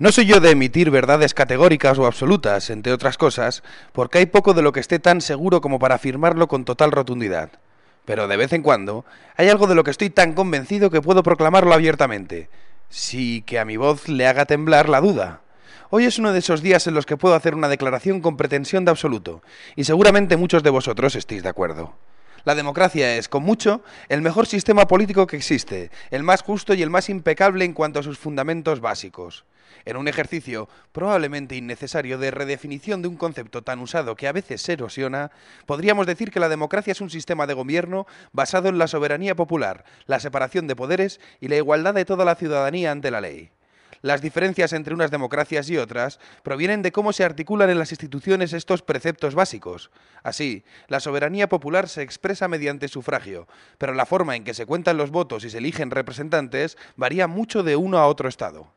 No soy yo de emitir verdades categóricas o absolutas, entre otras cosas, porque hay poco de lo que esté tan seguro como para afirmarlo con total rotundidad. Pero de vez en cuando hay algo de lo que estoy tan convencido que puedo proclamarlo abiertamente, sí que a mi voz le haga temblar la duda. Hoy es uno de esos días en los que puedo hacer una declaración con pretensión de absoluto, y seguramente muchos de vosotros estéis de acuerdo. La democracia es, con mucho, el mejor sistema político que existe, el más justo y el más impecable en cuanto a sus fundamentos básicos. En un ejercicio probablemente innecesario de redefinición de un concepto tan usado que a veces se erosiona, podríamos decir que la democracia es un sistema de gobierno basado en la soberanía popular, la separación de poderes y la igualdad de toda la ciudadanía ante la ley. Las diferencias entre unas democracias y otras provienen de cómo se articulan en las instituciones estos preceptos básicos. Así, la soberanía popular se expresa mediante sufragio, pero la forma en que se cuentan los votos y se eligen representantes varía mucho de uno a otro Estado.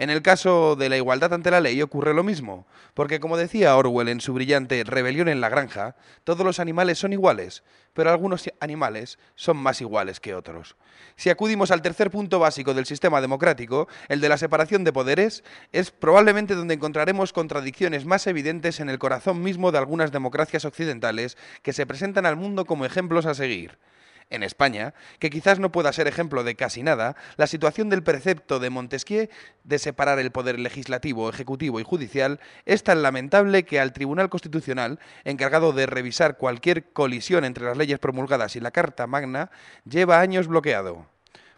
En el caso de la igualdad ante la ley ocurre lo mismo, porque como decía Orwell en su brillante Rebelión en la Granja, todos los animales son iguales, pero algunos animales son más iguales que otros. Si acudimos al tercer punto básico del sistema democrático, el de la separación de poderes, es probablemente donde encontraremos contradicciones más evidentes en el corazón mismo de algunas democracias occidentales que se presentan al mundo como ejemplos a seguir. En España, que quizás no pueda ser ejemplo de casi nada, la situación del precepto de Montesquieu de separar el poder legislativo, ejecutivo y judicial es tan lamentable que al Tribunal Constitucional, encargado de revisar cualquier colisión entre las leyes promulgadas y la Carta Magna, lleva años bloqueado.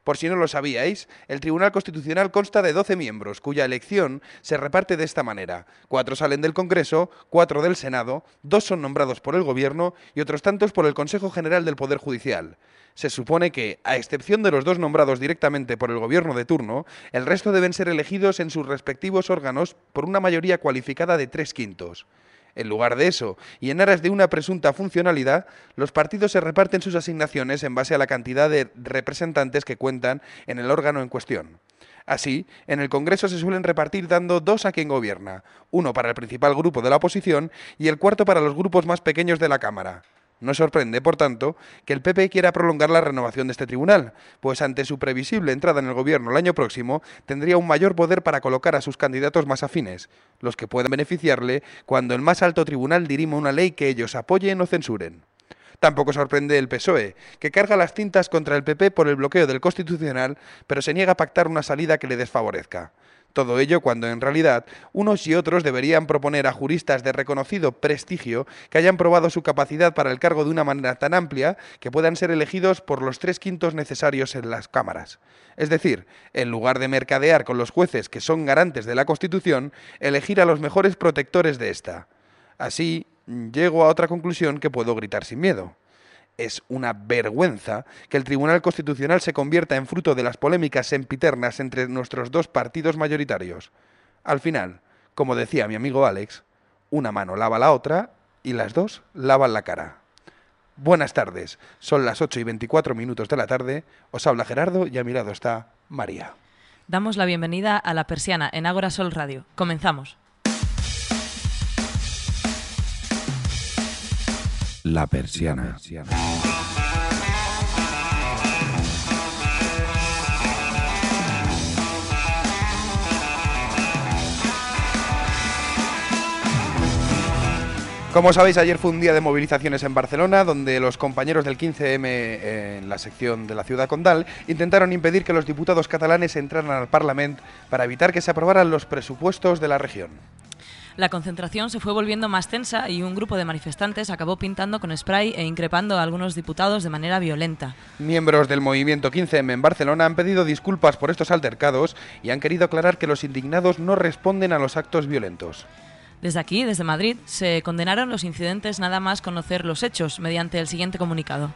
Por si no lo sabíais, el Tribunal Constitucional consta de 12 miembros, cuya elección se reparte de esta manera. Cuatro salen del Congreso, cuatro del Senado, dos son nombrados por el Gobierno y otros tantos por el Consejo General del Poder Judicial. Se supone que, a excepción de los dos nombrados directamente por el Gobierno de turno, el resto deben ser elegidos en sus respectivos órganos por una mayoría cualificada de tres quintos. En lugar de eso, y en aras de una presunta funcionalidad, los partidos se reparten sus asignaciones en base a la cantidad de representantes que cuentan en el órgano en cuestión. Así, en el Congreso se suelen repartir dando dos a quien gobierna, uno para el principal grupo de la oposición y el cuarto para los grupos más pequeños de la Cámara. No sorprende, por tanto, que el PP quiera prolongar la renovación de este tribunal, pues ante su previsible entrada en el gobierno el año próximo, tendría un mayor poder para colocar a sus candidatos más afines, los que puedan beneficiarle cuando el más alto tribunal dirima una ley que ellos apoyen o censuren. Tampoco sorprende el PSOE, que carga las cintas contra el PP por el bloqueo del Constitucional, pero se niega a pactar una salida que le desfavorezca. Todo ello cuando en realidad unos y otros deberían proponer a juristas de reconocido prestigio que hayan probado su capacidad para el cargo de una manera tan amplia que puedan ser elegidos por los tres quintos necesarios en las cámaras. Es decir, en lugar de mercadear con los jueces que son garantes de la Constitución, elegir a los mejores protectores de esta. Así, llego a otra conclusión que puedo gritar sin miedo. Es una vergüenza que el Tribunal Constitucional se convierta en fruto de las polémicas sempiternas entre nuestros dos partidos mayoritarios. Al final, como decía mi amigo Alex, una mano lava la otra y las dos lavan la cara. Buenas tardes, son las 8 y 24 minutos de la tarde, os habla Gerardo y a mi lado está María. Damos la bienvenida a La Persiana en Ágora Sol Radio. Comenzamos. La persiana. Como sabéis, ayer fue un día de movilizaciones en Barcelona, donde los compañeros del 15M en la sección de la ciudad condal intentaron impedir que los diputados catalanes entraran al Parlamento para evitar que se aprobaran los presupuestos de la región. La concentración se fue volviendo más tensa y un grupo de manifestantes acabó pintando con spray e increpando a algunos diputados de manera violenta. Miembros del movimiento 15M en Barcelona han pedido disculpas por estos altercados y han querido aclarar que los indignados no responden a los actos violentos. Desde aquí, desde Madrid, se condenaron los incidentes nada más conocer los hechos mediante el siguiente comunicado.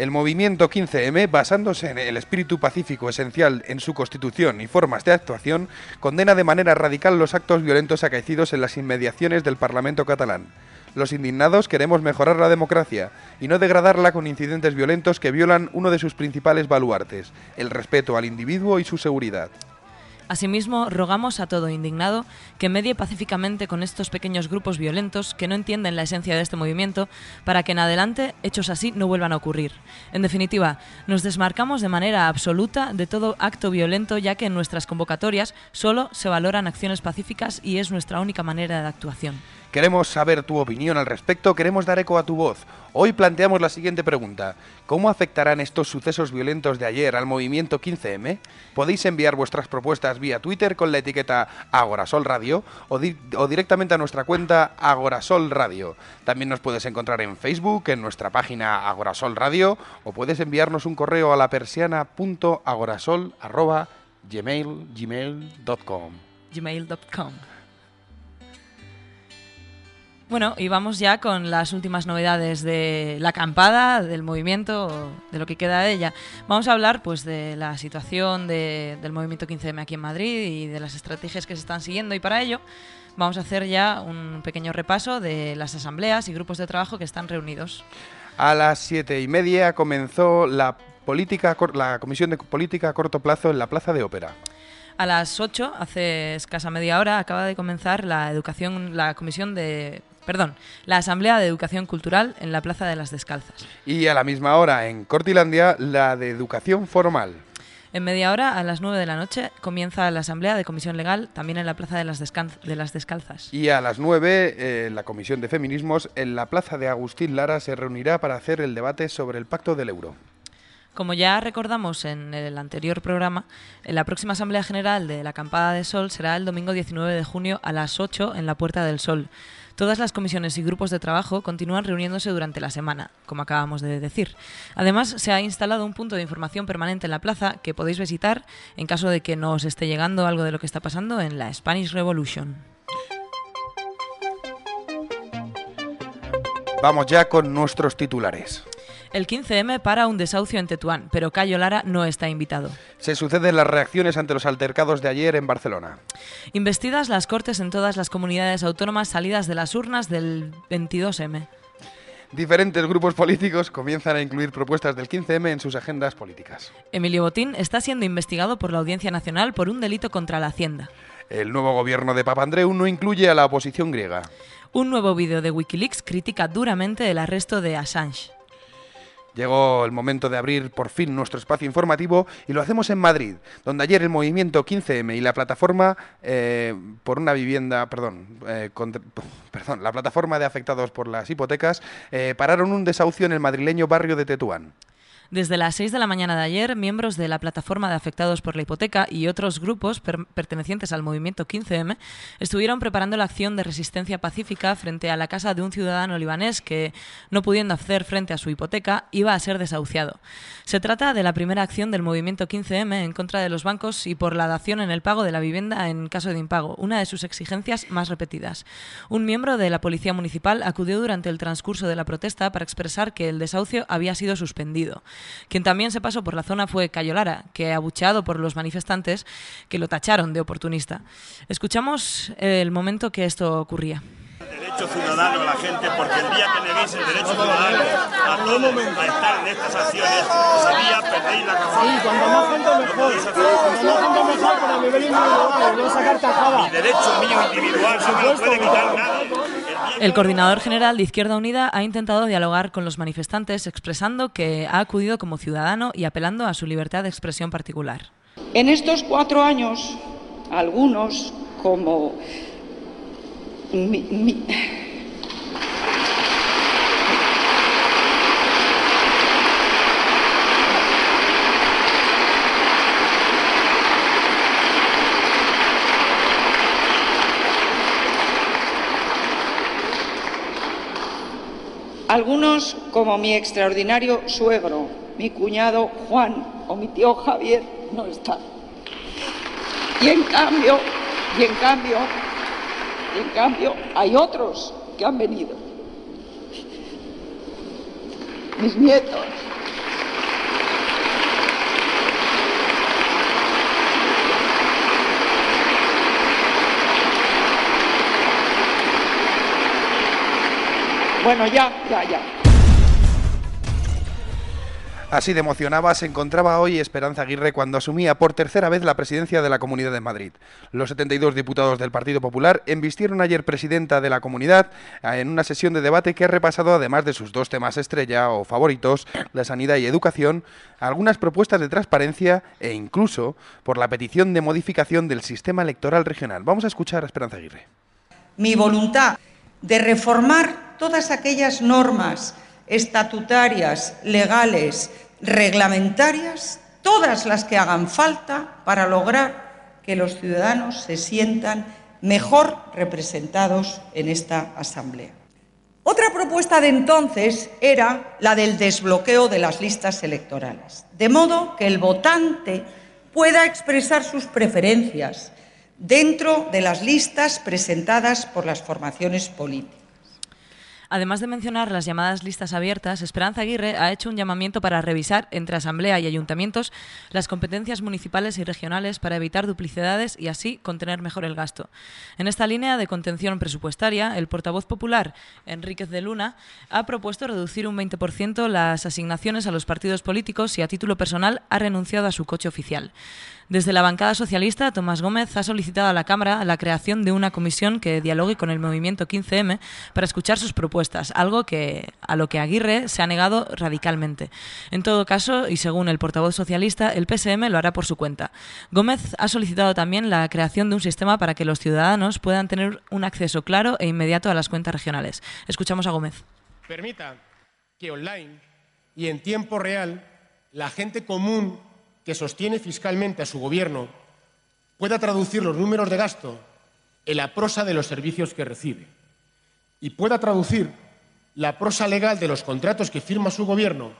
El movimiento 15M, basándose en el espíritu pacífico esencial en su constitución y formas de actuación, condena de manera radical los actos violentos acaecidos en las inmediaciones del Parlamento catalán. Los indignados queremos mejorar la democracia y no degradarla con incidentes violentos que violan uno de sus principales baluartes, el respeto al individuo y su seguridad. Asimismo, rogamos a todo indignado que medie pacíficamente con estos pequeños grupos violentos que no entienden la esencia de este movimiento para que en adelante hechos así no vuelvan a ocurrir. En definitiva, nos desmarcamos de manera absoluta de todo acto violento ya que en nuestras convocatorias solo se valoran acciones pacíficas y es nuestra única manera de actuación. Queremos saber tu opinión al respecto, queremos dar eco a tu voz. Hoy planteamos la siguiente pregunta. ¿Cómo afectarán estos sucesos violentos de ayer al movimiento 15M? Podéis enviar vuestras propuestas vía Twitter con la etiqueta Agorasol Radio o, directamente a nuestra cuenta Agorasol Radio. También nos puedes encontrar en Facebook, en nuestra página Agorasol Radio o puedes enviarnos un correo a la persiana.agorasol.gmail.com gmail.com bueno, y vamos ya con las últimas novedades de la acampada, del movimiento, de lo que queda de ella. Vamos a hablar pues de la situación del movimiento 15M aquí en Madrid y de las estrategias que se están siguiendo y para ello vamos a hacer ya un pequeño repaso de las asambleas y grupos de trabajo que están reunidos. A las siete y media comenzó la, política, la Comisión de Política a Corto Plazo en la Plaza de Ópera. A las 8, hace escasa media hora, acaba de comenzar la educación, la comisión de perdón, la Asamblea de Educación Cultural en la Plaza de las Descalzas. Y a la misma hora, en Cortilandia, la de Educación Formal. En media hora, a las 9 de la noche, comienza la Asamblea de Comisión Legal, también en la Plaza de las, de las Descalzas. Y a las 9, eh, la Comisión de Feminismos en la Plaza de Agustín Lara se reunirá para hacer el debate sobre el Pacto del Euro. Como ya recordamos en el anterior programa, la próxima Asamblea General de la Acampada de Sol será el domingo 19 de junio a las 8 en la Puerta del Sol. Todas las comisiones y grupos de trabajo continúan reuniéndose durante la semana, como acabamos de decir. Además, se ha instalado un punto de información permanente en la plaza que podéis visitar en caso de que no os esté llegando algo de lo que está pasando en la Spanish Revolution. Vamos ya con nuestros titulares. El 15M para un desahucio en Tetuán, pero Cayo Lara no está invitado. Se suceden las reacciones ante los altercados de ayer en Barcelona. Investidas las cortes en todas las comunidades autónomas salidas de las urnas del 22M. Diferentes grupos políticos comienzan a incluir propuestas del 15M en sus agendas políticas. Emilio Botín está siendo investigado por la Audiencia Nacional por un delito contra la Hacienda. El nuevo gobierno de Papandreou no incluye a la oposición griega. Un nuevo vídeo de Wikileaks critica duramente el arresto de Assange. Llegó el momento de abrir por fin nuestro espacio informativo y lo hacemos en Madrid, donde ayer el movimiento 15M y la plataforma eh, por una vivienda, perdón, eh, perdón, la plataforma de afectados por las hipotecas eh, pararon un desahucio en el madrileño barrio de Tetuán. Desde las 6 de la mañana de ayer, miembros de la plataforma de afectados por la hipoteca y otros grupos pertenecientes al movimiento 15M estuvieron preparando la acción de resistencia pacífica frente a la casa de un ciudadano libanés que, no pudiendo hacer frente a su hipoteca, iba a ser desahuciado. Se trata de la primera acción del movimiento 15M en contra de los bancos y por la dación en el pago de la vivienda en caso de impago, una de sus exigencias más repetidas. Un miembro de la Policía Municipal acudió durante el transcurso de la protesta para expresar que el desahucio había sido suspendido. Quien también se pasó por la zona fue Cayo Lara, que abucheado por los manifestantes que lo tacharon de oportunista. Escuchamos el momento que esto ocurría derecho ciudadano a la gente, porque el día que neguéis el derecho ciudadano a todos a estar en estas acciones, ese día perdéis la razón. Sí, cuando más gente mejor. Cuando más gente mejor, pero a nivel individual, no sacar tajada. Mi derecho mío individual no me lo puede quitar nadie. El coordinador general de Izquierda Unida ha intentado dialogar con los manifestantes expresando que ha acudido como ciudadano y apelando a su libertad de expresión particular. En estos cuatro años, algunos, como Algunos, como mi extraordinario suegro, mi cuñado Juan o mi tío Javier, no están. Y en cambio, y en cambio, y en cambio hay otros que han venido. Mis nietos. Bueno, ya, ya, ya. Así de emocionaba se encontraba hoy Esperanza Aguirre cuando asumía por tercera vez la presidencia de la Comunidad de Madrid. Los 72 diputados del Partido Popular embistieron ayer presidenta de la comunidad eh, en una sesión de debate que ha repasado, además de sus dos temas estrella o favoritos, la sanidad y educación, algunas propuestas de transparencia e incluso por la petición de modificación del sistema electoral regional. Vamos a escuchar a Esperanza Aguirre. Mi voluntad de reformar todas aquellas normas estatutarias, legales, reglamentarias, todas las que hagan falta para lograr que los ciudadanos se sientan mejor representados en esta Asamblea. Otra propuesta de entonces era la del desbloqueo de las listas electorales, de modo que el votante pueda expresar sus preferencias dentro de las listas presentadas por las formaciones políticas. Además de mencionar las llamadas listas abiertas, Esperanza Aguirre ha hecho un llamamiento para revisar entre Asamblea y Ayuntamientos las competencias municipales y regionales para evitar duplicidades y así contener mejor el gasto. En esta línea de contención presupuestaria, el portavoz popular, Enríquez de Luna, ha propuesto reducir un 20% las asignaciones a los partidos políticos y a título personal ha renunciado a su coche oficial. Desde la bancada socialista, Tomás Gómez ha solicitado a la Cámara la creación de una comisión que dialogue con el movimiento 15M para escuchar sus propuestas, algo que a lo que Aguirre se ha negado radicalmente. En todo caso, y según el portavoz socialista, el PSM lo hará por su cuenta. Gómez ha solicitado también la creación de un sistema para que los ciudadanos puedan tener un acceso claro e inmediato a las cuentas regionales. Escuchamos a Gómez. Permita que online y en tiempo real la gente común que sostiene fiscalmente a su gobierno pueda traducir los números de gasto en la prosa de los servicios que recibe y pueda traducir la prosa legal de los contratos que firma su gobierno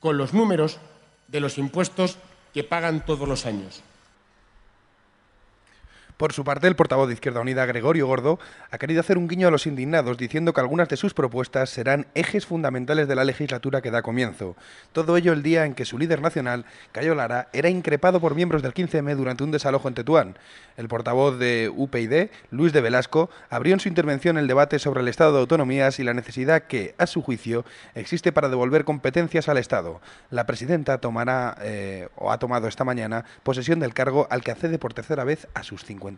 con los números de los impuestos que pagan todos los años. Por su parte, el portavoz de Izquierda Unida, Gregorio Gordo, ha querido hacer un guiño a los indignados diciendo que algunas de sus propuestas serán ejes fundamentales de la legislatura que da comienzo. Todo ello el día en que su líder nacional, Cayo Lara, era increpado por miembros del 15M durante un desalojo en Tetuán. El portavoz de UPyD, Luis de Velasco, abrió en su intervención el debate sobre el Estado de Autonomías y la necesidad que, a su juicio, existe para devolver competencias al Estado. La presidenta tomará, eh, o ha tomado esta mañana, posesión del cargo al que accede por tercera vez a sus 50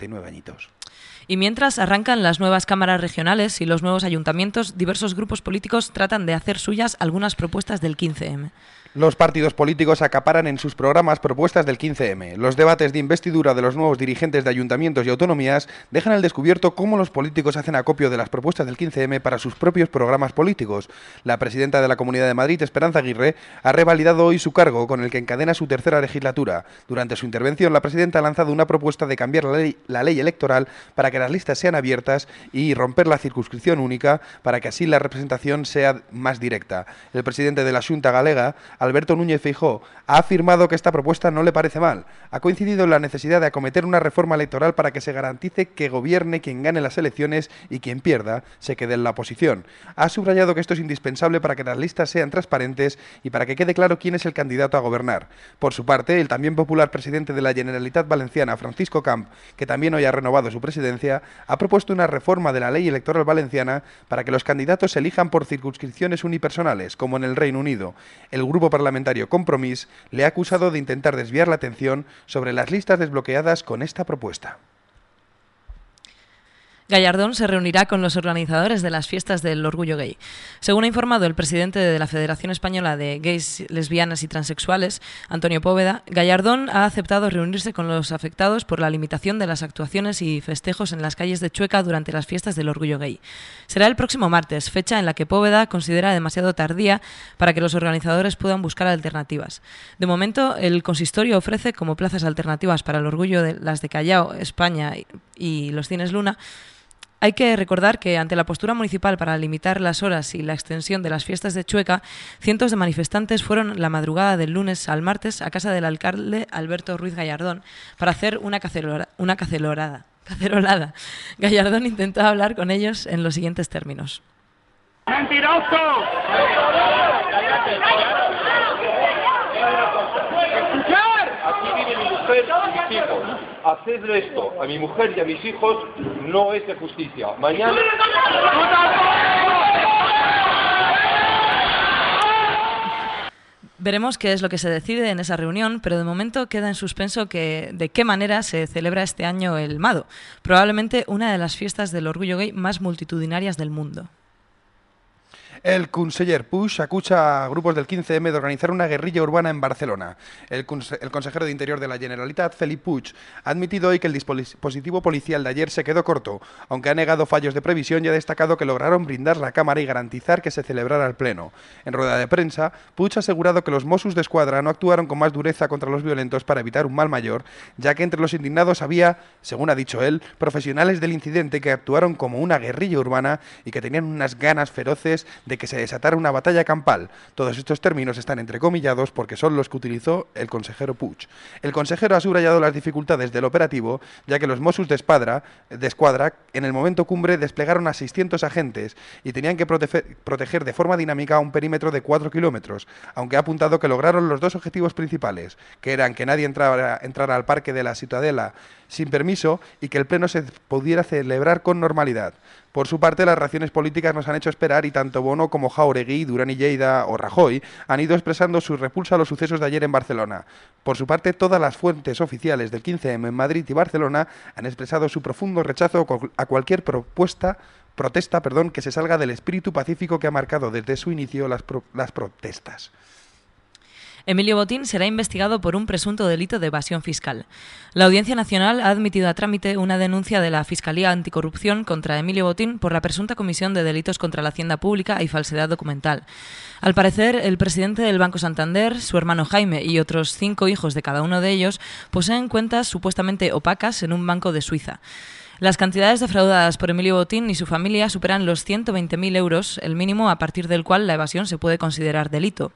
Y mientras arrancan las nuevas cámaras regionales y los nuevos ayuntamientos, diversos grupos políticos tratan de hacer suyas algunas propuestas del 15M. Los partidos políticos acaparan en sus programas propuestas del 15M. Los debates de investidura de los nuevos dirigentes de ayuntamientos y autonomías dejan al descubierto cómo los políticos hacen acopio de las propuestas del 15M para sus propios programas políticos. La presidenta de la Comunidad de Madrid, Esperanza Aguirre, ha revalidado hoy su cargo con el que encadena su tercera legislatura. Durante su intervención, la presidenta ha lanzado una propuesta de cambiar la ley, electoral para que las listas sean abiertas y romper la circunscripción única para que así la representación sea más directa. El presidente de la Junta Galega Alberto Núñez Feijó, ha afirmado que esta propuesta no le parece mal. Ha coincidido en la necesidad de acometer una reforma electoral para que se garantice que gobierne quien gane las elecciones y quien pierda se quede en la oposición. Ha subrayado que esto es indispensable para que las listas sean transparentes y para que quede claro quién es el candidato a gobernar. Por su parte, el también popular presidente de la Generalitat Valenciana, Francisco Camp, que también hoy ha renovado su presidencia, ha propuesto una reforma de la ley electoral valenciana para que los candidatos se elijan por circunscripciones unipersonales, como en el Reino Unido. El grupo parlamentario Compromís le ha acusado de intentar desviar la atención sobre las listas desbloqueadas con esta propuesta. Gallardón se reunirá con los organizadores de las fiestas del orgullo gay. Según ha informado el presidente de la Federación Española de Gays, Lesbianas y Transexuales, Antonio Póveda, Gallardón ha aceptado reunirse con los afectados por la limitación de las actuaciones y festejos en las calles de Chueca durante las fiestas del orgullo gay. Será el próximo martes, fecha en la que Póveda considera demasiado tardía para que los organizadores puedan buscar alternativas. De momento, el consistorio ofrece como plazas alternativas para el orgullo de las de Callao, España y los cines Luna hay que recordar que ante la postura municipal para limitar las horas y la extensión de las fiestas de Chueca, cientos de manifestantes fueron la madrugada del lunes al martes a casa del alcalde Alberto Ruiz Gallardón para hacer una, cacerolada. Gallardón intentó hablar con ellos en los siguientes términos. ¡Mentiroso! Hacedle esto a mi mujer y a mis hijos no es de justicia. Mañana. Veremos qué es lo que se decide en esa reunión, pero de momento queda en suspenso que, de qué manera se celebra este año el Mado, probablemente una de las fiestas del orgullo gay más multitudinarias del mundo. El conseller Puig acusa a grupos del 15M de organizar una guerrilla urbana en Barcelona. El, conse- el consejero de Interior de la Generalitat, Felip Puig, ha admitido hoy que el dispositivo policial de ayer se quedó corto, aunque ha negado fallos de previsión y ha destacado que lograron brindar la cámara y garantizar que se celebrara el pleno. En rueda de prensa, Puig ha asegurado que los Mossos de Escuadra no actuaron con más dureza contra los violentos para evitar un mal mayor, ya que entre los indignados había, según ha dicho él, profesionales del incidente que actuaron como una guerrilla urbana y que tenían unas ganas feroces de que se desatara una batalla campal. Todos estos términos están entrecomillados porque son los que utilizó el consejero Puig. El consejero ha subrayado las dificultades del operativo, ya que los Mossos de Escuadra, de escuadra en el momento cumbre desplegaron a 600 agentes y tenían que proteger, de forma dinámica un perímetro de 4 kilómetros, aunque ha apuntado que lograron los dos objetivos principales, que eran que nadie entrara, al parque de la Ciudadela sin permiso y que el pleno se pudiera celebrar con normalidad. Por su parte, las reacciones políticas nos han hecho esperar y tanto Bono como Jauregui, Durán y Lleida o Rajoy han ido expresando su repulsa a los sucesos de ayer en Barcelona. Por su parte, todas las fuentes oficiales del 15M en Madrid y Barcelona han expresado su profundo rechazo a cualquier propuesta protesta, perdón, que se salga del espíritu pacífico que ha marcado desde su inicio las protestas. Emilio Botín será investigado por un presunto delito de evasión fiscal. La Audiencia Nacional ha admitido a trámite una denuncia de la Fiscalía Anticorrupción contra Emilio Botín por la presunta comisión de delitos contra la hacienda pública y falsedad documental. Al parecer, el presidente del Banco Santander, su hermano Jaime y otros cinco hijos de cada uno de ellos poseen cuentas supuestamente opacas en un banco de Suiza. Las cantidades defraudadas por Emilio Botín y su familia superan los 120.000 euros, el mínimo a partir del cual la evasión se puede considerar delito.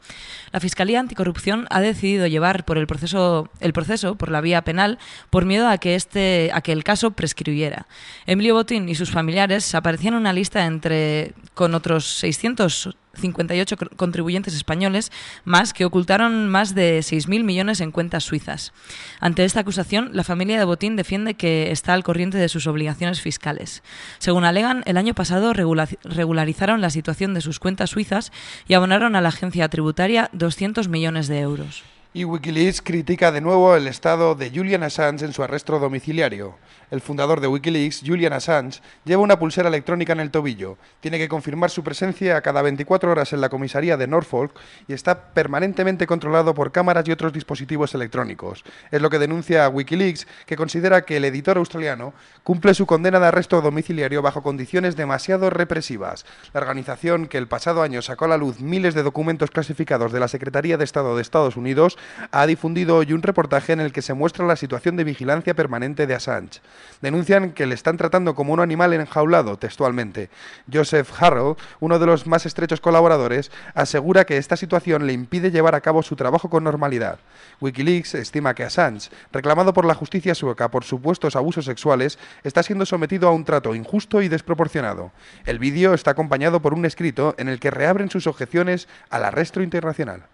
La Fiscalía Anticorrupción ha decidido llevar por el proceso, el proceso por la vía penal por miedo a que, este, a que el caso prescribiera. Emilio Botín y sus familiares aparecían en una lista entre con otros 600 58 contribuyentes españoles más que ocultaron más de 6.000 millones en cuentas suizas. Ante esta acusación, la familia de Botín defiende que está al corriente de sus obligaciones fiscales. Según alegan, el año pasado regularizaron la situación de sus cuentas suizas y abonaron a la agencia tributaria 200 millones de euros. Y Wikileaks critica de nuevo el estado de Julian Assange en su arresto domiciliario. El fundador de Wikileaks, Julian Assange, lleva una pulsera electrónica en el tobillo. Tiene que confirmar su presencia a cada 24 horas en la comisaría de Norfolk y está permanentemente controlado por cámaras y otros dispositivos electrónicos. Es lo que denuncia Wikileaks, que considera que el editor australiano cumple su condena de arresto domiciliario bajo condiciones demasiado represivas. La organización, que el pasado año sacó a la luz miles de documentos clasificados de la Secretaría de Estado de Estados Unidos, ha difundido hoy un reportaje en el que se muestra la situación de vigilancia permanente de Assange. Denuncian que le están tratando como un animal enjaulado, textualmente. Joseph Harrell, uno de los más estrechos colaboradores, asegura que esta situación le impide llevar a cabo su trabajo con normalidad. Wikileaks estima que Assange, reclamado por la justicia sueca por supuestos abusos sexuales, está siendo sometido a un trato injusto y desproporcionado. El vídeo está acompañado por un escrito en el que reabren sus objeciones al arresto internacional.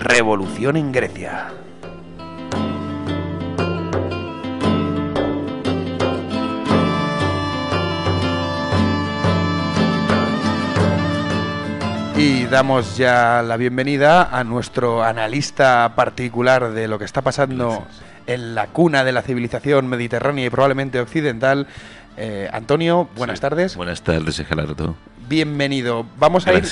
Revolución en Grecia. Y damos ya la bienvenida a nuestro analista particular de lo que está pasando en la cuna de la civilización mediterránea y probablemente occidental. Eh, Antonio, buenas tardes. Buenas tardes, Gerardo. Bienvenido. Vamos a ir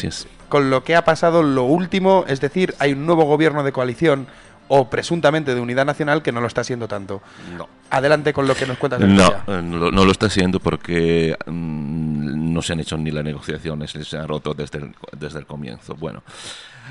con lo que ha pasado lo último, es decir, hay un nuevo gobierno de coalición o presuntamente de unidad nacional que no lo está haciendo tanto. No. Adelante con lo que nos cuentas No, Grecia. eh, no, lo- no lo está haciendo porque mm, no se han hecho ni las negociaciones, se han roto desde el, desde el comienzo. Bueno,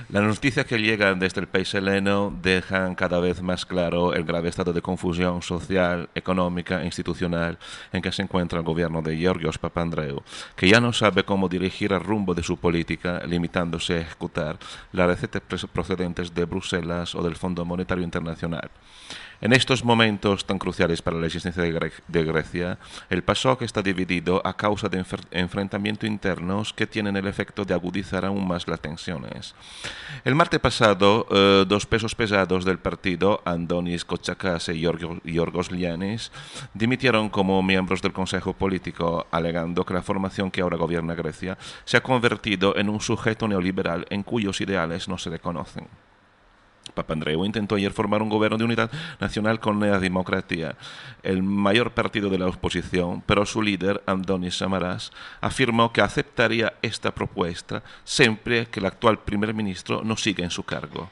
las noticias que llegan desde el país heleno dejan cada vez más claro el grave estado de confusión social, económica e institucional en que se encuentra el gobierno de Georgios Papandreou, que ya no sabe cómo dirigir el rumbo de su política, limitándose a ejecutar las recetas procedentes de Bruselas o del Fondo Monetario Internacional. En estos momentos tan cruciales para la existencia de, Gre- de Grecia, el PASOK está dividido a causa de enfrentamientos internos que tienen el efecto de agudizar aún más las tensiones. El martes pasado, eh, dos pesos pesados del partido, Andonis Kotsakase y Yorgos- Yorgos Lianis, dimitieron como miembros del Consejo Político, alegando que la formación que ahora gobierna Grecia se ha convertido en un sujeto neoliberal en cuyos ideales no se reconocen. Papandreou intentó ayer formar un gobierno de unidad nacional con Nea Democratia, el mayor partido de la oposición, pero su líder, Andonis Samaras, afirmó que aceptaría esta propuesta siempre que el actual primer ministro no siga en su cargo.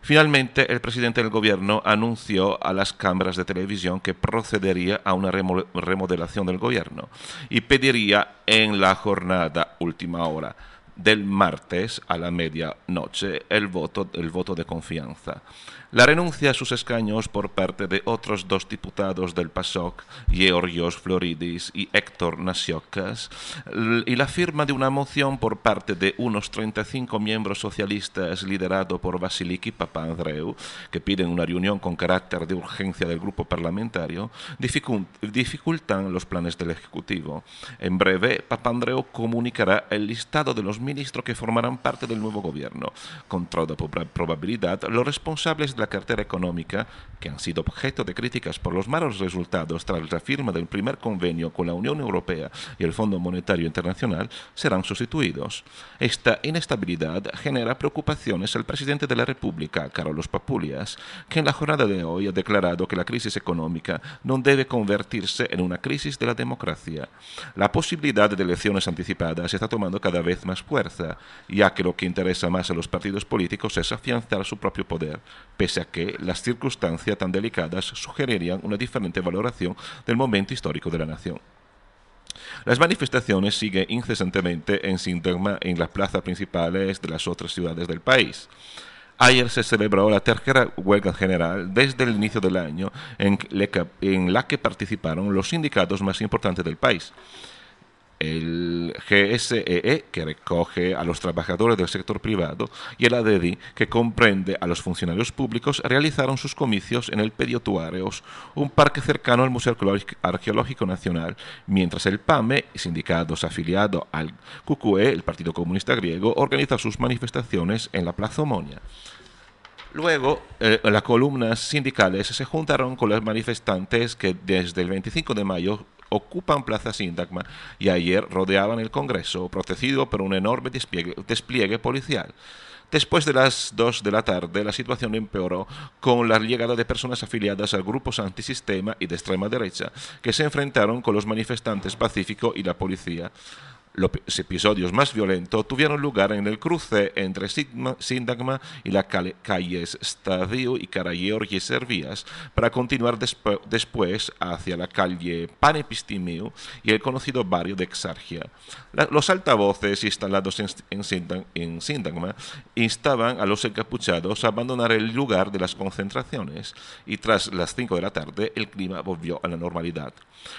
Finalmente, el presidente del gobierno anunció a las cámaras de televisión que procedería a una remo- remodelación del gobierno y pediría en la jornada última hora del martes a la medianoche el voto, el voto de confianza. La renuncia a sus escaños por parte de otros dos diputados del PASOK, Georgios Floridis y Héctor Nasiokas, l- y la firma de una moción por parte de unos 35 miembros socialistas liderado por Vasiliki Papandreou, que piden una reunión con carácter de urgencia del grupo parlamentario, dificul- dificultan los planes del Ejecutivo. En breve, Papandreou comunicará el listado de los ministros que formarán parte del nuevo gobierno. Con toda proba- probabilidad, los responsables de la cartera económica, que han sido objeto de críticas por los malos resultados tras la firma del primer convenio con la Unión Europea y el Fondo Monetario Internacional, serán sustituidos. Esta inestabilidad genera preocupaciones al presidente de la República, Carlos Papulias, que en la jornada de hoy ha declarado que la crisis económica no debe convertirse en una crisis de la democracia. La posibilidad de elecciones anticipadas está tomando cada vez más fuerza, ya que lo que interesa más a los partidos políticos es afianzar su propio poder, pese a que las circunstancias tan delicadas sugerirían una diferente valoración del momento histórico de la nación. Las manifestaciones siguen incesantemente en Sintagma en las plazas principales de las otras ciudades del país. Ayer se celebró la tercera huelga general desde el inicio del año en la que- en la que participaron los sindicatos más importantes del país. El GSEE, que recoge a los trabajadores del sector privado, y el ADEDI, que comprende a los funcionarios públicos, realizaron sus comicios en el Pediotuareos, un parque cercano al Museo Arqueológico- Arqueológico Nacional, mientras el PAME, sindicatos afiliado al QQE, el Partido Comunista Griego, organiza sus manifestaciones en la Plaza Omonia. Luego, eh, las columnas sindicales se juntaron con los manifestantes que desde el 25 de mayo ocupan Plaza Sintagma y ayer rodeaban el Congreso, protegido por un enorme despliegue, policial. Después de las 2 de la tarde, la situación empeoró con la llegada de personas afiliadas a grupos antisistema y de extrema derecha, que se enfrentaron con los manifestantes pacíficos y la policía. Los episodios más violentos tuvieron lugar en el cruce entre Sintagma y las calles Stadio y Karageorgi Servías para continuar despu- después hacia la calle Panepistimiu y el conocido barrio de Exargia. La- los altavoces instalados en, en Sinta- en Sintagma instaban a los encapuchados a abandonar el lugar de las concentraciones y tras las 5 de la tarde el clima volvió a la normalidad.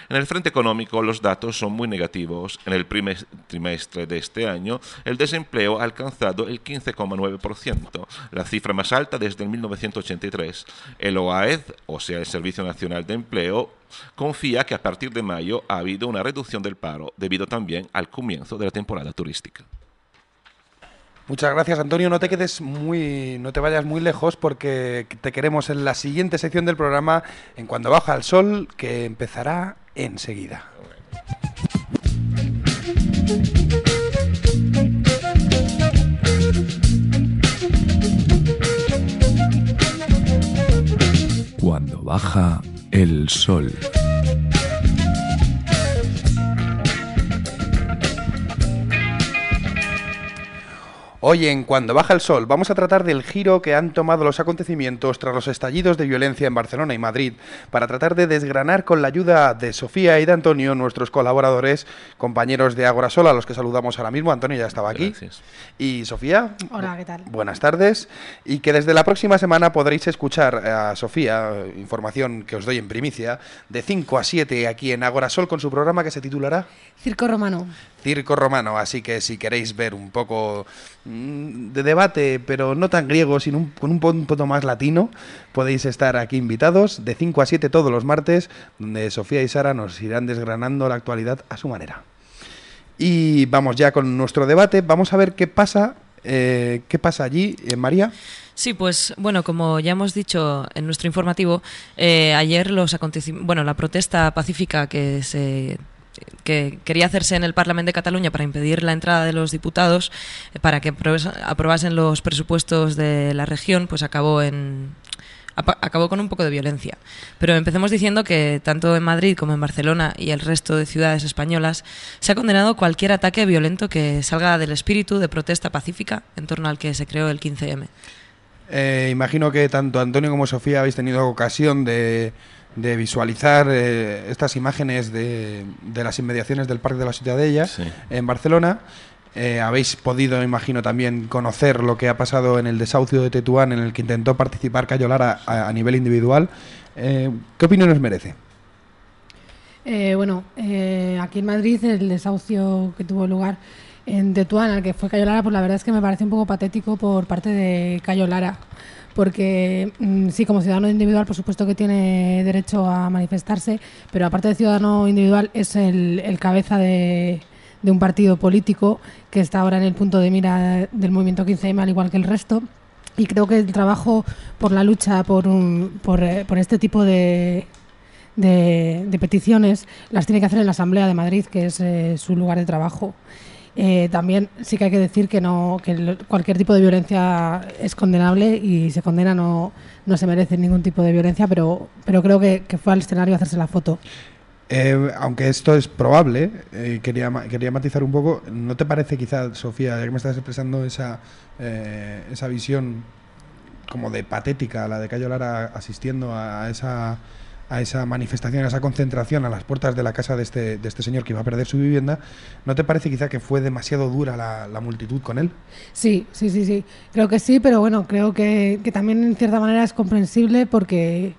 En el frente económico los datos son muy negativos. En el primer trimestre de este año el desempleo ha alcanzado el 15,9%, la cifra más alta desde el 1983. El OAED, o sea, el Servicio Nacional de Empleo, confía que a partir de mayo ha habido una reducción del paro debido también al comienzo de la temporada turística. Muchas gracias, Antonio. No te quedes muy, no te vayas muy lejos porque te queremos en la siguiente sección del programa, en cuando baja el sol, que empezará enseguida. Cuando baja el sol. Hoy en Cuando baja el sol vamos a tratar del giro que han tomado los acontecimientos tras los estallidos de violencia en Barcelona y Madrid para tratar de desgranar con la ayuda de Sofía y de Antonio, nuestros colaboradores, compañeros de Agora Sol, a los que saludamos ahora mismo. Antonio ya estaba aquí. Gracias. Y Sofía. Hola, ¿qué tal? Buenas tardes y que desde la próxima semana podréis escuchar a Sofía, eh, información que os doy en primicia, de 5 a 7 aquí en Agora Sol con su programa que se titulará Circo romano. Circo Romano, así que si queréis ver un poco mm, de debate, pero no tan griego, sino un- con un punto más latino, podéis estar aquí invitados de 5 a 7 todos los martes, donde Sofía y Sara nos irán desgranando la actualidad a su manera. Y vamos ya con nuestro debate. Vamos a ver qué pasa, eh, qué pasa allí, eh, María. Sí, pues bueno, como ya hemos dicho en nuestro informativo, eh, ayer los acontecimientos, bueno, la protesta pacífica que se que quería hacerse en el Parlamento de Cataluña para impedir la entrada de los diputados eh, para que aprobasen los presupuestos de la región, pues acabó en acabó con un poco de violencia. Pero empecemos diciendo que tanto en Madrid como en Barcelona y el resto de ciudades españolas se ha condenado cualquier ataque violento que salga del espíritu de protesta pacífica en torno al que se creó el 15M. Eh, imagino que tanto Antonio como Sofía habéis tenido ocasión de, de visualizar eh, estas imágenes de, de las inmediaciones del Parque de la Ciutadella Sí. en Barcelona. Eh, habéis podido, imagino, también conocer lo que ha pasado en el desahucio de Tetuán, en el que intentó participar Cayo Lara a, a nivel individual. Eh, ¿Qué opinión os merece? Eh, bueno, eh, aquí en Madrid el desahucio que tuvo lugar en Tetuán, al que fue Cayo Lara, pues la verdad es que me parece un poco patético por parte de Cayo Lara. Porque mm, sí, como ciudadano individual, por supuesto que tiene derecho a manifestarse, pero aparte de ciudadano individual, es el, cabeza de, un partido político que está ahora en el punto de mira del movimiento 15M, al igual que el resto. Y creo que el trabajo por la lucha por, un, por, eh, este tipo de, de, de peticiones las tiene que hacer en la Asamblea de Madrid, que es eh, su lugar de trabajo. Eh, también sí que hay que decir que no que cualquier tipo de violencia es condenable y se condena no, no se merece ningún tipo de violencia, pero, pero creo que, fue al escenario a hacerse la foto. Eh, aunque esto es probable, eh, quería, quería matizar un poco. ¿No te parece, quizá, Sofía, ya que me estás expresando esa, eh, esa visión como de patética, la de Cayo Lara asistiendo a esa, a esa manifestación, a esa concentración a las puertas de la casa de este, de este señor que iba a perder su vivienda, ¿no te parece quizá que fue demasiado dura la, la multitud con él? Sí, sí, sí, sí. Creo que sí, pero bueno, creo que, que también en cierta manera es comprensible porque,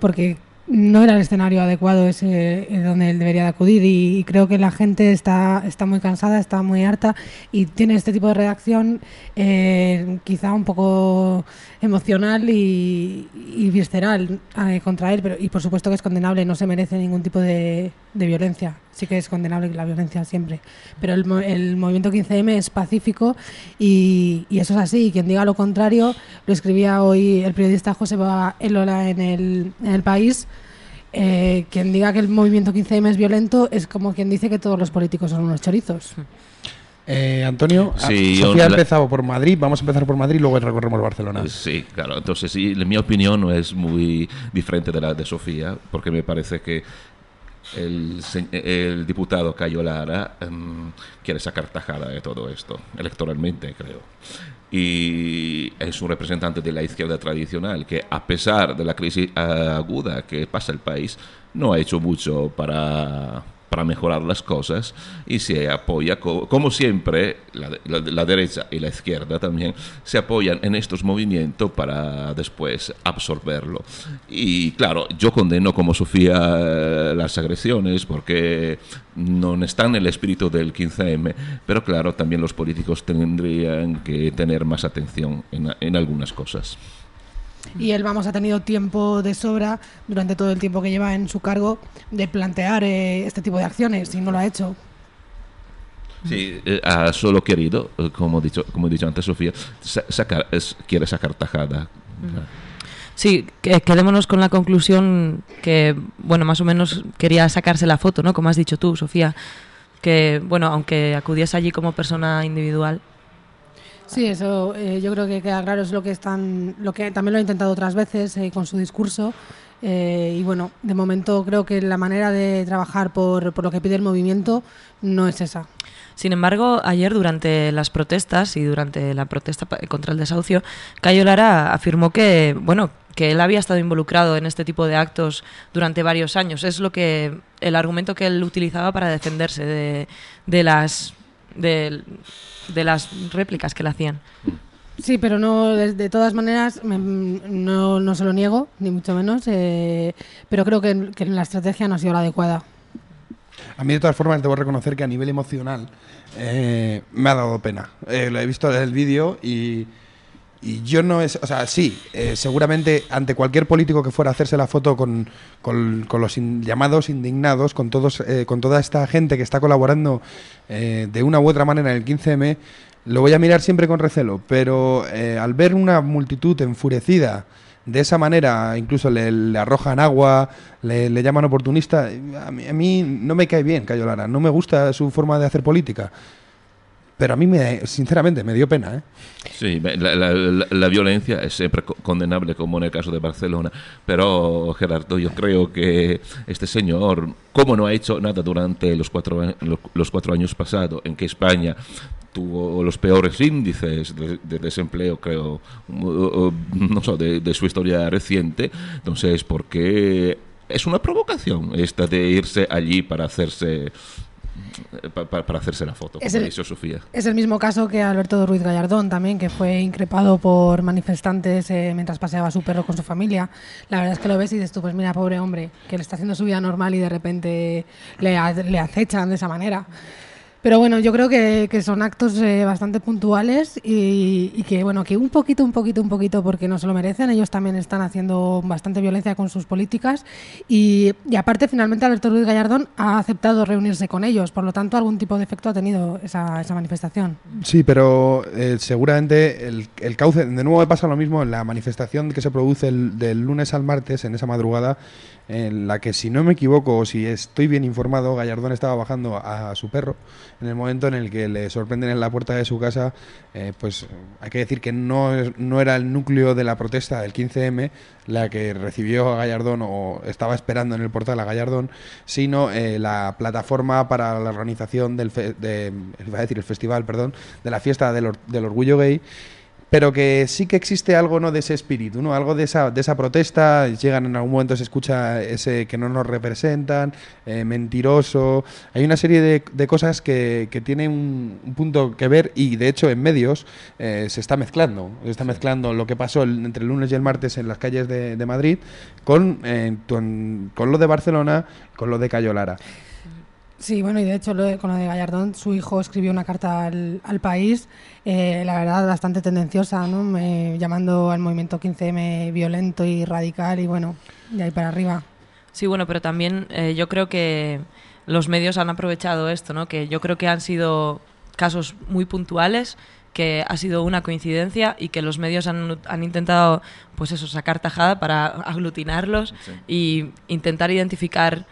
porque no era el escenario adecuado ese eh, donde él debería de acudir y, creo que la gente está, está muy cansada, está muy harta y tiene este tipo de reacción eh, quizá un poco emocional y, visceral eh, contra él, pero y por supuesto que es condenable, no se merece ningún tipo de violencia. Sí que es condenable la violencia siempre, pero el, mo- el movimiento 15M es pacífico y, y eso es así. Y quien diga lo contrario, lo escribía hoy el periodista Joseba Elola en el, en el país. eh, quien diga que el movimiento 15M es violento es como quien dice que todos los políticos son unos chorizos. Eh, Antonio, a- Sí, yo Sofía ha empezado por Madrid, vamos a empezar por Madrid y luego recorremos Barcelona. Sí, claro. Entonces, sí, mi opinión no es muy diferente de la de Sofía, porque me parece que el, el diputado Cayo Lara em, quiere sacar tajada de todo esto, electoralmente, creo. Y es un representante de la izquierda tradicional que, a pesar de la crisis aguda que pasa el país, no ha hecho mucho para, para mejorar las cosas y se apoya, co- como siempre, la, la la derecha y la izquierda también se apoyan en estos movimientos para después absorberlo. Y claro, yo condeno como Sofía eh, las agresiones porque no están en el espíritu del 15M, pero claro, también los políticos tendrían que tener más atención en, en algunas cosas. Y él, vamos, ha tenido tiempo de sobra durante todo el tiempo que lleva en su cargo de plantear eh, este tipo de acciones y no lo ha hecho. Sí, eh, ha solo querido, eh, como, dicho, como he dicho antes Sofía, sa- sacar, es- quiere sacar tajada. Sí, que- quedémonos con la conclusión que, bueno, más o menos quería sacarse la foto, ¿no? Como has dicho tú, Sofía, que, bueno, aunque acudiese allí como persona individual, Sí, eso eh, yo creo que queda claro, es lo que están, lo que también lo ha intentado otras veces eh, con su discurso. eh, y bueno, de momento creo que la manera de trabajar por, por lo que pide el movimiento no es esa. Sin embargo, ayer durante las protestas y durante la protesta contra el desahucio, Cayo Lara afirmó que, bueno, que él había estado involucrado en este tipo de actos durante varios años. Es lo que el argumento que él utilizaba para defenderse de, de las de, de las réplicas que le hacían. Sí, pero no, de, de todas maneras, me- no, no se lo niego, ni mucho menos, eh, pero creo que, que la estrategia no ha sido la adecuada. A mí, de todas formas, debo reconocer que a nivel emocional eh, me ha dado pena. Eh, lo he visto en el vídeo y, y yo no es. O sea, sí, eh, seguramente ante cualquier político que fuera a hacerse la foto con, con- los in- llamados indignados, con, todos, eh, con toda esta gente que está colaborando eh, de una u otra manera en el 15M, lo voy a mirar siempre con recelo. Pero eh, al ver una multitud enfurecida de esa manera, incluso le, le arrojan agua, le, le llaman oportunista. A mí, a mí no me cae bien Cayo Lara, no me gusta su forma de hacer política. Pero a mí, me, sinceramente, me dio pena. ¿eh? Sí, la, la- la- la violencia es siempre co- condenable, como en el caso de Barcelona. Pero, Gerardo, yo creo que este señor, como no ha hecho nada durante los cuatro, los, cuatro años pasados, en que España tuvo los peores índices de, de desempleo, creo, uh, no sé, de, de su historia reciente, entonces, porque es una provocación esta de irse allí para hacerse pa- para hacerse la foto, Es el- dice Sofía. Es el mismo caso que Alberto Ruiz Gallardón también, que fue increpado por manifestantes eh, mientras paseaba a su perro con su familia. La verdad es que lo ves y dices tú, pues mira, pobre hombre, que le está haciendo su vida normal y de repente le acechan de esa manera. Pero bueno, yo creo que, son actos eh, bastante puntuales y, que bueno, que un poquito, un poquito, un poquito, porque no se lo merecen. Ellos también están haciendo bastante violencia con sus políticas y, aparte, finalmente, Alberto Ruiz Gallardón ha aceptado reunirse con ellos. Por lo tanto, algún tipo de efecto ha tenido esa, esa manifestación. Sí, pero eh, seguramente el, cauce. De nuevo pasa lo mismo en la manifestación que se produce el- del lunes al martes, en esa madrugada, en la que, si no me equivoco o si estoy bien informado, Gallardón estaba bajando a su perro en el momento en el que le sorprenden en la puerta de su casa. eh, pues hay que decir que no, no era el núcleo de la protesta del 15M la que recibió a Gallardón o estaba esperando en el portal a Gallardón, sino eh, la plataforma para la organización del fe- de, a decir el festival, perdón, de la fiesta del orgullo gay. Pero que sí que existe algo no de ese espíritu, ¿no? Algo de esa, de esa protesta, llegan en algún momento se escucha ese que no nos representan, eh, mentiroso. Hay una serie de, de cosas que, que tienen un, un punto que ver y de hecho en medios eh, se está mezclando. Se está mezclando lo que pasó el- entre el lunes y el martes en las calles de, de Madrid con, eh, con, con lo de Barcelona, con lo de Cayo Lara. Sí, bueno, y de hecho lo de- con lo de Gallardón, su hijo escribió una carta al, al país, eh, la verdad bastante tendenciosa, ¿no? Me- llamando al movimiento 15M violento y radical y bueno, de ahí para arriba. Sí, bueno, pero también eh, yo creo que los medios han aprovechado esto, ¿no? Que yo creo que han sido casos muy puntuales, que ha sido una coincidencia y que los medios han, han intentado, pues eso, sacar tajada para aglutinarlos y intentar identificar,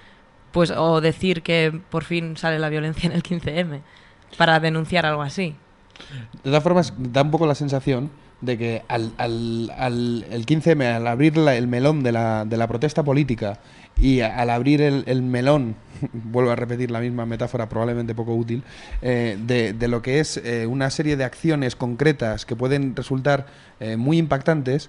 pues, o decir que por fin sale la violencia en el 15M para denunciar algo así. De todas formas, da un poco la sensación de que al, al, al- el 15M, al abrir el melón de la, de la protesta política y al abrir el, el melón, vuelvo a repetir la misma metáfora probablemente poco útil, eh, de, de lo que es eh, una serie de acciones concretas que pueden resultar eh, muy impactantes,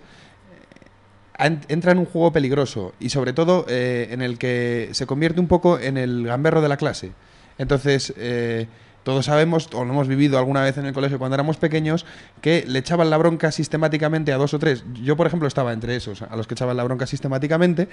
entra en un juego peligroso y sobre todo eh, en el que se convierte un poco en el gamberro de la clase. Entonces, eh, todos sabemos, o lo hemos vivido alguna vez en el colegio cuando éramos pequeños, que le echaban la bronca sistemáticamente a dos o tres. Yo, por ejemplo, estaba entre esos, a los que echaban la bronca sistemáticamente,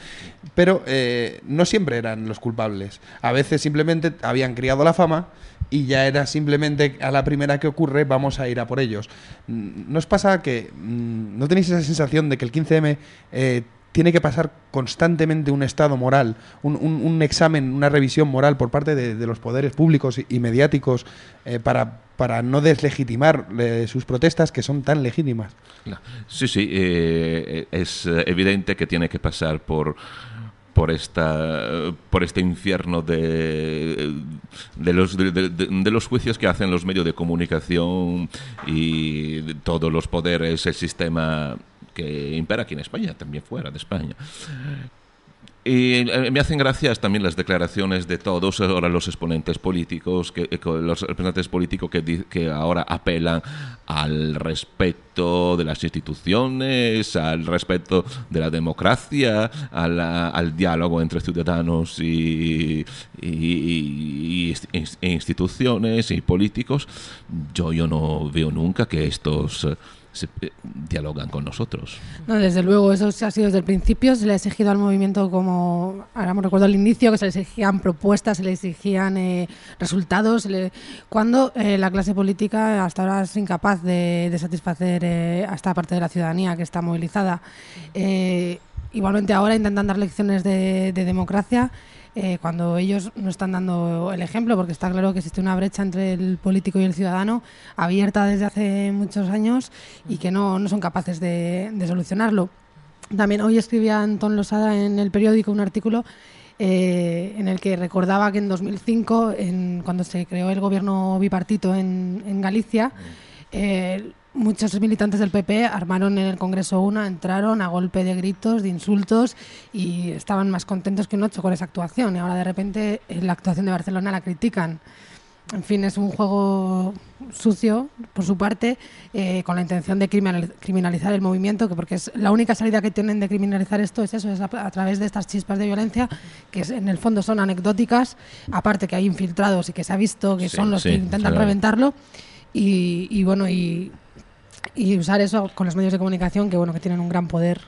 pero eh, no siempre eran los culpables. A veces simplemente habían criado la fama y ya era simplemente a la primera que ocurre vamos a ir a por ellos. ¿No os pasa que mm, no tenéis esa sensación de que el 15M eh, tiene que pasar constantemente un estado moral, un, examen, una revisión moral por parte de, los poderes públicos y, mediáticos eh, para, para no deslegitimar eh, sus protestas que son tan legítimas? Sí, sí, eh, es evidente que tiene que pasar por por esta por este infierno de, de los de, los juicios que hacen los medios de comunicación y todos los poderes el sistema que impera aquí en España también fuera de España y eh, me hacen gracias también las declaraciones de todos ahora los exponentes políticos, que, eh, los representantes políticos que, que ahora apelan al respeto de las instituciones, al respeto de la democracia, a la- al diálogo entre ciudadanos y, y- y- y inst- instituciones y políticos. Yo, yo no veo nunca que estos... se, eh, dialogan con nosotros. No, desde luego, eso ha sido desde el principio. Se le ha exigido al movimiento, como ahora me recuerdo al inicio, que se le exigían propuestas, se le exigían eh, resultados, cuando eh, la clase política hasta ahora es incapaz de, satisfacer a esta parte de la ciudadanía que está movilizada. Igualmente ahora intentan dar lecciones de democracia. Eh, cuando ellos no están dando el ejemplo, porque está claro que existe una brecha entre el político y el ciudadano abierta desde hace muchos años y que no, no son capaces de, de solucionarlo. También hoy escribía Antón Losada en el periódico un artículo eh, en el que recordaba que en 2005, en, cuando se creó el gobierno bipartito en, en Galicia, eh, muchos militantes del PP armaron en el Congreso una, entraron a golpe de gritos, de insultos y estaban más contentos que un ocho con esa actuación. Y ahora de repente eh, la actuación de Barcelona la critican. En fin, es un juego sucio por su parte, eh, con la intención de criminal- criminalizar el movimiento, que porque es la única salida que tienen de criminalizar esto es eso, es a, a través de estas chispas de violencia, que es- en el fondo son anecdóticas, aparte que hay infiltrados y que se ha visto que Sí, son los sí, que intentan claro. reventarlo, y, y bueno, y, y usar eso con los medios de comunicación, que bueno, que tienen un gran poder.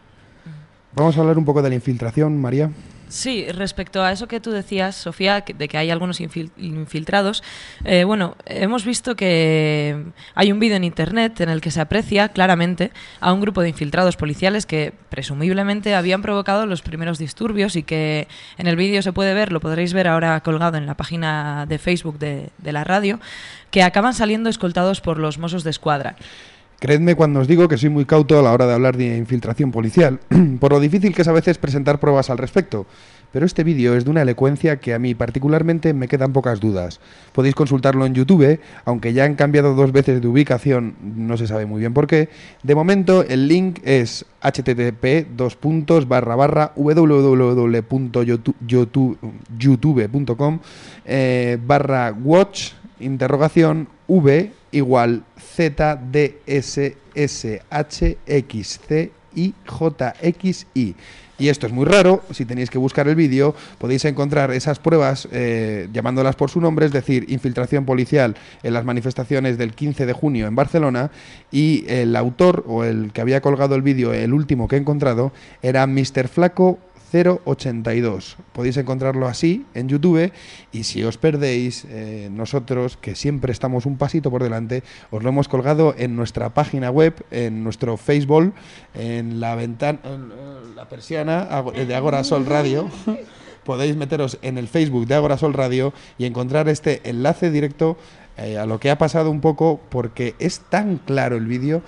Vamos a hablar un poco de la infiltración, María. Sí, respecto a eso que tú decías, Sofía, que- de que hay algunos infil- infiltrados, eh, bueno, hemos visto que hay un vídeo en Internet en el que se aprecia claramente a un grupo de infiltrados policiales que presumiblemente habían provocado los primeros disturbios y que en el vídeo se puede ver, lo podréis ver ahora colgado en la página de Facebook de, de la radio, que acaban saliendo escoltados por los Mossos de Escuadra. Creedme cuando os digo que soy muy cauto a la hora de hablar de infiltración policial, por lo difícil que es a veces presentar pruebas al respecto. Pero este vídeo es de una elocuencia que a mí particularmente me quedan pocas dudas. Podéis consultarlo en YouTube, aunque ya han cambiado dos veces de ubicación, no se sabe muy bien por qué. De momento el link es http www.youtube.com eh, barra watch interrogación v igual z d s s h x c i j x i y esto es muy raro, si tenéis que buscar el vídeo podéis encontrar esas pruebas eh, llamándolas por su nombre, es decir, infiltración policial en las manifestaciones del 15 de junio en Barcelona y el autor o el que había colgado el vídeo, el último que he encontrado, era Mr. Flaco 082. Podéis encontrarlo así en YouTube y si os perdéis, eh, nosotros, que siempre estamos un pasito por delante, os lo hemos colgado en nuestra página web, en nuestro Facebook, en la ventana, en, la persiana de Agora Sol Radio. Podéis meteros en el Facebook de Agora Sol Radio y encontrar este enlace directo eh, a lo que ha pasado un poco porque es tan claro el vídeo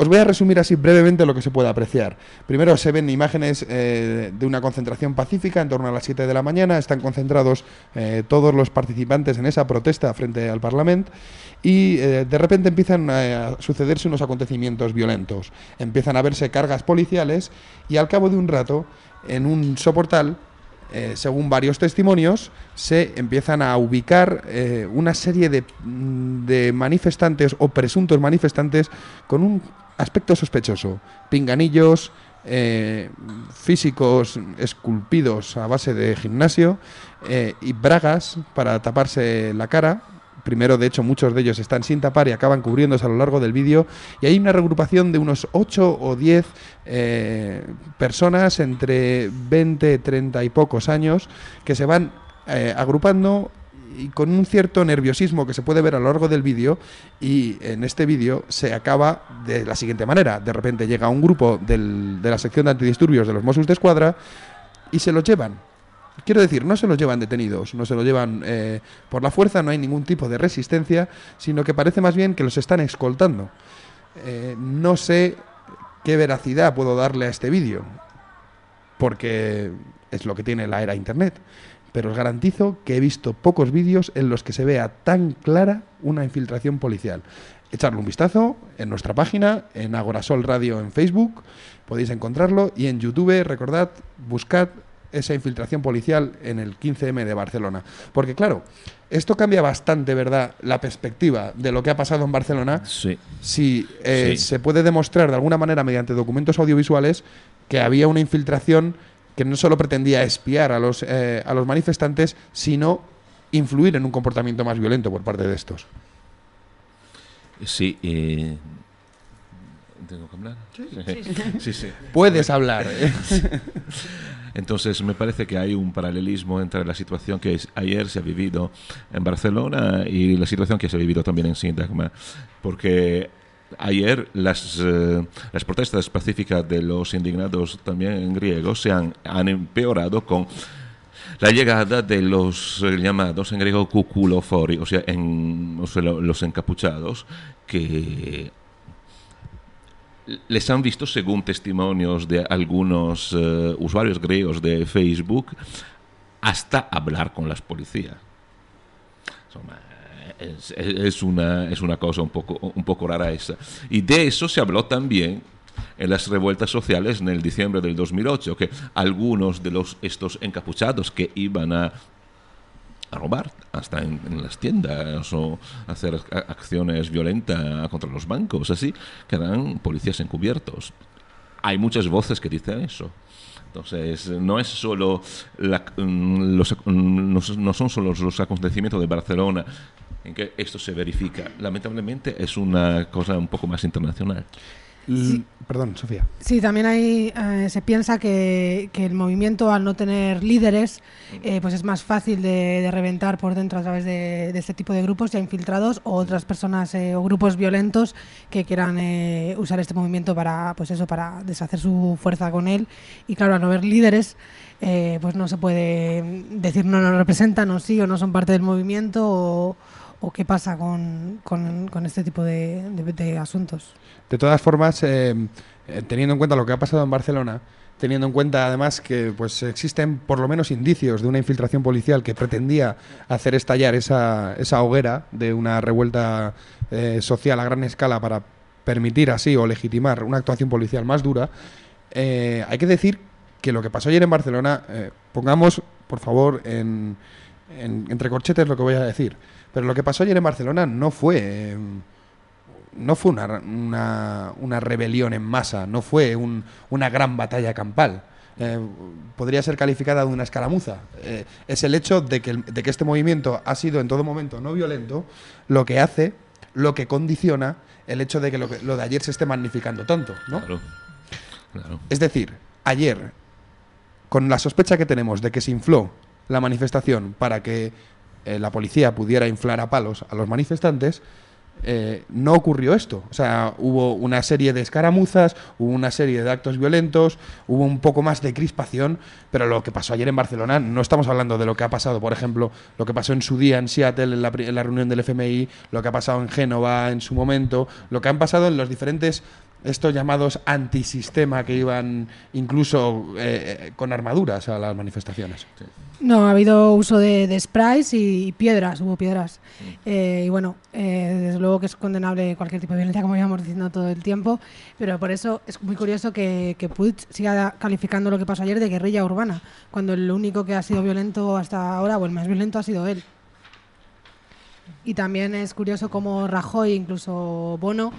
os voy a resumir así brevemente lo que se puede apreciar. Primero se ven imágenes eh, de una concentración pacífica en torno a las 7 de la mañana. Están concentrados eh, todos los participantes en esa protesta frente al Parlamento y eh, de repente empiezan a sucederse unos acontecimientos violentos. Empiezan a verse cargas policiales y al cabo de un rato, en un soportal, según varios testimonios, se empiezan a ubicar una serie de, mm, de manifestantes o presuntos manifestantes con un aspecto sospechoso. Pinganillos, eh, físicos esculpidos a base de gimnasio eh, y bragas para taparse la cara. Primero, de hecho, muchos de ellos están sin tapar y acaban cubriéndose a lo largo del vídeo. Y hay una regrupación de unos 8 o 10 eh, personas entre 20, 30 y pocos años que se van agrupando y con un cierto nerviosismo que se puede ver a lo largo del vídeo y en este vídeo se acaba de la siguiente manera. De repente llega un grupo de la sección de antidisturbios de los Mossos de Escuadra y se los llevan. Quiero decir, no se los llevan detenidos, no se los llevan eh, por la fuerza, no hay ningún tipo de resistencia, sino que parece más bien que los están escoltando. Eh, no sé qué veracidad puedo darle a este vídeo, porque es lo que tiene la era Internet. Pero os garantizo que he visto pocos vídeos en los que se vea tan clara una infiltración policial. Echarle un vistazo en nuestra página, en Agorasol Radio en Facebook, podéis encontrarlo, y en YouTube, recordad, buscad esa infiltración policial en el 15M de Barcelona. Porque claro, esto cambia bastante, ¿verdad?, la perspectiva de lo que ha pasado en Barcelona Sí. si eh, Sí. se puede demostrar de alguna manera mediante documentos audiovisuales que había una infiltración que no solo pretendía espiar a los, eh, a los manifestantes, sino influir en un comportamiento más violento por parte de estos. Sí, eh, ¿Tengo que hablar? Sí. sí, sí. Puedes hablar. ¿eh? Entonces, me parece que hay un paralelismo entre la situación que ayer se ha vivido en Barcelona y la situación que se ha vivido también en Sintagma. Porque ayer las, eh, las protestas pacíficas de los indignados también griegos se han, han empeorado con la llegada de los llamados en griego kukulofori, o sea, en, los encapuchados, que les han visto, según testimonios de algunos eh, usuarios griegos de Facebook, hasta hablar con las policías. Insomma, es, es una, es una cosa un poco, un poco rara esa. Y de eso se habló también en las revueltas sociales en el diciembre del 2008, que algunos de los, estos encapuchados que iban a a robar hasta en, en las tiendas o hacer acciones violentas contra los bancos, así, que eran policías encubiertos. Hay muchas voces que dicen eso. Entonces, no es solo la- mm, los, mm, no, no son solo los acontecimientos de Barcelona en que esto se verifica. Lamentablemente es una cosa un poco más internacional. L- Perdón, Sofía. Sí, también hay, eh, se piensa que, que el movimiento, al no tener líderes, eh, pues es más fácil de, de reventar por dentro a través de, de este tipo de grupos ya infiltrados o otras personas eh, o grupos violentos que quieran eh, usar este movimiento para, pues eso, para deshacer su fuerza con él. Y claro, al no haber líderes, eh, pues no se puede decir no nos representan o sí o no son parte del movimiento o, o qué pasa con, con- este tipo de- de- de asuntos. De todas formas, eh, eh, teniendo en cuenta lo que ha pasado en Barcelona, teniendo en cuenta además que pues existen por lo menos indicios de una infiltración policial que pretendía hacer estallar esa, esa hoguera de una revuelta eh, social a gran escala para permitir así o legitimar una actuación policial más dura, eh, hay que decir que lo que pasó ayer en Barcelona, eh, pongamos por favor en, en- entre corchetes lo que voy a decir, pero lo que pasó ayer en Barcelona no fue... eh, no fue una, una, una rebelión en masa, no fue un- una gran batalla campal. Eh, podría ser calificada de una escaramuza. Eh, es el hecho de que, el- de que este movimiento ha sido en todo momento no violento, lo que hace, lo que condiciona el hecho de que lo, que- lo de ayer se esté magnificando tanto. ¿no? Claro. Claro. Es decir, ayer, con la sospecha que tenemos de que se infló la manifestación para que eh, la policía pudiera inflar a palos a los manifestantes, eh, no ocurrió esto. O sea, hubo una serie de escaramuzas, hubo una serie de actos violentos, hubo un poco más de crispación, pero lo que pasó ayer en Barcelona, no estamos hablando de lo que ha pasado, por ejemplo, lo que pasó en su día en Seattle, en la, pri- en la reunión del FMI, lo que ha pasado en Génova en su momento, lo que han pasado en los diferentes estos llamados antisistema que iban incluso eh, eh, con armaduras a las manifestaciones. No, ha habido uso de, de sprays y, piedras, hubo piedras. Eh, y bueno, eh, desde luego que es condenable cualquier tipo de violencia, como íbamos diciendo todo el tiempo, pero por eso es muy curioso que, que Puig siga calificando lo que pasó ayer de guerrilla urbana, cuando el único que ha sido violento hasta ahora, o el más violento, ha sido él. Y también es curioso cómo Rajoy, incluso Bono,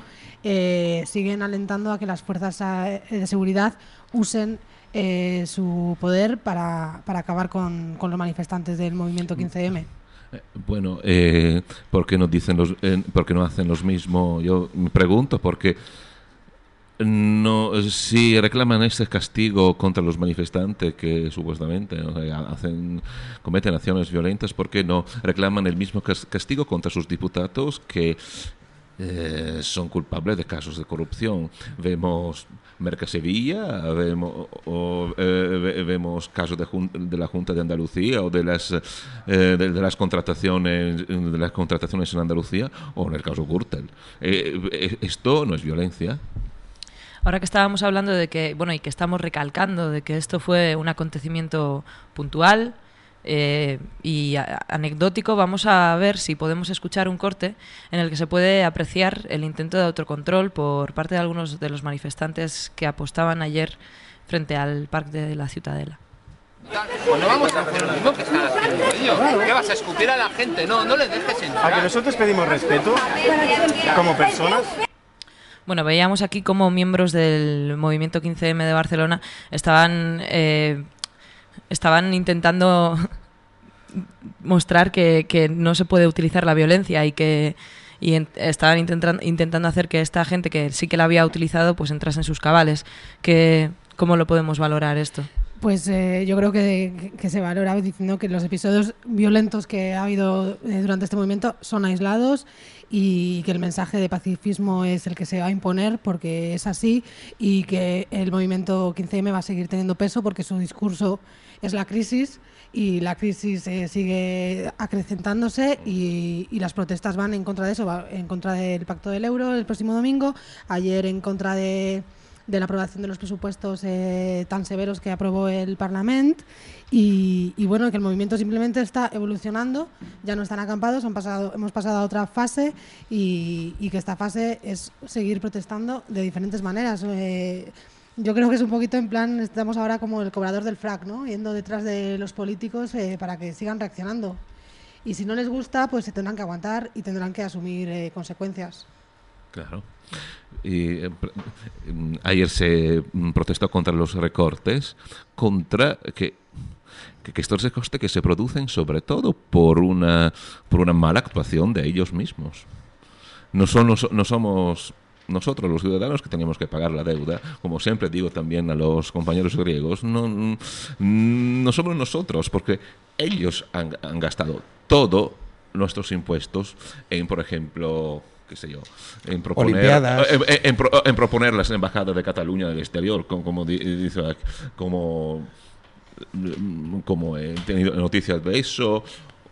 eh, siguen alentando a que las fuerzas eh, de seguridad usen eh, su poder para, para acabar con, con los manifestantes del movimiento 15M. Eh, Bueno, eh, ¿por, qué no dicen los, eh, ¿por qué no hacen los mismos? Yo me pregunto porque no, si reclaman ese castigo contra los manifestantes que supuestamente hacen, cometen acciones violentas, ¿por qué no reclaman el mismo cas- castigo contra sus diputados que eh, son culpables de casos de corrupción? Vemos Merca Sevilla, vemos, o, eh, ve- vemos casos de, de la Junta de Andalucía o de las eh, de las contrataciones de las contrataciones en Andalucía o en el caso Gürtel. Eh, eh, esto no es violencia. Ahora que estábamos hablando de que, bueno, y que estamos recalcando de que esto fue un acontecimiento puntual eh, y a- anecdótico, vamos a ver si podemos escuchar un corte en el que se puede apreciar el intento de autocontrol por parte de algunos de los manifestantes que apostaban ayer frente al Parque de la Ciutadela. Pues no vamos a hacer lo mismo que están haciendo ellos. ¿Qué vas a escupir a la gente? No, no les dejes entrar. A que nosotros pedimos respeto como personas. Bueno, veíamos aquí cómo miembros del movimiento 15M de Barcelona estaban, eh, estaban intentando mostrar que, no se puede utilizar la violencia y que, y estaban intentan- intentando hacer que esta gente que sí que la había utilizado pues entrase en sus cabales. Que, ¿Cómo lo podemos valorar esto? Pues eh, yo creo que, se valora diciendo que los episodios violentos que ha habido eh, durante este movimiento son aislados y que el mensaje de pacifismo es el que se va a imponer porque es así y que el movimiento 15M va a seguir teniendo peso porque su discurso es la crisis y la crisis eh, sigue acrecentándose y, y las protestas van en contra de eso, va en contra del pacto del euro el próximo domingo, ayer en contra de de la aprobación de los presupuestos eh, tan severos que aprobó el Parlamento y, y bueno, que el movimiento simplemente está evolucionando, ya no están acampados, han pasado, hemos pasado a otra fase y, y que esta fase es seguir protestando de diferentes maneras. Eh, yo creo que es un poquito en plan, estamos ahora como el cobrador del frac, ¿no? Yendo detrás de los políticos eh, para que sigan reaccionando. Y si no les gusta, pues se tendrán que aguantar y tendrán que asumir eh, consecuencias. Claro. Y, eh, mm, ayer se mm, protestó contra los recortes, contra que, que, estos recortes que se producen sobre todo por una, por una mala actuación de ellos mismos. No, son, no somos nosotros los ciudadanos que tenemos que pagar la deuda, como siempre digo también a los compañeros griegos, no, mm, somos nosotros, porque ellos han, han gastado todo nuestros impuestos en, por ejemplo, qué sé yo, en proponer, Olimpiadas. en, en- en en proponer las embajadas de Cataluña del exterior, como, como di- dice, como como he tenido noticias de eso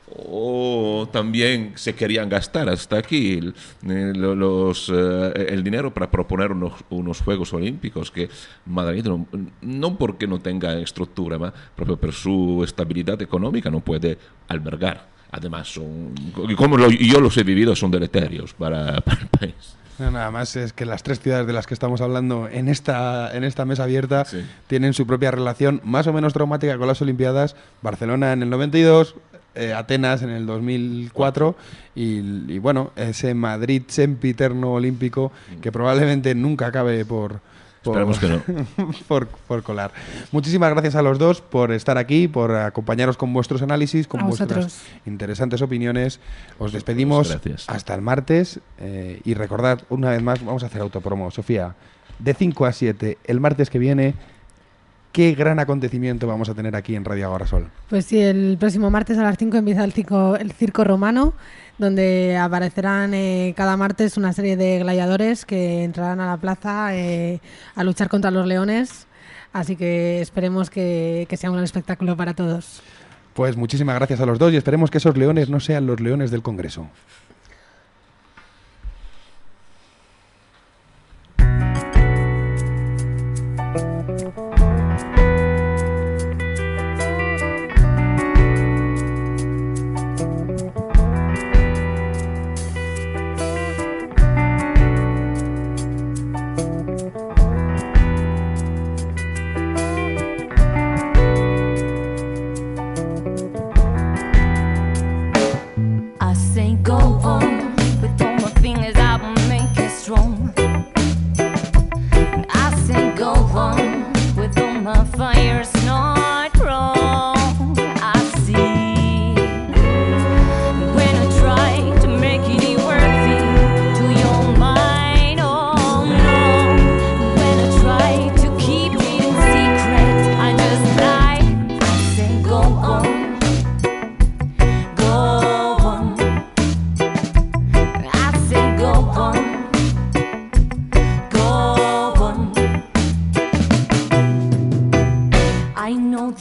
o también se querían gastar hasta aquí el, eh, lo- los, eh, el dinero para proponer unos, unos Juegos Olímpicos que Madrid no, no porque no tenga estructura, ma proprio per su estabilidad económica no puede albergar. Además, son, como lo- yo los he vivido, son deleterios para, para el país. No, nada más es que las tres ciudades de las que estamos hablando en esta, en esta mesa abierta Sí. tienen su propia relación más o menos traumática con las Olimpiadas. Barcelona en el 92, eh, Atenas en el 2004 y, y, bueno, ese Madrid sempiterno olímpico que probablemente nunca acabe por... por- Esperemos que no. por, por colar. Muchísimas gracias a los dos por estar aquí, por acompañaros con vuestros análisis, con A vuestras vosotros. interesantes opiniones. Os despedimos gracias. hasta el martes eh, y recordad una vez más, vamos a hacer autopromo, Sofía, de 5 a 7 el martes que viene, qué gran acontecimiento vamos a tener aquí en Radio Agora Sol. Pues sí, el próximo martes a las 5 empieza el circo, el circo romano, donde aparecerán eh, cada martes una serie de gladiadores que entrarán a la plaza eh, a luchar contra los leones. Así que esperemos que, que sea un gran espectáculo para todos. Pues muchísimas gracias a los dos y esperemos que esos leones no sean los leones del Congreso.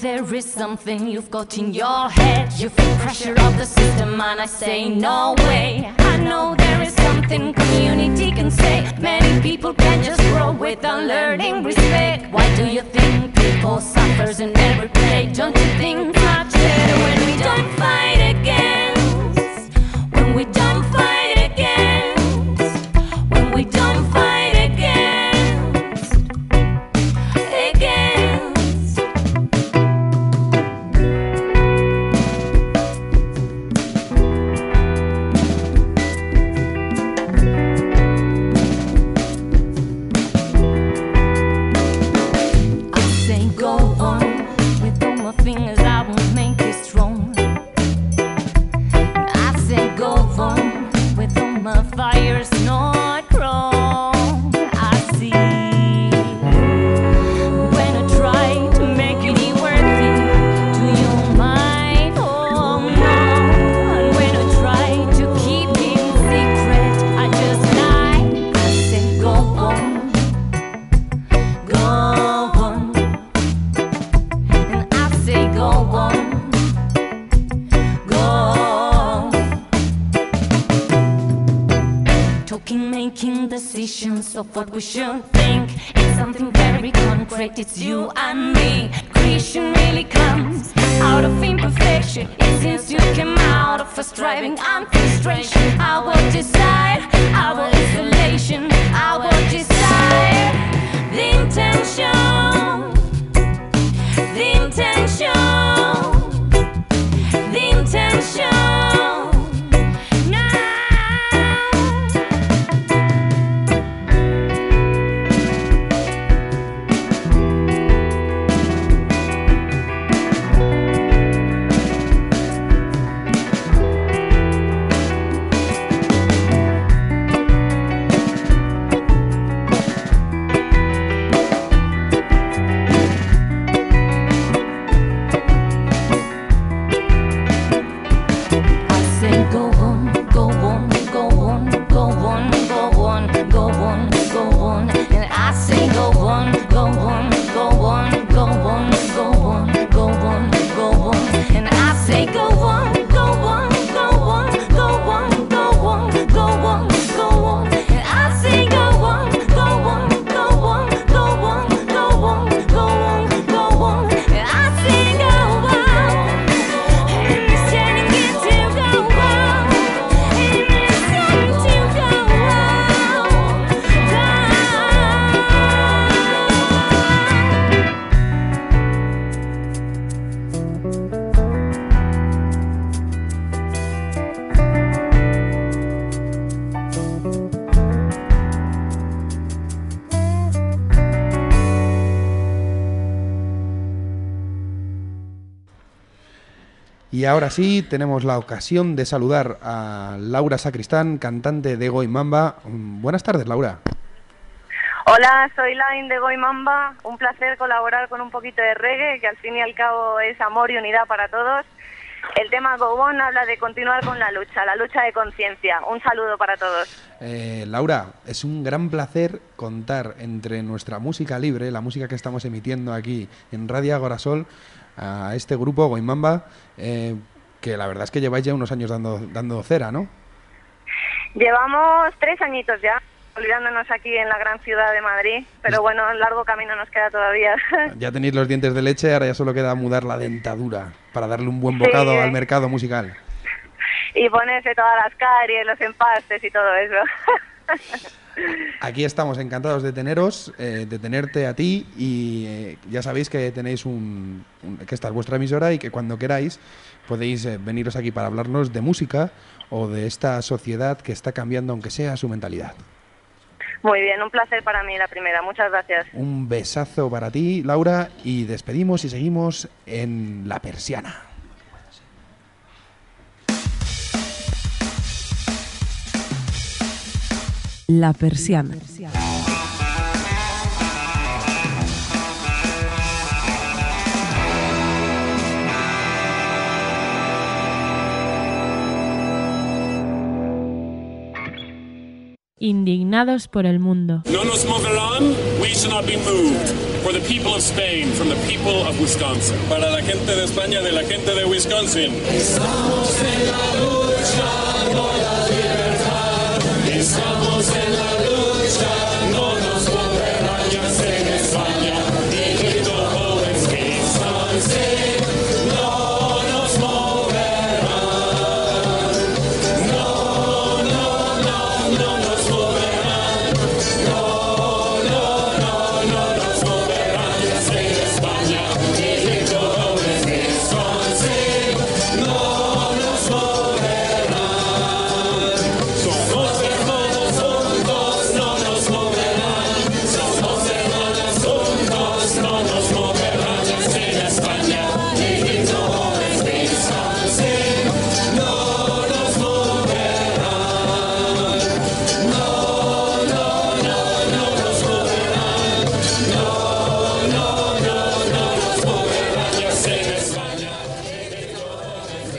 There is something you've got in your head. You feel pressure of the system, and I say no way. I know there is something community can say. Many people can just grow without learning respect. Why do you think people suffers in every play? Don't you think much better when we don't fight against? When we don't fight against? When we don't fight making decisions of what we should think. It's something very concrete, it's you and me. Creation really comes out of imperfection. It seems you came out of a striving and frustration. I will decide our isolation. I will decide the intention. The intention. The intention. Ahora sí, tenemos la ocasión de saludar a Laura Sacristán, cantante de Goy Mamba. Mm, Buenas tardes, Laura. Hola, soy Lain de Goy Mamba. Un placer colaborar con un poquito de reggae, que al fin y al cabo es amor y unidad para todos. El tema Go On habla de continuar con la lucha, la lucha de conciencia. Un saludo para todos. Eh, Laura, es un gran placer contar entre nuestra música libre, la música que estamos emitiendo aquí en Radio Agorasol, a este grupo Goimamba, eh, que la verdad es que lleváis ya unos años dando, dando cera, ¿no? Llevamos tres añitos ya, olvidándonos aquí en la gran ciudad de Madrid, pero bueno, largo camino nos queda todavía. Ya tenéis los dientes de leche, ahora ya solo queda mudar la dentadura para darle un buen Sí. bocado al mercado musical. y ponerse todas las caries, los empastes y todo eso. Aquí estamos encantados de teneros, eh, de tenerte a ti y eh, ya sabéis que tenéis un, un- que esta es vuestra emisora y que cuando queráis podéis eh, veniros aquí para hablarnos de música o de esta sociedad que está cambiando aunque sea su mentalidad. Muy bien, un placer para mí la primera. Muchas gracias. Un besazo para ti, Laura, y despedimos y seguimos en La Persiana. La persiana. Indignados por el mundo. No nos moverán, we shall not be moved. For the people of Spain, from the people of Wisconsin. Para la gente de España, de la gente de Wisconsin. Estamos en la lucha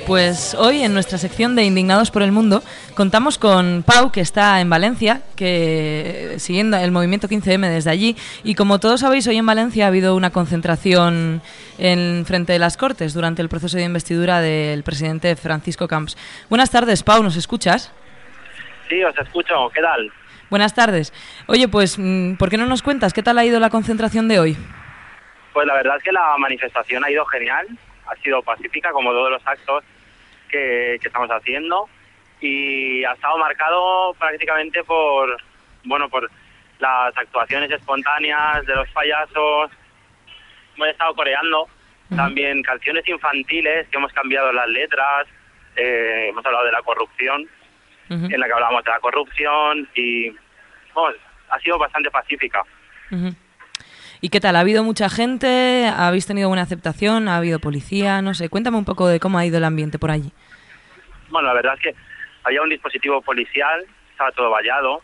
pues hoy en nuestra sección de Indignados por el Mundo contamos con Pau, que está en Valencia, que siguiendo el movimiento 15M desde allí. Y como todos sabéis, hoy en Valencia ha habido una concentración en frente de las Cortes durante el proceso de investidura del presidente Francisco Camps. Buenas tardes, Pau, ¿nos escuchas? Sí, os escucho. ¿Qué tal? Buenas tardes. Oye, pues, mm, ¿por qué no nos cuentas qué tal ha ido la concentración de hoy? Pues la verdad es que la manifestación ha ido genial, ha sido pacífica como todos los actos que, que estamos haciendo y ha estado marcado prácticamente por, bueno, por las actuaciones espontáneas de los payasos. Hemos estado coreando también canciones infantiles que hemos cambiado las letras, eh, hemos hablado de la corrupción, en la que hablábamos de la corrupción y ha sido bastante pacífica. ¿Y qué tal? ¿Ha habido mucha gente? ¿Habéis tenido buena aceptación? ¿Ha habido policía? No sé, cuéntame un poco de cómo ha ido el ambiente por allí. Bueno, la verdad es que había un dispositivo policial, estaba todo vallado,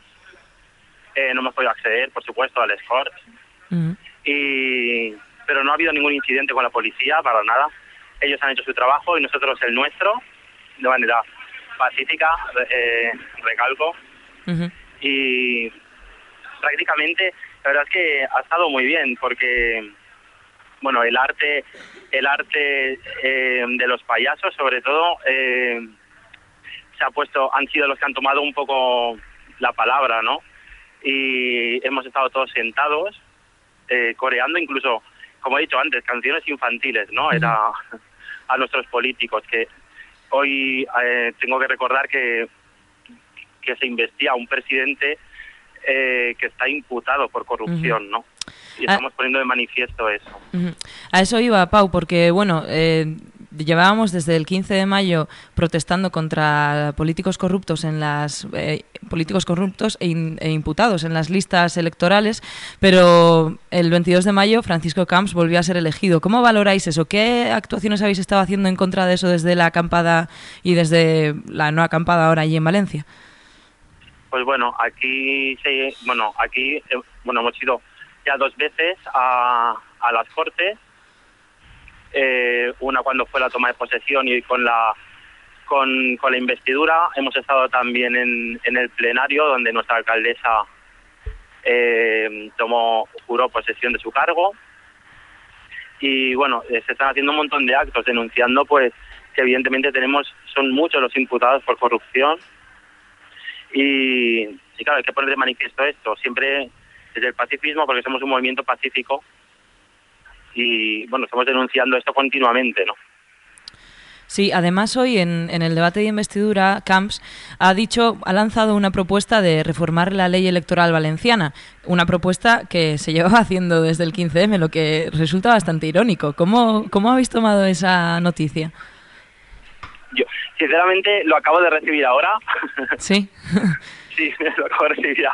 eh, no hemos podido acceder, por supuesto, al escort, y, pero no ha habido ningún incidente con la policía, para nada. Ellos han hecho su trabajo y nosotros el nuestro, de manera pacífica, eh, recalco, y prácticamente la verdad es que ha estado muy bien porque bueno el arte el arte eh, de los payasos sobre todo eh, se ha puesto han sido los que han tomado un poco la palabra no y hemos estado todos sentados eh, coreando incluso como he dicho antes canciones infantiles no era a nuestros políticos que hoy eh, tengo que recordar que que se investiga un presidente eh, que está imputado por corrupción, ¿no? Y Ah. estamos poniendo de manifiesto eso. A eso iba, Pau, porque, bueno, eh, llevábamos desde el 15 de mayo protestando contra políticos corruptos en las eh, políticos corruptos e, e imputados en las listas electorales, pero el 22 de mayo Francisco Camps volvió a ser elegido. ¿Cómo valoráis eso? ¿Qué actuaciones habéis estado haciendo en contra de eso desde la acampada y desde la no acampada ahora allí en Valencia? Pues bueno, aquí se, bueno, aquí eh, bueno, hemos ido ya dos veces a, a las Cortes. Eh, una cuando fue la toma de posesión y con la con, la investidura. Hemos estado también en, en el plenario donde nuestra alcaldesa eh, tomó juró posesión de su cargo. Y bueno, eh, se están haciendo un montón de actos denunciando pues que evidentemente tenemos son muchos los imputados por corrupción y, y claro, hay que poner de manifiesto esto, siempre desde el pacifismo, porque somos un movimiento pacífico y, bueno, estamos denunciando esto continuamente, ¿no? Sí, además hoy en, en el debate de investidura, Camps ha dicho, ha lanzado una propuesta de reformar la ley electoral valenciana, una propuesta que se llevaba haciendo desde el 15M, lo que resulta bastante irónico. ¿Cómo, cómo habéis tomado esa noticia? Yo, sinceramente, lo acabo de recibir ahora. Sí. sí, lo acabo de recibir,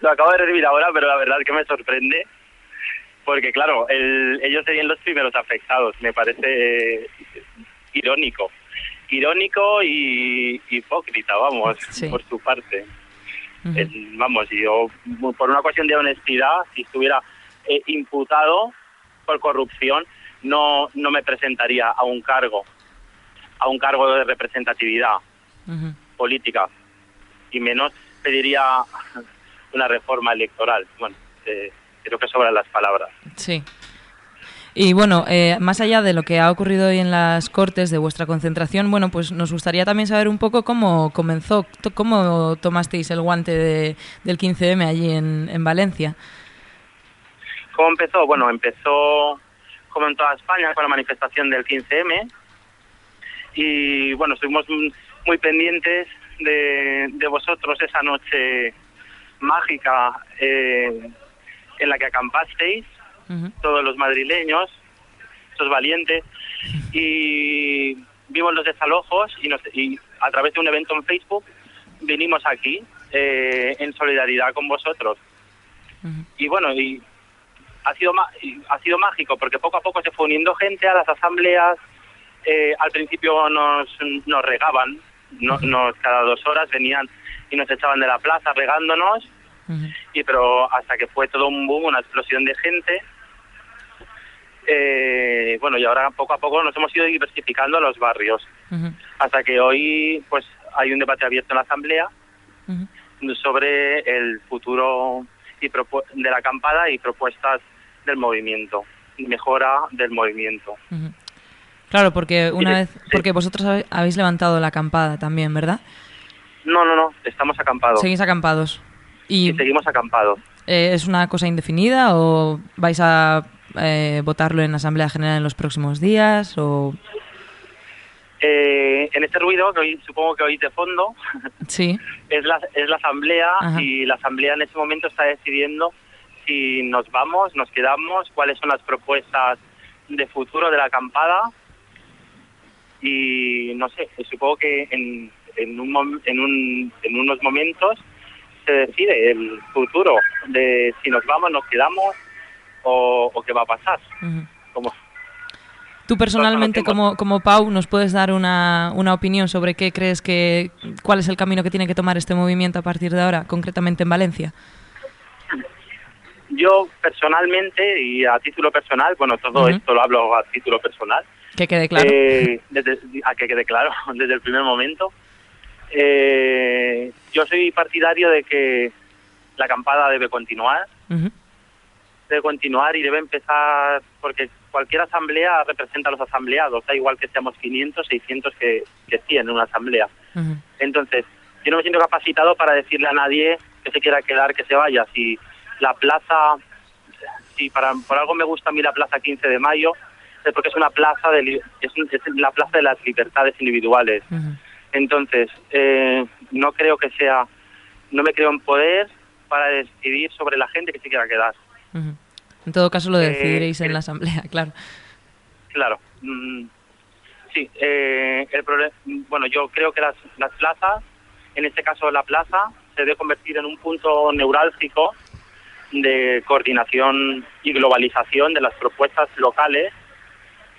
lo acabo de recibir ahora, pero la verdad es que me sorprende. Porque, claro, el- ellos serían los primeros afectados. Me parece eh, irónico. Irónico y hipócrita, vamos, Sí. por su parte. El- vamos, yo, por una cuestión de honestidad, si estuviera eh, imputado por corrupción, no, no me presentaría a un cargo, a un cargo de representatividad política, y menos pediría una reforma electoral. Bueno, eh, creo que sobran las palabras. Sí. Y bueno, eh, más allá de lo que ha ocurrido hoy en las Cortes de vuestra concentración, bueno, pues nos gustaría también saber un poco cómo comenzó, cómo tomasteis el guante de- del 15M allí en, en Valencia. ¿Cómo empezó? Bueno, empezó como en toda España con la manifestación del 15M y bueno, estuvimos muy pendientes de, de vosotros esa noche mágica eh, en la que acampasteis, todos los madrileños, esos valientes, y vimos los desalojos y, nos- y a través de un evento en Facebook vinimos aquí eh, en solidaridad con vosotros. Y bueno, y ha sido ma- y ha sido mágico porque poco a poco se fue uniendo gente a las asambleas. Eh, al principio nos, nos regaban, no- nos cada dos horas venían y nos echaban de la plaza regándonos, y pero hasta que fue todo un boom, una explosión de gente Eh, bueno, y ahora poco a poco nos hemos ido diversificando a los barrios, hasta que hoy pues hay un debate abierto en la Asamblea sobre el futuro y de la acampada y propuestas del movimiento, mejora del movimiento. Claro, porque una vez, porque vosotros habéis levantado la acampada también, ¿verdad? No, no, no, estamos acampados. Seguís acampados. ¿Y Y seguimos acampados. eh, es una cosa indefinida o vais a eh, votarlo en la Asamblea General en los próximos días? O... Eh, en este ruido, que hoy, supongo que oís de fondo, Sí. es la, es la asamblea Ajá. y la asamblea en ese momento está decidiendo si nos vamos, nos quedamos, cuáles son las propuestas de futuro de la acampada y no sé, supongo que en, en, un, en, un, en unos momentos se decide el futuro de si nos vamos, nos quedamos o, o qué va a pasar. Como, Tú personalmente, como, como Pau, ¿nos puedes dar una, una opinión sobre qué crees que, cuál es el camino que tiene que tomar este movimiento a partir de ahora, concretamente en Valencia? yo personalmente y a título personal, bueno, todo esto lo hablo a título personal, Que quede claro. Eh, desde, a que quede claro, desde el primer momento. Eh, yo soy partidario de que la acampada debe continuar, debe continuar y debe empezar, porque cualquier asamblea representa a los asambleados, da igual que seamos 500, 600 que, que 100 en una asamblea. Entonces, yo no me siento capacitado para decirle a nadie que se quiera quedar, que se vaya. Si la plaza, si para, por algo me gusta a mí la plaza 15 de mayo, es porque es una plaza de, es, es la plaza de las libertades individuales. Entonces, eh, no creo que sea, no me creo en poder para decidir sobre la gente que se quiera quedar. En todo caso, lo Eh, decidiréis en la Asamblea, claro. Claro. mm, sí, eh, el problema, bueno, yo creo que las, las plazas, en este caso la plaza, se debe convertir en un punto neurálgico de coordinación y globalización de las propuestas locales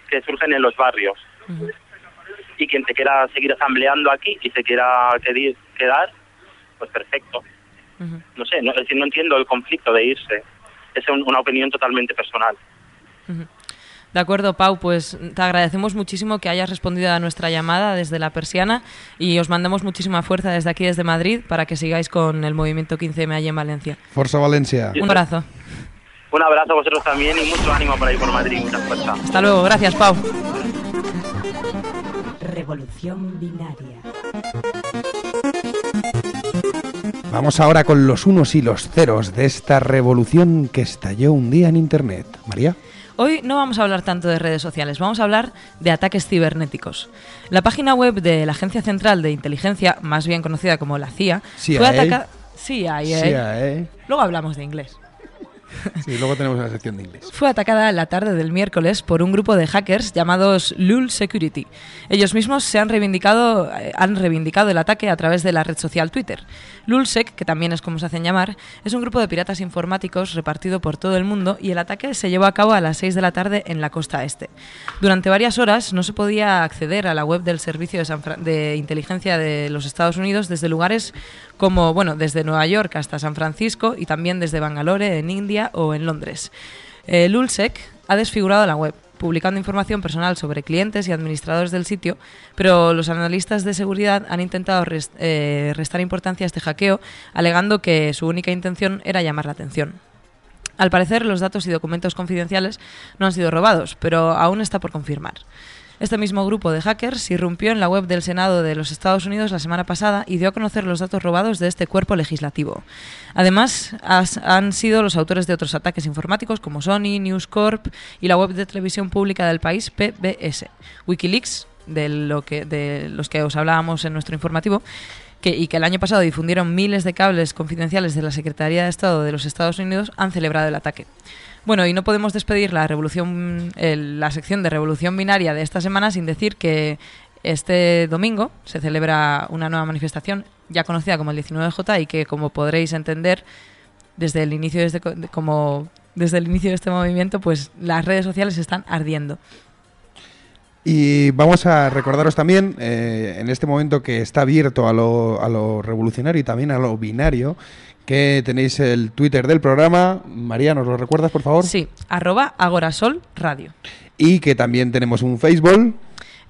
que surgen en los barrios. Y quien se quiera seguir asambleando aquí y se quiera quedar, pues perfecto. No sé, no, es decir, no entiendo el conflicto de irse. Es un- una opinión totalmente personal. De acuerdo, Pau, pues te agradecemos muchísimo que hayas respondido a nuestra llamada desde la persiana y os mandamos muchísima fuerza desde aquí, desde Madrid, para que sigáis con el movimiento 15M allí en Valencia. Forza Valencia. Un abrazo. Un abrazo a vosotros también y mucho ánimo por ahí por Madrid, mucha fuerza. Hasta luego, gracias, Pau. Revolución binaria. Vamos ahora con los unos y los ceros de esta revolución que estalló un día en Internet. María. Hoy no vamos a hablar tanto de redes sociales, vamos a hablar de ataques cibernéticos. La página web de la Agencia Central de Inteligencia, más bien conocida como la CIA, CIA. fue atacada... CIA. CIA. Luego hablamos de inglés. Sí, luego tenemos una sección de inglés. Fue atacada la tarde del miércoles por un grupo de hackers llamados Lul Security. Ellos mismos se han reivindicado, eh, han reivindicado el ataque a través de la red social Twitter. Lulsec, que también es como se hacen llamar, es un grupo de piratas informáticos repartido por todo el mundo y el ataque se llevó a cabo a las 6 de la tarde en la costa este. Durante varias horas no se podía acceder a la web del Servicio de, Inteligencia de los Estados Unidos desde lugares como, bueno, desde Nueva York hasta San Francisco y también desde Bangalore en India o en Londres. Eh, Lulsec ha desfigurado la web, publicando información personal sobre clientes y administradores del sitio, pero los analistas de seguridad han intentado eh, restar importancia a este hackeo, alegando que su única intención era llamar la atención. Al parecer, los datos y documentos confidenciales no han sido robados, pero aún está por confirmar. Este mismo grupo de hackers irrumpió en la web del Senado de los Estados Unidos la semana pasada y dio a conocer los datos robados de este cuerpo legislativo. Además, han sido los autores de otros ataques informáticos como Sony, News Corp y la web de televisión pública del país PBS. Wikileaks, de, lo que, los que os hablábamos en nuestro informativo, y que el año pasado difundieron miles de cables confidenciales de la Secretaría de Estado de los Estados Unidos, han celebrado el ataque. Bueno, y no podemos despedir la revolución, la sección de revolución binaria de esta semana sin decir que este domingo se celebra una nueva manifestación ya conocida como el 19J y que como podréis entender desde el inicio de este, como desde el inicio de este movimiento, pues las redes sociales están ardiendo. Y vamos a recordaros también, eh, en este momento que está abierto a lo, a lo revolucionario y también a lo binario, que tenéis el Twitter del programa. María, ¿nos lo recuerdas, por favor? Sí, arroba Agorasol Radio. Y que también tenemos un Facebook.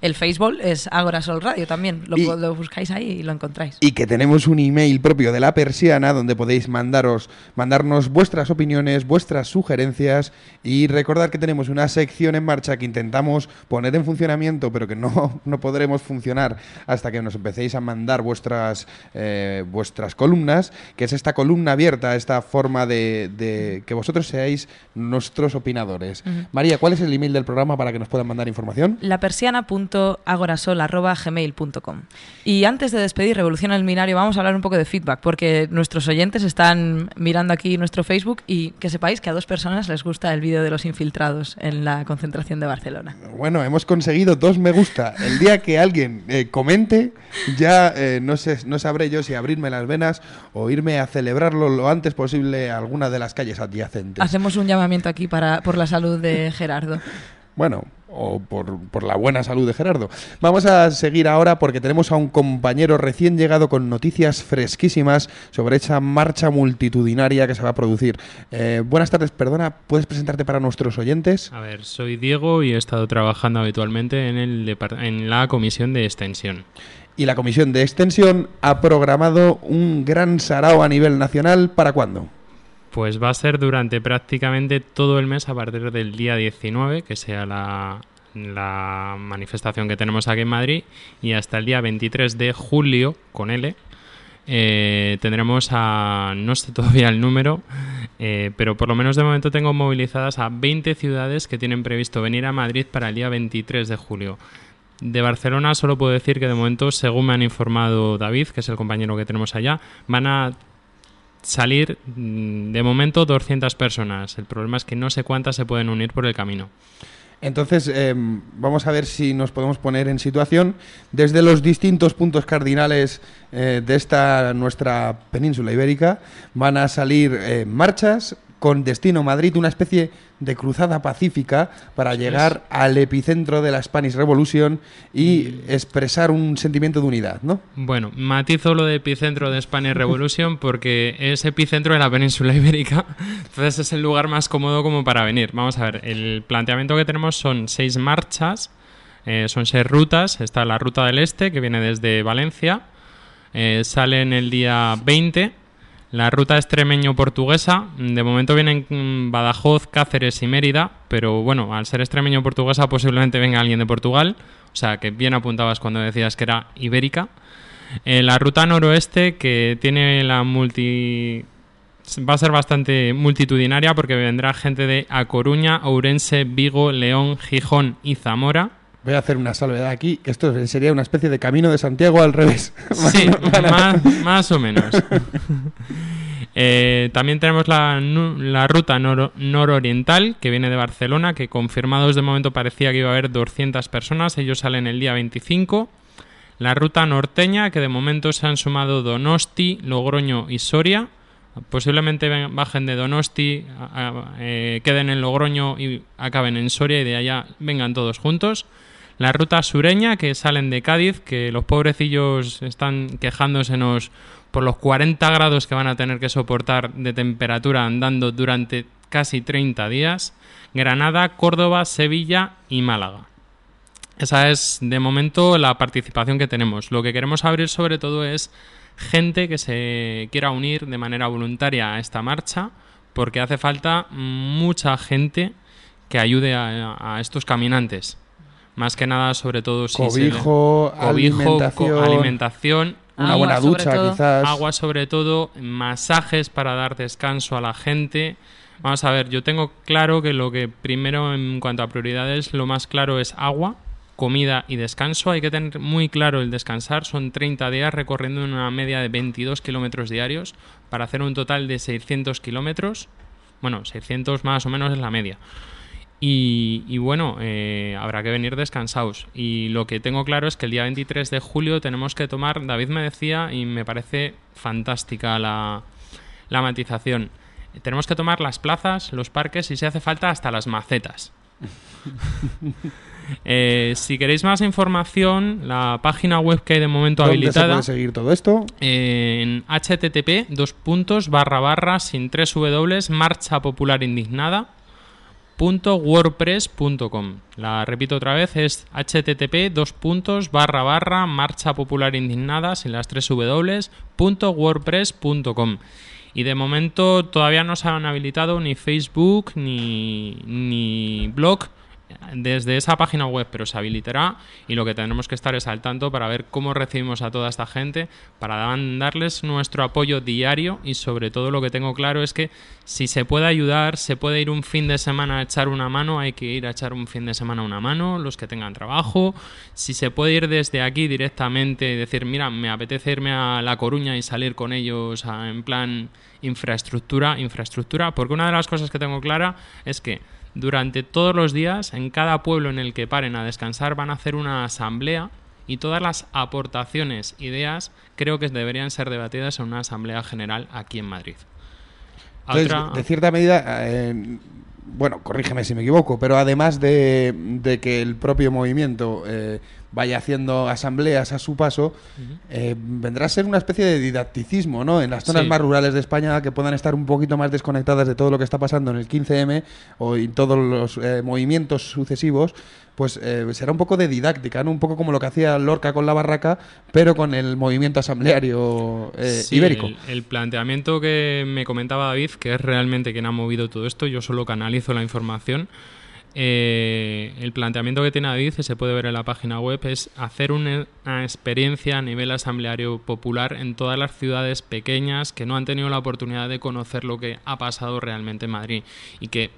El Facebook es Agorasol Radio también. Lo, Y- lo buscáis ahí y lo encontráis. Y que tenemos un email propio de la persiana donde podéis mandaros, mandarnos vuestras opiniones, vuestras sugerencias y recordar que tenemos una sección en marcha que intentamos poner en funcionamiento, pero que no, no podremos funcionar hasta que nos empecéis a mandar vuestras, eh, vuestras columnas, que es esta columna abierta, esta forma de, de que vosotros seáis nuestros opinadores. María, ¿cuál es el email del programa para que nos puedan mandar información? lapersiana.agorasol.gmail.com Y antes de despedir Revolución al Binario, vamos a hablar un poco de feedback, porque nuestros oyentes están mirando aquí nuestro Facebook y que sepáis que a dos personas les gusta el vídeo de los infiltrados en la concentración de Barcelona. Bueno, hemos conseguido dos me gusta. El día que alguien eh, comente, ya eh, no, sé, no sabré yo si abrirme las venas o irme a celebrarlo lo antes posible a alguna de las calles adyacentes. Hacemos un llamamiento aquí para, por la salud de Gerardo. Bueno, o por, por la buena salud de Gerardo. Vamos a seguir ahora porque tenemos a un compañero recién llegado con noticias fresquísimas sobre esa marcha multitudinaria que se va a producir. Eh, buenas tardes, perdona, ¿puedes presentarte para nuestros oyentes? A ver, soy Diego y he estado trabajando habitualmente en, el en la comisión de extensión. Y la Comisión de Extensión ha programado un gran sarao a nivel nacional. ¿Para cuándo? Pues va a ser durante prácticamente todo el mes a partir del día 19, que sea la, manifestación que tenemos aquí en Madrid, y hasta el día 23 de julio, con L, eh, tendremos a, no sé todavía el número, eh, pero por lo menos de momento tengo movilizadas a 20 ciudades que tienen previsto venir a Madrid para el día 23 de julio. De Barcelona solo puedo decir que de momento, según me han informado David, que es el compañero que tenemos allá, van a salir mm, de momento 200 personas. El problema es que no sé cuántas se pueden unir por el camino. Entonces, eh, vamos a ver si nos podemos poner en situación desde los distintos puntos cardinales eh, de esta nuestra península ibérica. Van a salir eh, marchas con destino Madrid, una especie de cruzada pacífica para llegar al epicentro de la Spanish Revolution y expresar un sentimiento de unidad, ¿no? Bueno, matizo lo de epicentro de Spanish Revolution porque es epicentro de la península ibérica, entonces es el lugar más cómodo como para venir. Vamos a ver, el planteamiento que tenemos son seis marchas, eh, son seis rutas. Está la ruta del este que viene desde Valencia, eh, sale en el día 20. La ruta extremeño-portuguesa, de momento vienen Badajoz, Cáceres y Mérida, pero bueno, al ser extremeño-portuguesa posiblemente venga alguien de Portugal, o sea que bien apuntabas cuando decías que era ibérica. Eh, la ruta noroeste que tiene la multi... va a ser bastante multitudinaria porque vendrá gente de A Coruña, Ourense, Vigo, León, Gijón y Zamora. Voy a hacer una salvedad aquí. Esto sería una especie de camino de Santiago al revés. Sí, más, más o menos. Eh, también tenemos la, ruta noro- nororiental que viene de Barcelona, que confirmados de momento parecía que iba a haber 200 personas. Ellos salen el día 25. La ruta norteña, que de momento se han sumado Donosti, Logroño y Soria. Posiblemente bajen de Donosti, a- a- eh, queden en Logroño y acaben en Soria y de allá vengan todos juntos. La ruta sureña, que salen de Cádiz, que los pobrecillos están quejándosenos por los 40 grados que van a tener que soportar de temperatura andando durante casi 30 días. Granada, Córdoba, Sevilla y Málaga. Esa es de momento la participación que tenemos. Lo que queremos abrir sobre todo es gente que se quiera unir de manera voluntaria a esta marcha, porque hace falta mucha gente que ayude a, a estos caminantes. Más que nada, sobre todo si se le- Cobijo, alimentación, co- alimentación, una agua buena ducha, todo, quizás. Agua sobre todo, masajes para dar descanso a la gente. Vamos a ver, yo tengo claro que lo que primero en cuanto a prioridades, lo más claro es agua, comida y descanso. Hay que tener muy claro el descansar. Son 30 días recorriendo una media de 22 kilómetros diarios para hacer un total de 600 kilómetros. Bueno, 600 más o menos es la media. Y, y bueno, eh, habrá que venir descansados. Y lo que tengo claro es que el día 23 de julio tenemos que tomar, David me decía, y me parece fantástica la, la matización, tenemos que tomar las plazas, los parques y si hace falta hasta las macetas. Eh, si queréis más información, la página web que hay de momento ¿Dónde se habilitada puede seguir todo esto? en http dos puntos barra barra sin tres w marcha popular indignada wordpress.com la repito otra vez es http dos puntos barra barra marcha popular indignada sin las tres w punto wordpress.com y de momento todavía no se han habilitado ni Facebook ni, ni blog desde esa página web, pero se habilitará y lo que tendremos que estar es al tanto para ver cómo recibimos a toda esta gente, para darles nuestro apoyo diario y sobre todo lo que tengo claro es que si se puede ayudar, se puede ir un fin de semana a echar una mano, hay que ir a echar un fin de semana una mano, los que tengan trabajo, si se puede ir desde aquí directamente y decir, mira, me apetece irme a La Coruña y salir con ellos en plan infraestructura, infraestructura, porque una de las cosas que tengo clara es que durante todos los días, en cada pueblo en el que paren a descansar, van a hacer una asamblea y todas las aportaciones, ideas, creo que deberían ser debatidas en una asamblea general aquí en Madrid. Entonces, Otra- de cierta medida, eh, bueno, corrígeme si me equivoco, pero además de, de que el propio movimiento eh, vaya haciendo asambleas a su paso, eh, vendrá a ser una especie de didacticismo, ¿no? En las zonas Sí. más rurales de España que puedan estar un poquito más desconectadas de todo lo que está pasando en el 15M o en todos los eh, movimientos sucesivos, pues eh, será un poco de didáctica, ¿no? Un poco como lo que hacía Lorca con la barraca, pero con el movimiento asambleario Sí, ibérico. El, el planteamiento que me comentaba David, que es realmente quien ha movido todo esto, yo solo canalizo la información. Eh, el planteamiento que tiene David, y se puede ver en la página web, es hacer una, una experiencia a nivel asambleario popular en todas las ciudades pequeñas que no han tenido la oportunidad de conocer lo que ha pasado realmente en Madrid y que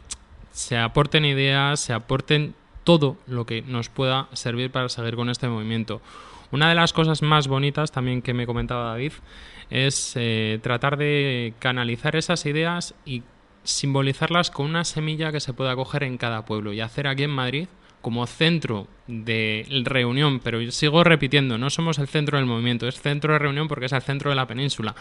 se aporten ideas, se aporten todo lo que nos pueda servir para seguir con este movimiento. Una de las cosas más bonitas también que me comentaba David es eh, tratar de canalizar esas ideas y simbolizarlas con una semilla que se pueda coger en cada pueblo y hacer aquí en Madrid como centro de reunión, pero yo sigo repitiendo, no somos el centro del movimiento, es centro de reunión porque es el centro de la península,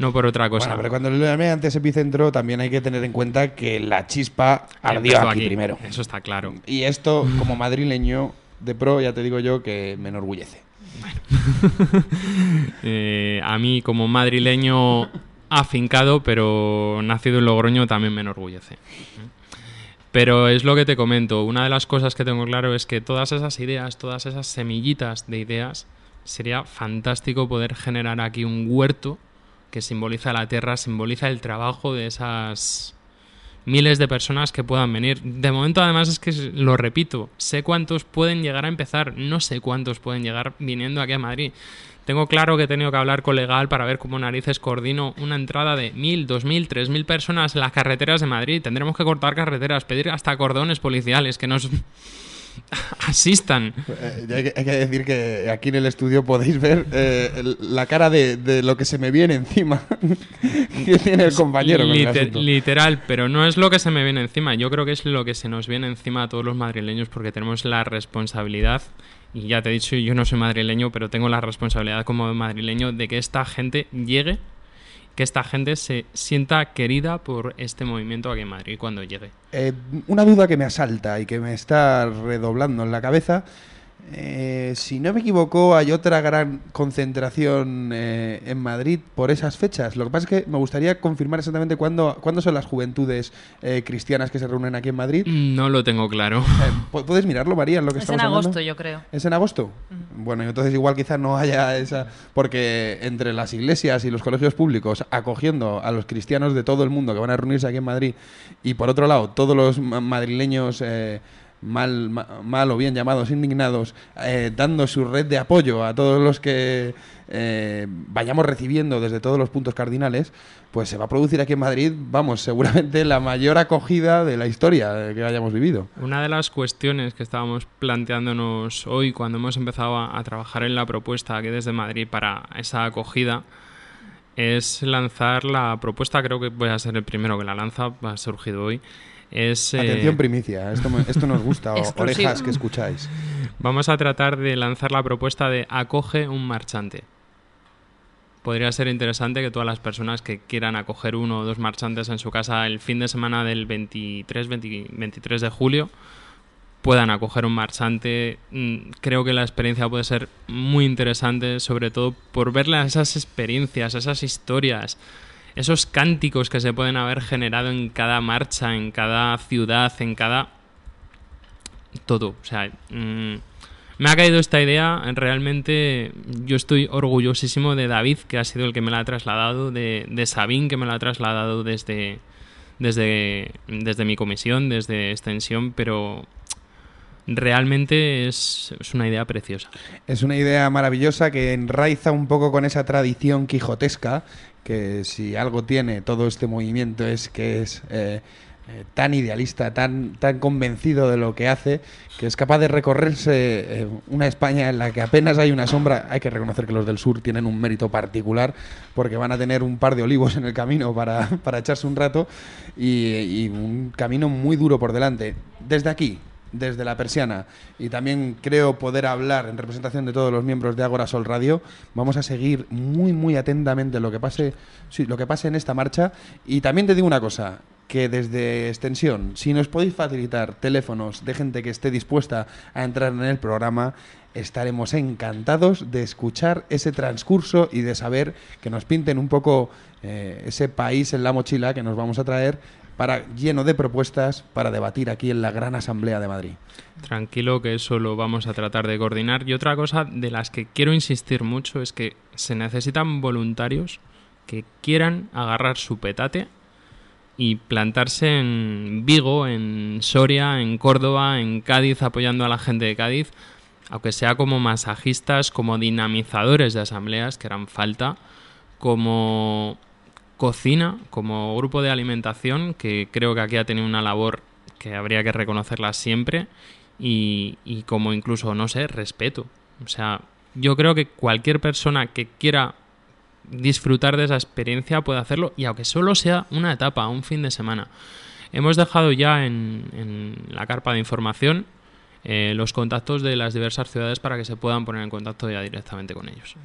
no por otra cosa. Bueno, pero cuando lo llamé antes epicentro, también hay que tener en cuenta que la chispa ardió aquí, primero. Eso está claro. Y esto, como madrileño de pro, ya te digo yo que me enorgullece. Eh, a mí, como madrileño afincado, pero nacido en Logroño, también me enorgullece. Pero es lo que te comento. Una de las cosas que tengo claro es que todas esas ideas, todas esas semillitas de ideas, sería fantástico poder generar aquí un huerto que simboliza la tierra, simboliza el trabajo de esas miles de personas que puedan venir. De momento, además, es que lo repito, sé cuántos pueden llegar a empezar, no sé cuántos pueden llegar viniendo aquí a Madrid. Tengo claro que he tenido que hablar con legal para ver cómo narices coordino una entrada de mil, dos mil, tres mil personas en las carreteras de Madrid. Tendremos que cortar carreteras, pedir hasta cordones policiales que nos asistan. Eh, hay, que, decir que aquí en el estudio podéis ver eh, el- la cara de, de lo que se me viene encima que tiene el compañero. el literal, pero no es lo que se me viene encima. Yo creo que es lo que se nos viene encima a todos los madrileños porque tenemos la responsabilidad, y ya te he dicho, yo no soy madrileño, pero tengo la responsabilidad como madrileño de que esta gente llegue, que esta gente se sienta querida por este movimiento aquí en Madrid cuando llegue. Eh, una duda que me asalta y que me está redoblando en la cabeza. Eh, si no me equivoco, hay otra gran concentración eh, en Madrid por esas fechas. Lo que pasa es que me gustaría confirmar exactamente cuándo, cuándo son las juventudes eh, cristianas que se reúnen aquí en Madrid. No lo tengo claro. ¿pu- ¿Puedes mirarlo, María, en lo que Es estamos en hablando? agosto, yo creo. ¿Es en agosto? Bueno, entonces igual quizás no haya esa... Porque entre las iglesias y los colegios públicos acogiendo a los cristianos de todo el mundo que van a reunirse aquí en Madrid y por otro lado todos los ma- madrileños... eh, Mal, ma- mal o bien llamados indignados, eh, dando su red de apoyo a todos los que eh, vayamos recibiendo desde todos los puntos cardinales, pues se va a producir aquí en Madrid, vamos, seguramente la mayor acogida de la historia que hayamos vivido. Una de las cuestiones que estábamos planteándonos hoy cuando hemos empezado a, a trabajar en la propuesta aquí desde Madrid para esa acogida es lanzar la propuesta, creo que voy a ser el primero que la lanza, ha surgido hoy. Es, eh, Atención primicia, esto, me- esto nos gusta, o- orejas que escucháis. Vamos a tratar de lanzar la propuesta de acoge un marchante. Podría ser interesante que todas las personas que quieran acoger uno o dos marchantes en su casa el fin de semana del 23, 20 23 de julio, puedan acoger un marchante. Mm, Creo que la experiencia puede ser muy interesante, sobre todo por ver las- esas experiencias, esas historias, esos cánticos que se pueden haber generado en cada marcha, en cada ciudad, en cada todo. O sea, mm, me ha caído esta idea. Realmente yo estoy orgullosísimo de David, que ha sido el que me la ha trasladado, de, de Sabín, que me la ha trasladado desde, desde, desde mi comisión, desde extensión, pero realmente es, es una idea preciosa. Es una idea maravillosa que enraiza un poco con esa tradición quijotesca, que si algo tiene todo este movimiento es que es eh, eh, tan idealista, tan, tan convencido de lo que hace, que es capaz de recorrerse eh, una España en la que apenas hay una sombra. Hay que reconocer que los del sur tienen un mérito particular, porque van a tener un par de olivos en el camino para, para echarse un rato y, y un camino muy duro por delante. Desde aquí, desde la persiana y también creo poder hablar en representación de todos los miembros de Agora Sol Radio. Vamos a seguir muy muy atentamente lo que pase, lo que pase en esta marcha y también te digo una cosa que desde extensión, si nos podéis facilitar teléfonos de gente que esté dispuesta a entrar en el programa, estaremos encantados de escuchar ese transcurso y de saber que nos pinten un poco eh, ese país en la mochila que nos vamos a traer para lleno de propuestas para debatir aquí en la Gran Asamblea de Madrid. Tranquilo que eso lo vamos a tratar de coordinar. Y otra cosa de las que quiero insistir mucho es que se necesitan voluntarios que quieran agarrar su petate y plantarse en Vigo, en Soria, en Córdoba, en Cádiz, apoyando a la gente de Cádiz, aunque sea como masajistas, como dinamizadores de asambleas, que harán falta, como cocina, como grupo de alimentación, que creo que aquí ha tenido una labor que habría que reconocerla siempre, y, y como incluso, no sé, respeto. O sea, yo creo que cualquier persona que quiera disfrutar de esa experiencia puede hacerlo, y aunque solo sea una etapa, un fin de semana. Hemos dejado ya en, en la carpa de información eh, los contactos de las diversas ciudades para que se puedan poner en contacto ya directamente con ellos.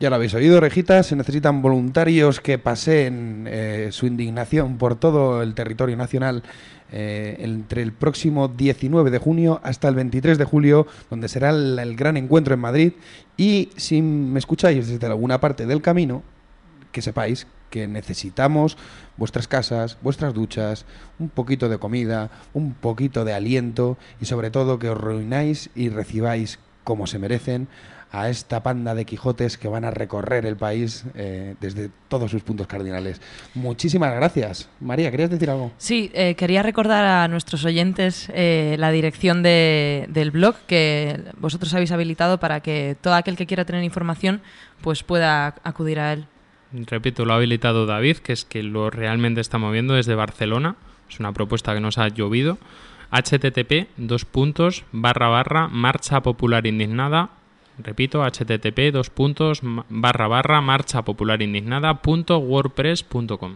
Ya lo habéis oído, Rejita, se necesitan voluntarios que paseen eh, su indignación por todo el territorio nacional eh, entre el próximo 19 de junio hasta el 23 de julio, donde será el, el gran encuentro en Madrid. Y si me escucháis desde alguna parte del camino, que sepáis que necesitamos vuestras casas, vuestras duchas, un poquito de comida, un poquito de aliento y sobre todo que os reunáis y recibáis como se merecen a esta panda de Quijotes que van a recorrer el país eh, desde todos sus puntos cardinales. Muchísimas gracias. María, ¿querías decir algo? Sí, eh, quería recordar a nuestros oyentes eh, la dirección de- del blog que vosotros habéis habilitado para que todo aquel que quiera tener información pues pueda acudir a él. Repito, lo ha habilitado David, que es que lo realmente está moviendo desde Barcelona. Es una propuesta que nos ha llovido. http dos puntos barra barra marcha popular indignada repito http dos puntos barra barra marcha popular indignada punto wordpress.com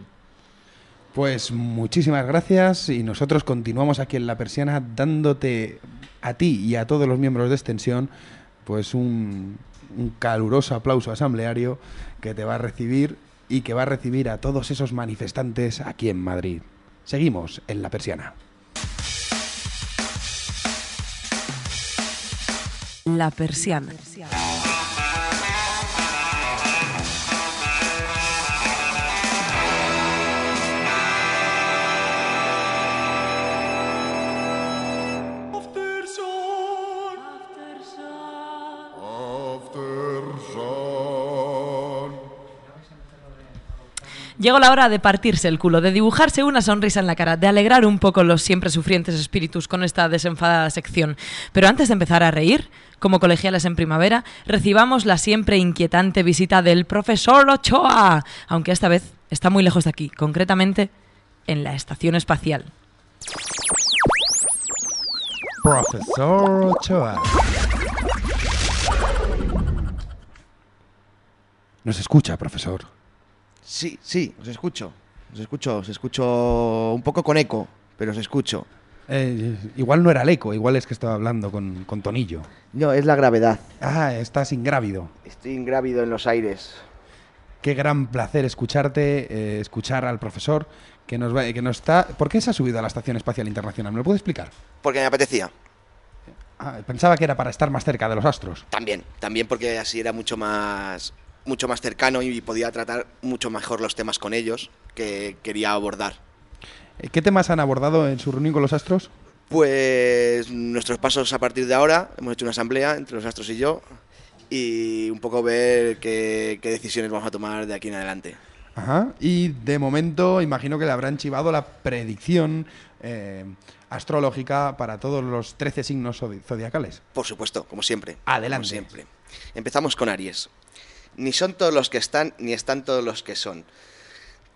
Pues muchísimas gracias y nosotros continuamos aquí en La Persiana dándote a ti y a todos los miembros de extensión pues un caluroso aplauso asambleario que te va a recibir y que va a recibir a todos esos manifestantes aquí en Madrid. Seguimos en La Persiana. La persiana. Llegó la hora de partirse el culo, de dibujarse una sonrisa en la cara, de alegrar un poco los siempre sufrientes espíritus con esta desenfadada sección. Pero antes de empezar a reír, como colegiales en primavera, recibamos la siempre inquietante visita del profesor Ochoa, aunque esta vez está muy lejos de aquí, concretamente en la estación espacial. Profesor Ochoa. Nos escucha, profesor. Sí, sí, os escucho. Os escucho, os escucho un poco con eco, pero os escucho. Eh, igual no era el eco, igual es que estaba hablando con, con Tonillo. No, es la gravedad. Ah, estás ingrávido. Estoy ingrávido en los aires. Qué gran placer escucharte, eh, escuchar al profesor que nos, va, que nos está... ¿Por qué se ha subido a la Estación Espacial Internacional? ¿Me lo puede explicar? Porque me apetecía. Ah, pensaba que era para estar más cerca de los astros. También, también porque así era mucho más mucho más cercano y podía tratar mucho mejor los temas con ellos que quería abordar. Eh, ¿Qué temas han abordado en su reunión con los astros? Pues nuestros pasos a partir de ahora, hemos hecho una asamblea entre los astros y yo y un poco ver qué, qué decisiones vamos a tomar de aquí en adelante. Ajá. Y de momento imagino que le habrán chivado la predicción eh, astrológica para todos los 13 signos zodi- zodiacales. Por supuesto, como siempre. Adelante. Como siempre. Empezamos con Aries. Ni son todos los que están, ni están todos los que son.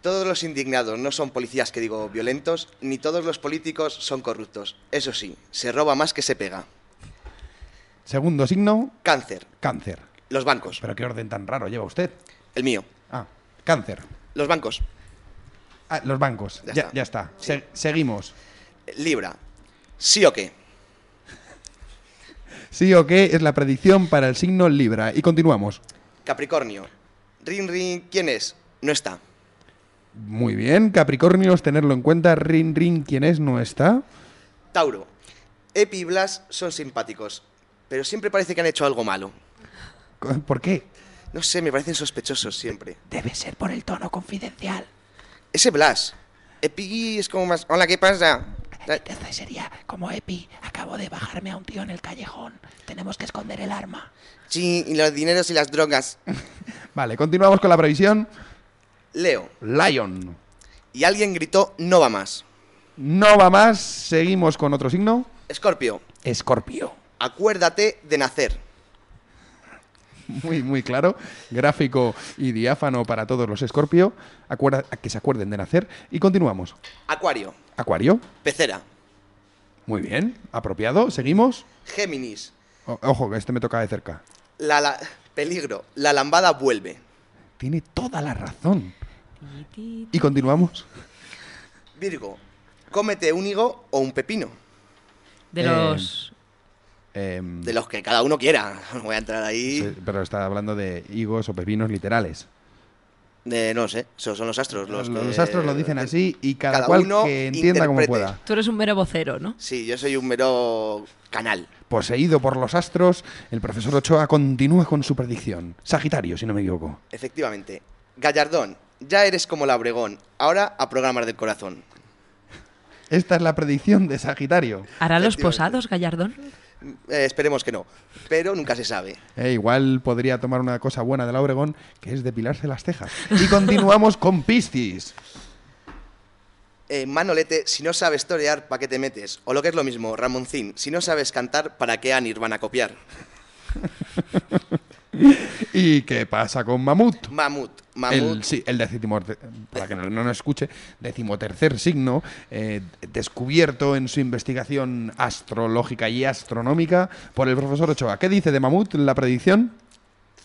Todos los indignados no son policías que digo violentos, ni todos los políticos son corruptos. Eso sí, se roba más que se pega. Segundo signo, Cáncer. cáncer. Los bancos. ¿Pero qué orden tan raro lleva usted? El mío. Ah, cáncer. Los bancos. Ah, los bancos. Ya Ya, está. ya está. Se- seguimos. Libra. ¿Sí o qué? Sí o qué es la predicción para el signo Libra. Y continuamos. Capricornio. Rin, rin, ¿quién es? No está. Muy bien, Capricornios, tenerlo en cuenta. Rin, rin, ¿quién es? No está. Tauro. Epi y Blas son simpáticos, pero siempre parece que han hecho algo malo. ¿Por qué? No sé, me parecen sospechosos siempre. Debe ser por el tono confidencial. Ese Blas. Epi es como más... Hola, ¿qué pasa? Entonces sería como Epi, acabo de bajarme a un tío en el callejón. Tenemos que esconder el arma. Sí, y los dineros y las drogas. Vale, continuamos con la previsión. Leo. Lion. Y alguien gritó, no va más. No va más, seguimos con otro signo. Escorpio. Escorpio. Acuérdate de nacer. Muy, muy claro. Gráfico y diáfano para todos los Escorpio. Acuerda, que se acuerden de nacer. Y continuamos. Acuario. Acuario. Pecera. Muy bien. Apropiado. Seguimos. Géminis. O- ojo, que este me toca de cerca. La, la- Peligro. La lambada vuelve. Tiene toda la razón. Y continuamos. Virgo. Cómete un higo o un pepino. De Eh, los... em, De los que cada uno quiera. No voy a entrar ahí. sí, pero está hablando de higos o pepinos literales. De, no sé, esos son los astros. Los, Los que- astros lo dicen así y cada, cada cual uno que entienda como pueda. Tú eres un mero vocero, ¿no? Sí, yo soy un mero canal. Poseído por los astros, el profesor Ochoa continúa con su predicción. Sagitario, si no me equivoco. Efectivamente. Gallardón, ya eres como la Obregón. Ahora a programas del corazón. Esta es la predicción de Sagitario. ¿Hará los posados, Gallardón? Eh, esperemos que no. Pero nunca se sabe. Eh, igual podría tomar una cosa buena de la Obregón, que es depilarse las cejas. Y continuamos con Piscis. Eh, Manolete, si no sabes torear, ¿para qué te metes? O lo que es lo mismo, Ramoncín, si no sabes cantar, ¿para qué Anir van a copiar? ¿Y qué pasa con Mamut? Mamut, Mamut. El, sí, el décimo, para que no, no nos escuche, decimotercer signo, eh, descubierto en su investigación astrológica y astronómica por el profesor Ochoa. ¿Qué dice de Mamut la predicción?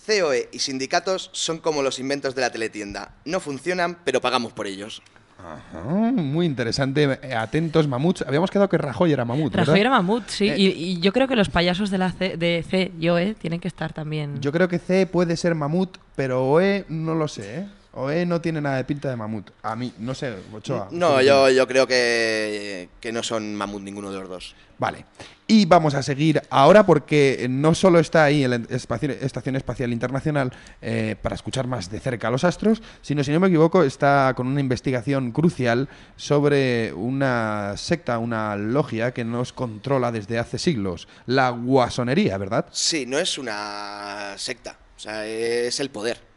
COE y sindicatos son como los inventos de la teletienda. No funcionan, pero pagamos por ellos. Ajá, muy interesante. Eh, Atentos, Mamuts. Habíamos quedado que Rajoy era Mamut, ¿verdad? Rajoy era mamut, sí. Eh, Y, y yo creo que los payasos de la C, de C y OE tienen que estar también. Yo creo que C puede ser Mamut, pero OE no lo sé, ¿eh? OE no tiene nada de pinta de Mamut. A mí, no sé, Ochoa. No, yo, yo creo que, que no son mamut ninguno de los dos. Vale. Y vamos a seguir ahora porque no solo está ahí en la Estación Espacial Internacional eh, para escuchar más de cerca a los astros, sino, si no me equivoco, está con una investigación crucial sobre una secta, una logia que nos controla desde hace siglos, la guasonería, ¿verdad? Sí, no es una secta. O sea, es el poder.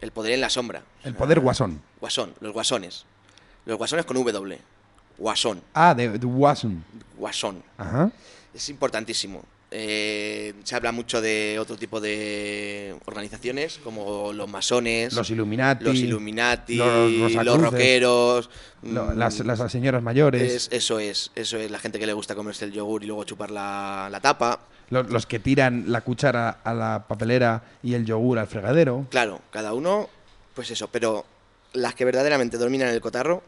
El poder en la sombra. El poder guasón. Guasón, los guasones. Los guasones con W. Guasón. Ah, de, de guasón. Guasón. Ajá. Es importantísimo. Eh, se habla mucho de otro tipo de organizaciones, como los masones, Los Illuminati. los Illuminati, los los, Rosacruces, rockeros. lo- mm, las, las señoras mayores. es- eso es, eso es la gente que le gusta comerse el yogur y luego chupar la, la tapa. Los, los que tiran la cuchara a la papelera y el yogur al fregadero. Claro, cada uno, pues eso, pero las que verdaderamente dominan el cotarro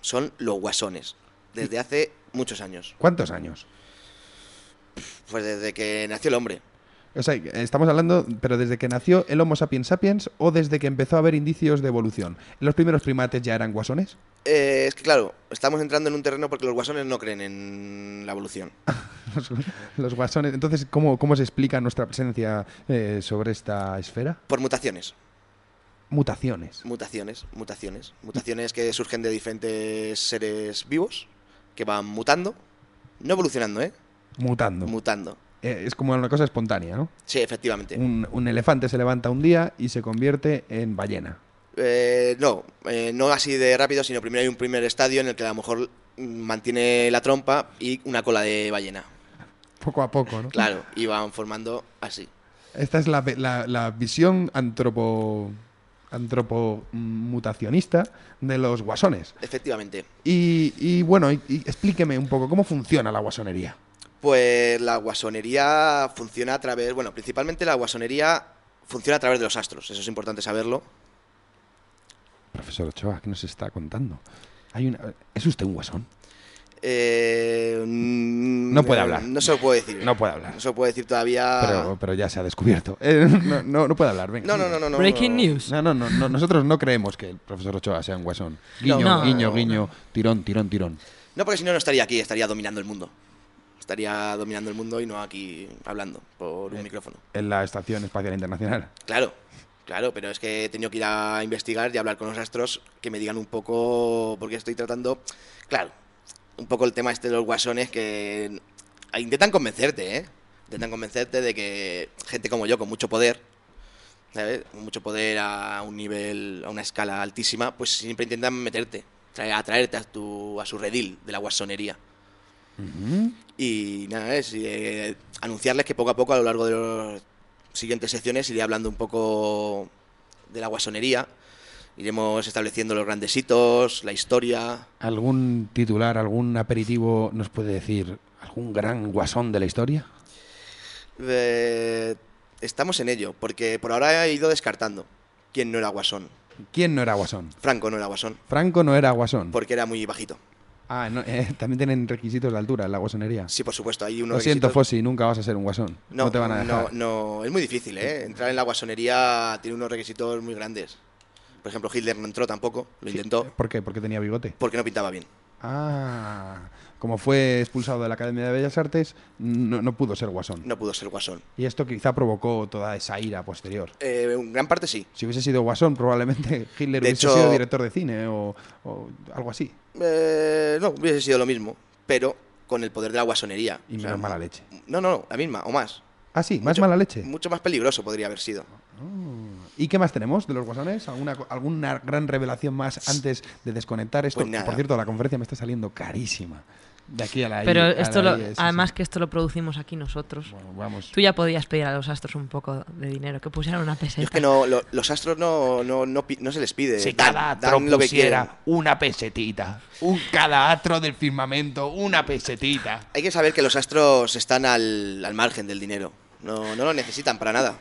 son los guasones, desde hace muchos años, ¿Cuántos años? pues desde que nació el hombre. O sea, estamos hablando, pero desde que nació el Homo sapiens sapiens o desde que empezó a haber indicios de evolución. ¿Los primeros primates ya eran guasones? Eh, es que claro, estamos entrando en un terreno porque los guasones no creen en la evolución. Los, los guasones. Entonces, ¿cómo, cómo se explica nuestra presencia eh, sobre esta esfera? Por mutaciones. Mutaciones. Mutaciones, mutaciones. Mutaciones que surgen de diferentes seres vivos que van mutando. No evolucionando, ¿eh? Mutando. Mutando. Eh, es como una cosa espontánea, ¿no? Sí, efectivamente. Un, un elefante se levanta un día y se convierte en ballena. Eh, no, eh, no así de rápido, sino primero hay un primer estadio en el que a lo mejor mantiene la trompa y una cola de ballena. Poco a poco, ¿no? Claro, y van formando así. Esta es la, la- la visión antropo antropomutacionista de los guasones. Efectivamente. Y, y bueno, y- y explíqueme un poco cómo funciona la guasonería. Pues la guasonería funciona a través, bueno, principalmente la guasonería funciona a través de los astros, eso es importante saberlo. Profesor Ochoa, ¿qué nos está contando? Hay una... ¿Es usted un guasón? Eh, No puede eh, hablar. No se lo puedo decir. No puede hablar. No se lo puedo decir todavía. Pero, pero ya se ha descubierto. Eh, no, no, no puede hablar, venga. No, no, no, no, no, Breaking no. news. No, no, no, no, nosotros no creemos que el profesor Ochoa sea un guasón. No. Guiño, No. guiño, guiño, tirón, tirón, tirón. No, porque si no, no estaría aquí, estaría dominando el mundo. Estaría dominando el mundo y no aquí hablando por un micrófono. En la Estación Espacial Internacional. Claro, claro, pero es que he tenido que ir a investigar y hablar con los astros que me digan un poco, porque estoy tratando, claro, un poco el tema este de los guasones que intentan convencerte, ¿eh? Intentan convencerte de que gente como yo, con mucho poder, ¿sabes? Con mucho poder a un nivel, a una escala altísima, pues siempre intentan meterte, traer- atraerte a, tu, a su redil de la guasonería. Y nada, es eh, anunciarles que poco a poco a lo largo de las siguientes secciones iré hablando un poco de la guasonería. Iremos estableciendo los grandes hitos, la historia. ¿Algún titular, algún aperitivo nos puede decir algún gran guasón de la historia? Eh, estamos en ello, porque por ahora he ido descartando quién no era guasón. ¿Quién no era guasón? Franco no era guasón, Franco no era guasón. porque era muy bajito. Ah, no, eh, también tienen requisitos de altura en la guasonería. Sí, por supuesto, hay unos Lo siento, requisitos- Fossi, nunca vas a ser un guasón. No, te van a dejar. No, no, es muy difícil, ¿eh? Entrar en la guasonería tiene unos requisitos muy grandes. Por ejemplo, Hitler no entró tampoco, lo intentó, ¿Por qué? Porque tenía bigote. porque no pintaba bien. Ah, como fue expulsado de la Academia de Bellas Artes, no, no pudo ser guasón. No pudo ser guasón. Y esto quizá provocó toda esa ira posterior. Eh, en gran parte sí. Si hubiese sido guasón, probablemente Hitler De hubiese hecho- sido director de cine o, o algo así. Eh, no, hubiese sido lo mismo, pero con el poder de la guasonería. Y O sea, menos mala leche. No, no, la misma, o más. Ah, sí, más Mucho- mala leche. Mucho más peligroso podría haber sido. ¿Y qué más tenemos de los guasones? ¿Alguna, ¿Alguna gran revelación más antes de desconectar esto? Pues nada. Por cierto, la conferencia me está saliendo carísima. De aquí a la Pero a la esto lo, I, sí, sí. además que esto lo producimos aquí nosotros. vamos. Tú ya podías pedir a los astros un poco de dinero, que pusieran una peseta. Es que no, lo- los astros no, no, no, se les pide. Si dan- cada dan atro lo que pusiera una pesetita, un cada atro del firmamento, una pesetita. Hay que saber que los astros están al, al margen del dinero. No, no lo necesitan para nada.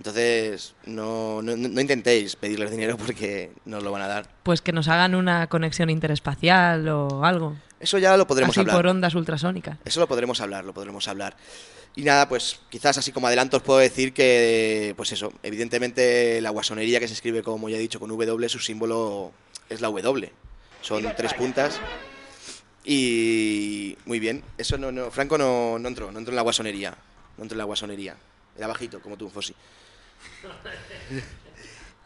Entonces, no, no, no intentéis pedirles dinero porque no os lo van a dar. Pues que nos hagan una conexión interespacial o algo. Eso ya lo podremos Así hablar. por ondas ultrasónicas. Eso lo podremos hablar, lo podremos hablar. Y nada, pues quizás así como adelanto os puedo decir que, pues eso, evidentemente la guasonería que se escribe, como ya he dicho, con W, su símbolo es la W. Son tres puntas. Y muy bien, eso no, no, Franco no, no entró, no entró en la guasonería. No entró en la guasonería. Era bajito, como tú, Fossi.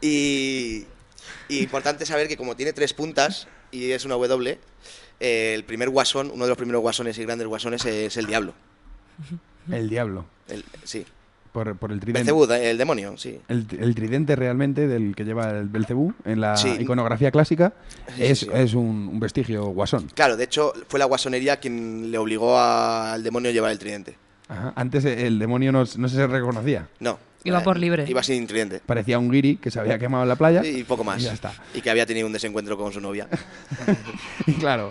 Y, y importante saber que como tiene tres puntas y es una W, eh, el primer guasón, uno de los primeros guasones y grandes guasones es el diablo. El diablo. El- sí. Por, por el tridente. Belcebú, el demonio, sí. El, el tridente realmente del que lleva el Belcebú en la Sí. iconografía clásica Sí, es, sí. es un, un vestigio guasón. Claro, de hecho fue la guasonería quien le obligó a- al demonio a llevar el tridente. Ajá. Antes el demonio no, no se reconocía. No. Iba eh, por libre. Iba sin tridente. Parecía un guiri que se había quemado en la playa. Y poco más. Y ya está. Y que había tenido un desencuentro con su novia. Y claro,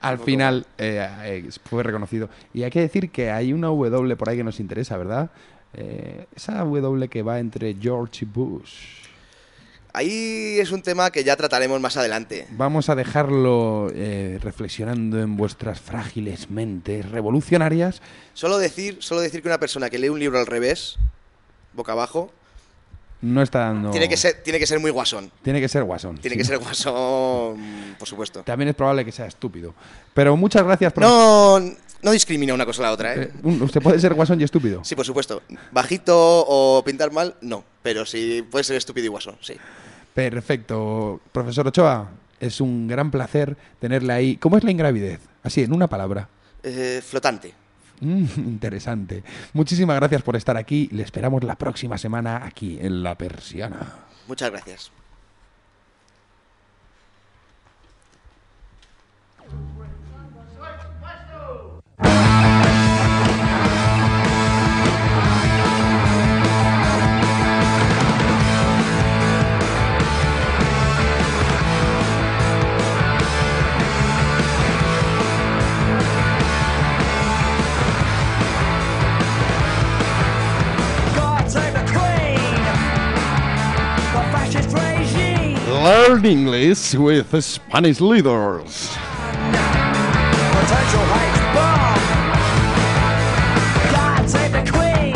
al final eh, eh, fue reconocido. Y hay que decir que hay una W por ahí que nos interesa, ¿verdad? Eh, esa W que va entre George y Bush. Ahí es un tema que ya trataremos más adelante. Vamos a dejarlo eh, reflexionando en vuestras frágiles mentes revolucionarias. Solo decir, solo decir que una persona que lee un libro al revés, boca abajo, no está dando... Tiene que ser, tiene que ser muy guasón. Tiene que ser guasón. Tiene sí. que ser guasón, por supuesto. También es probable que sea estúpido. Pero muchas gracias por... No, no discrimina una cosa a la otra, ¿eh? Eh, usted puede ser guasón y estúpido. Sí, por supuesto. Bajito o pintar mal, no. Pero sí puede ser estúpido y guasón, sí. Perfecto. Profesor Ochoa, es un gran placer tenerle ahí. ¿Cómo es la ingravidez? Así, en una palabra. Eh, flotante. Mm, interesante. Muchísimas gracias por estar aquí. Le esperamos la próxima semana aquí en La Persiana. Muchas gracias. Learn English with Spanish leaders. Potential hate bomb. God save the Queen.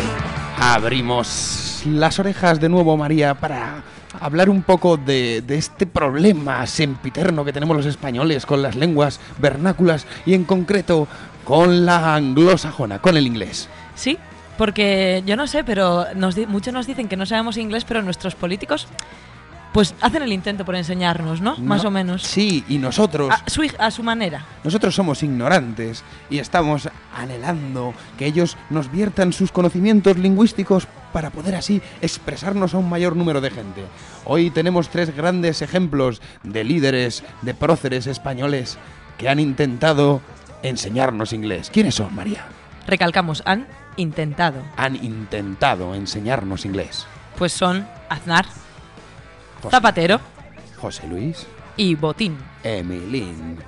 Abrimos las orejas de nuevo, María, para hablar un poco de, de este problema sempiterno que tenemos los españoles con las lenguas vernáculas y en concreto con la anglosajona, con el inglés. Sí, porque yo no sé, pero nos muchos nos dicen que no sabemos inglés, pero nuestros políticos pues hacen el intento por enseñarnos, ¿no? Más o menos. Sí, y nosotros... A su, a su manera. Nosotros somos ignorantes y estamos anhelando que ellos nos viertan sus conocimientos lingüísticos para poder así expresarnos a un mayor número de gente. Hoy tenemos tres grandes ejemplos de líderes, de próceres españoles que han intentado enseñarnos inglés. ¿Quiénes son, María? Recalcamos, han intentado. Han intentado enseñarnos inglés. Pues son Aznar, José- Zapatero José Luis, y Botín. Emilín.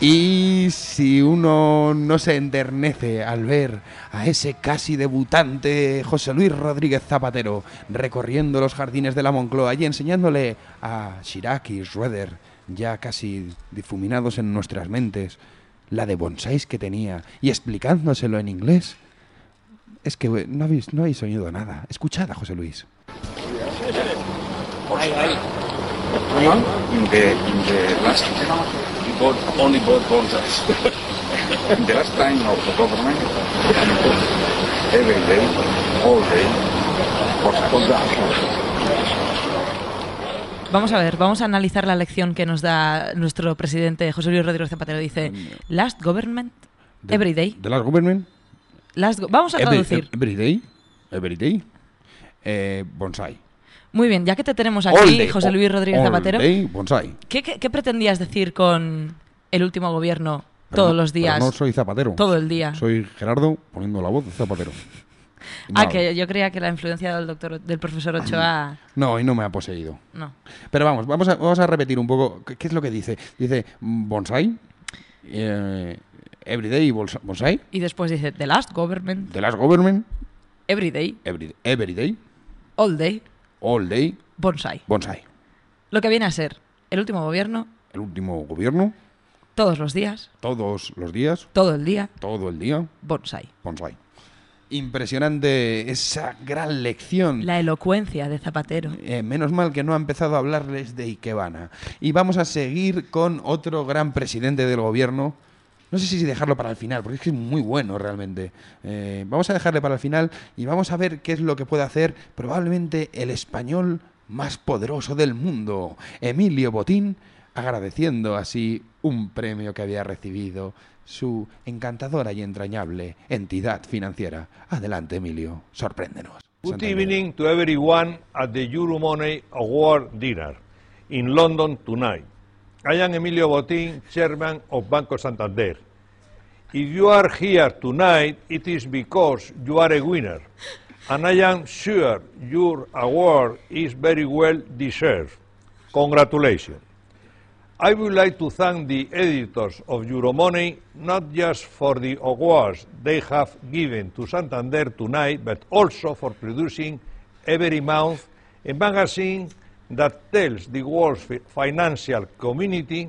Y si uno no se enternece al ver a ese casi debutante José Luis Rodríguez Zapatero recorriendo los jardines de la Moncloa y enseñándole a Chirac y Schroeder, ya casi difuminados en nuestras mentes, la de bonsáis que tenía y explicándoselo en inglés, es que eh, no habéis, no habéis oído nada. Escuchad a José Luis. Vamos a ver, vamos a analizar la lección que nos da nuestro presidente José Luis Rodríguez Zapatero. Dice, last government, every day. ¿De las government? Last go- vamos a Every- traducir. Every day. Every day. Eh, bonsai. Muy bien, ya que te tenemos aquí, day, José Luis Rodríguez all Zapatero, day, bonsai. ¿qué, qué, qué pretendías decir con el último gobierno Pero todos no- los días? pero no soy Zapatero. Todo el día. Soy Gerardo poniendo la voz de Zapatero. Ah, No, que yo creía que la influencia del doctor, del profesor Ochoa... No, y no me ha poseído. No. Pero vamos, vamos a, vamos a repetir un poco. ¿Qué, qué es lo que dice? Dice mm, bonsai. Eh, everyday bons- bonsai. Y después dice, the last government, The last government. every day, Every, everyday. all day, All day. bonsai. Bonsai. Lo que viene a ser el último gobierno, El último gobierno. todos los días, Todos los días. todo el día, Todo el día. bonsai. Bonsai. Impresionante esa gran lección. La elocuencia de Zapatero. Eh, menos mal que no ha empezado a hablarles de Ikebana. Y vamos a seguir con otro gran presidente del gobierno. No sé si dejarlo para el final, porque es que es muy bueno realmente. Eh, vamos a dejarle para el final y vamos a ver qué es lo que puede hacer probablemente el español más poderoso del mundo, Emilio Botín, agradeciendo así un premio que había recibido su encantadora y entrañable entidad financiera. Adelante, Emilio, sorpréndenos. Good evening to everyone at the Euromoney Award dinner in London tonight. I am Emilio Botín, chairman of Banco Santander. If you are here tonight, it is because you are a winner, and I am sure your award is very well deserved. Congratulations. I would like to thank the editors of Euromoney not just for the awards they have given to Santander tonight, but also for producing every month a magazine that tells the world's financial community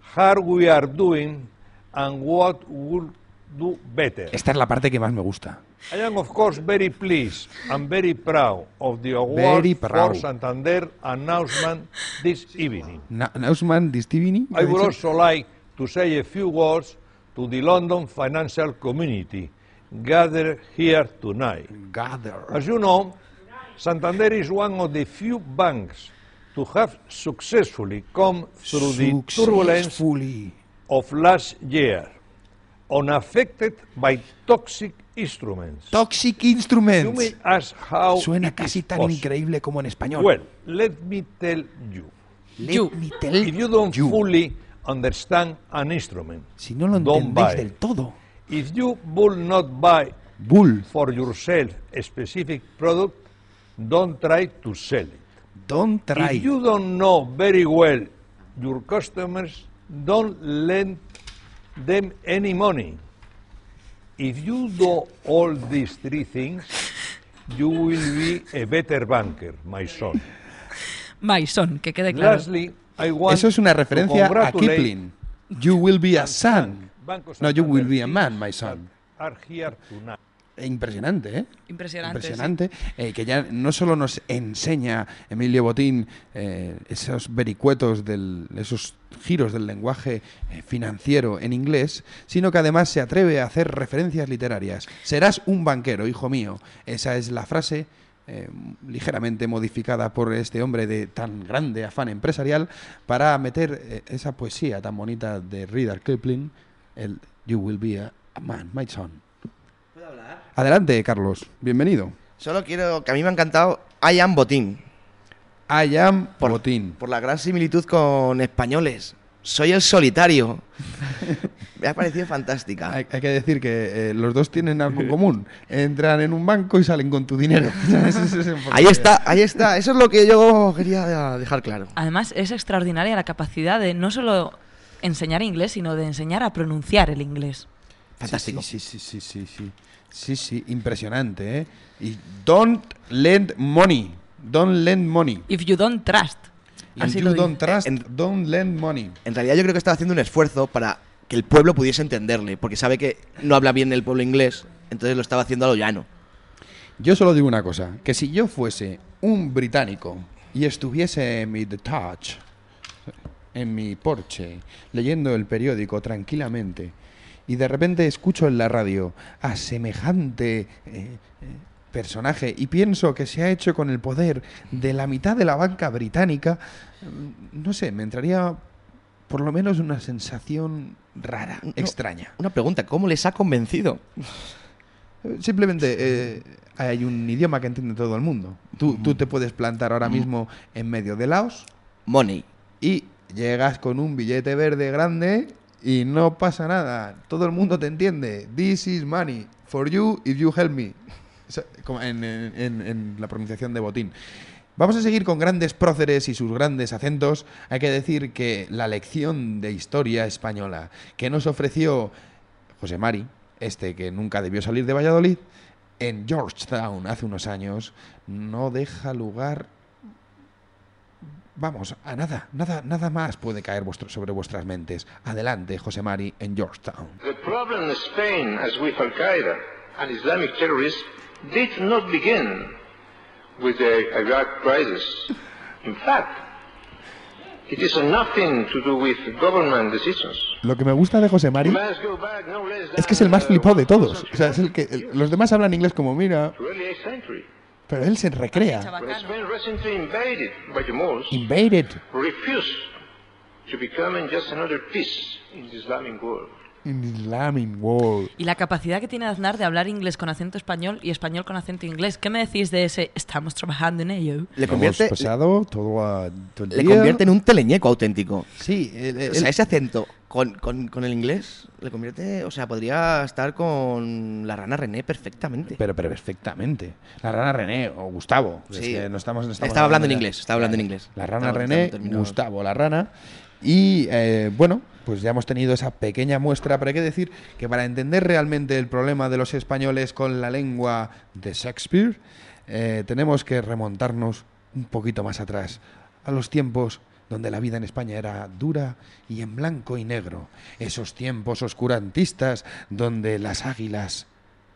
how we are doing and what we'll do better. Esta es la parte que más me gusta. I am of course very pleased and very proud of the award Very proud. for Santander announcement this evening. Na Nausman Distivini. I would also like to say a few words to the London financial community gathered here tonight. Gather. As you know, Santander is one of the few banks to have successfully come through the turbulence Successfully. of last year, unaffected by toxic instruments. Toxic You Instruments. may ask how Suena casi tan possible. increíble como en español. Well, let me tell you. Let me tell if you don't you. fully understand an instrument, Si no lo don't entendéis buy. del todo. If you will not buy Bull. for yourself a specific product, don't try to sell it. Don't try. If you don't know very well your customers, don't lend them any money. If you do all these three things, you will be a better banker, my son. Maison, que quede claro. Lastly, I want Eso es una referencia a Kipling. You will be a son. No, you will be a man, my son. are here tonight. Impresionante, ¿eh? Impresionante. Impresionante, eh, que ya no solo nos enseña Emilio Botín eh, esos vericuetos, del, esos giros del lenguaje eh, financiero en inglés, sino que además se atreve a hacer referencias literarias. Serás un banquero, hijo mío. Esa es la frase eh, ligeramente modificada por este hombre de tan grande afán empresarial para meter eh, esa poesía tan bonita de Reader Kipling, el You will be a, a man, my son. Adelante, Carlos. Bienvenido. Solo quiero, que a mí me ha encantado I am Botín. I am por, Botín. Por la gran similitud con españoles. Soy el solitario. me ha parecido fantástica. Hay, hay que decir que eh, los dos tienen algo en común. Entran en un banco y salen con tu dinero. Ahí está, ahí está. Eso es lo que yo quería dejar claro. Además, es extraordinaria la capacidad de no solo enseñar inglés, sino de enseñar a pronunciar el inglés. Fantástico. Sí, sí, sí, sí, sí, sí. Sí, sí, impresionante, ¿eh? Y don't lend money. Don't lend money. If you don't trust. If Así you dice. don't trust, don't lend money. En realidad yo creo que estaba haciendo un esfuerzo para que el pueblo pudiese entenderle, porque sabe que no habla bien el pueblo inglés, entonces lo estaba haciendo a lo llano. Yo solo digo una cosa, que si yo fuese un británico y estuviese en mi detach, en mi porche, leyendo el periódico tranquilamente, y de repente escucho en la radio a semejante eh, eh, personaje y pienso que se ha hecho con el poder de la mitad de la banca británica, mm, no sé, me entraría por lo menos una sensación rara, No, extraña. Una pregunta, ¿cómo les ha convencido? Simplemente eh, hay un idioma que entiende todo el mundo. Tú, tú te puedes plantar ahora mismo en medio de Laos. Money. Y llegas con un billete verde grande y no pasa nada. Todo el mundo te entiende. This is money for you if you help me. En- en- en la pronunciación de Botín. Vamos a seguir con grandes próceres y sus grandes acentos. Hay que decir que la lección de historia española que nos ofreció José Mari, este que nunca debió salir de Valladolid, en Georgetown hace unos años, no deja lugar, vamos, a nada, nada, nada más puede caer vuestro- sobre vuestras mentes. Adelante, José Mari, en Georgetown. The problem in Spain, as with Al Qaeda and Islamic terrorists, did not begin with the Iraq crisis. In fact, it is nothing to do with government decisions. Lo que me gusta de José Mari es que es el más flipado de todos. O sea, es el que el- los demás hablan inglés como mira, to early 8th century. pero él se recrea. When Spain recently invaded by the Moors, Invaded. refused to become just another piece in the Islamic world. In Islamic world. Y la capacidad que tiene Aznar de hablar inglés con acento español y español con acento inglés. ¿Qué me decís de ese? Estamos trabajando en ello. Le Hemos convierte, pasado todo, a- todo el le día. convierte en un teleñeco auténtico. Sí, el- el- o sea, ese acento con, con- con el inglés le convierte, o sea, podría estar con la rana René perfectamente. Pero, pero perfectamente. La rana René o Gustavo. Es Sí. que no estamos, no estamos Estaba hablando en inglés, estaba hablando en inglés. La rana Estaba- René. Gustavo la rana. Y eh, bueno, pues ya hemos tenido esa pequeña muestra, pero hay que decir que para entender realmente el problema de los españoles con la lengua de Shakespeare, eh, tenemos que remontarnos un poquito más atrás, a los tiempos donde la vida en España era dura y en blanco y negro. Esos tiempos oscurantistas donde las águilas,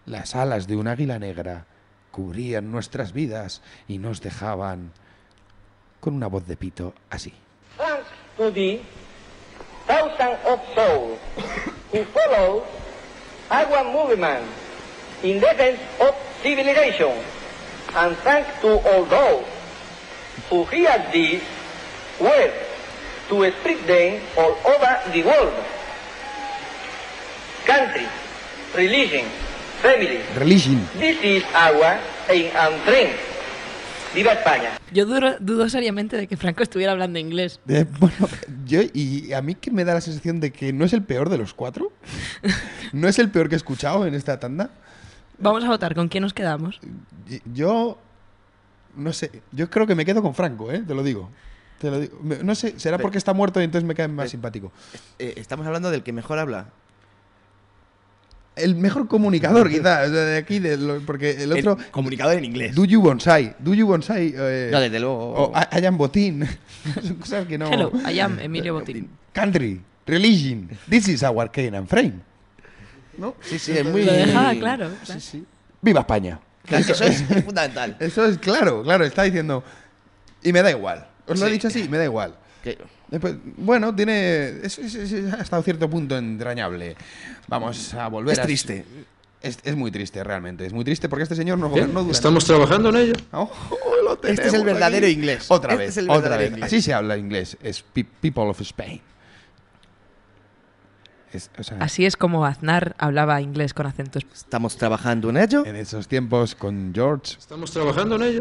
las alas de un águila negra, cubrían nuestras vidas y nos dejaban con una voz de pito así. To the thousands of souls who follow our movement in defense of civilization, and thanks to all those who hear these words to spread them all over the world. Country, religion, family. Religion. This is our aim and dream. ¡Viva España! Yo duro- dudo seriamente de que Franco estuviera hablando inglés. Eh, bueno, yo y a mí que me da la sensación de que no es el peor de los cuatro. No es el peor que he escuchado en esta tanda. Vamos a votar, ¿con quién nos quedamos? Yo no sé, yo creo que me quedo con Franco, ¿eh? Te lo digo. Te lo digo. Me- No sé, será porque está muerto y entonces me cae más simpático. Eh, estamos hablando del que mejor habla. El mejor comunicador, quizás, de aquí, de lo- porque el El otro... comunicador en inglés. Do you bonsai? Do you bonsai? eh, No, desde luego. O I, I am botín. Son cosas que no... Hello, I am Emilio Botín. Country, religion, this is our cane and frame. ¿No? Sí, sí, es muy. Lo dejaba claro. Sí, sí. ¡Viva España! Claro, eso es fundamental. Eso es claro, claro, está diciendo. Y me da igual. Os lo he dicho así, me da igual. Que- bueno, tiene. Es, es- es- hasta un cierto punto entrañable. Vamos a volver Es a. triste. Es, es muy triste, realmente. Es muy triste porque este señor no gobernó durante. Estamos trabajando en ello. Oh, lo Este es el verdadero aquí. inglés. Otra Este vez, es el otra vez. inglés. Así se habla inglés. Es pe- People of Spain. Es- o sea, Así es como Aznar hablaba inglés con acento. esp- Estamos trabajando en ello. en esos tiempos con George Estamos trabajando en ello.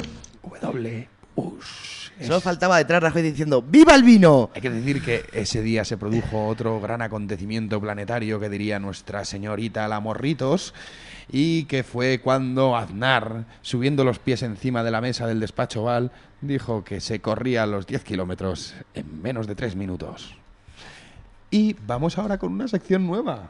W. Bush. Solo faltaba detrás Rajoy diciendo ¡Viva el vino! Hay que decir que ese día se produjo otro gran acontecimiento planetario que diría nuestra señorita la Morritos y que fue cuando Aznar, subiendo los pies encima de la mesa del despacho Val, dijo que se corría los 10 kilómetros en menos de 3 minutos. Y vamos ahora con una sección nueva.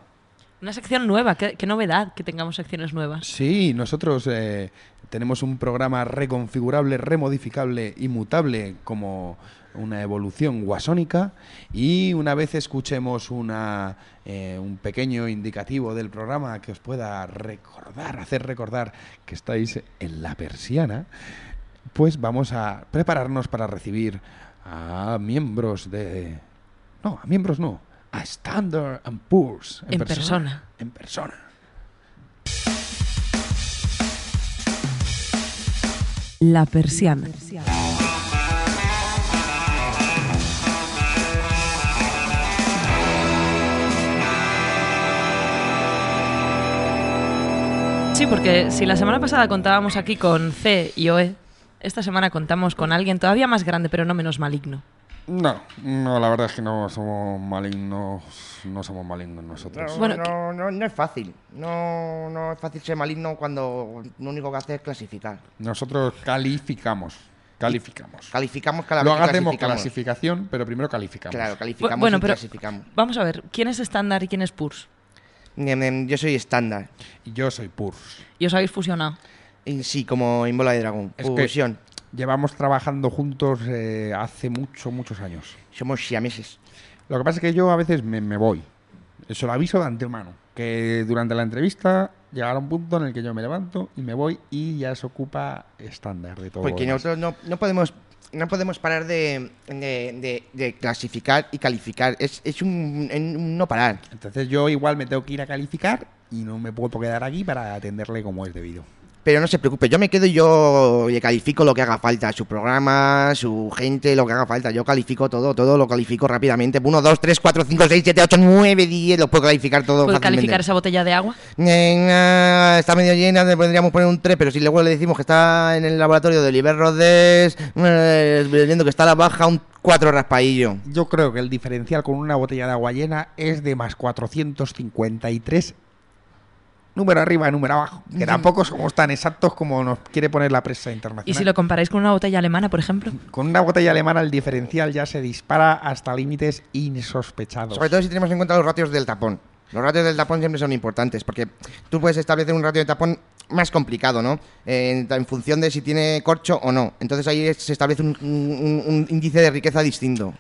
Una sección nueva, qué, novedad que tengamos secciones nuevas. Sí, nosotros eh, tenemos un programa reconfigurable, remodificable y mutable como una evolución guasónica y una vez escuchemos una, eh, un pequeño indicativo del programa que os pueda recordar, hacer recordar que estáis en la persiana, pues vamos a prepararnos para recibir a miembros de... No, a miembros no, a Standard and Poor's. En persona. En persona. La persiana. Sí, porque si la semana pasada contábamos aquí con C y OE, esta semana contamos con alguien todavía más grande, pero no menos maligno. No, no, la verdad es que no somos malignos, no somos malignos nosotros. No, Bueno, no, no, no es fácil. No, no es fácil ser maligno cuando lo único que hace es clasificar. Nosotros calificamos, calificamos. Calificamos cada que hacemos clasificación, pero primero calificamos. Claro, calificamos bueno, y pero clasificamos. vamos a ver, ¿quién es estándar y quién es PURS? Em, em, Yo soy estándar. Y yo soy Purs. Y os habéis fusionado. Sí, como en bola de dragón. Es que Fusión. Llevamos trabajando juntos eh, hace mucho, muchos años. Somos siameses. Lo que pasa es que yo a veces me, me voy. Eso lo aviso de antemano. Que durante la entrevista llegará un punto en el que yo me levanto y me voy y ya se ocupa estándar de todo. Porque nosotros no, no podemos no podemos parar de, de, de- de clasificar y calificar. Es, es un, en un no parar. Entonces yo igual me tengo que ir a calificar y no me puedo quedar aquí para atenderle como es debido. Pero no se preocupe, yo me quedo y yo le califico lo que haga falta. Su programa, su gente, lo que haga falta. Yo califico todo, todo lo califico rápidamente. 1, 2, 3, 4, 5, 6, 7, 8, 9, 10. Lo puedo calificar todo ¿Puedo fácilmente. calificar esa botella de agua? Eh, está medio llena, le podríamos poner un 3, pero si luego le decimos que está en el laboratorio de Oliver Rodés, eh, viendo que está a la baja, un 4 raspaillo. Yo creo que el diferencial con una botella de agua llena es de más 453 número arriba y número abajo. Que tampoco somos tan exactos como nos quiere poner la prensa internacional. ¿Y si lo comparáis con una botella alemana, por ejemplo? Con una botella alemana el diferencial ya se dispara hasta límites insospechados. Sobre todo si tenemos en cuenta los ratios del tapón. Los ratios del tapón siempre son importantes, porque tú puedes establecer un ratio de tapón más complicado, ¿no? En, en función de si tiene corcho o no. Entonces ahí se establece un, un- un índice de riqueza distinto.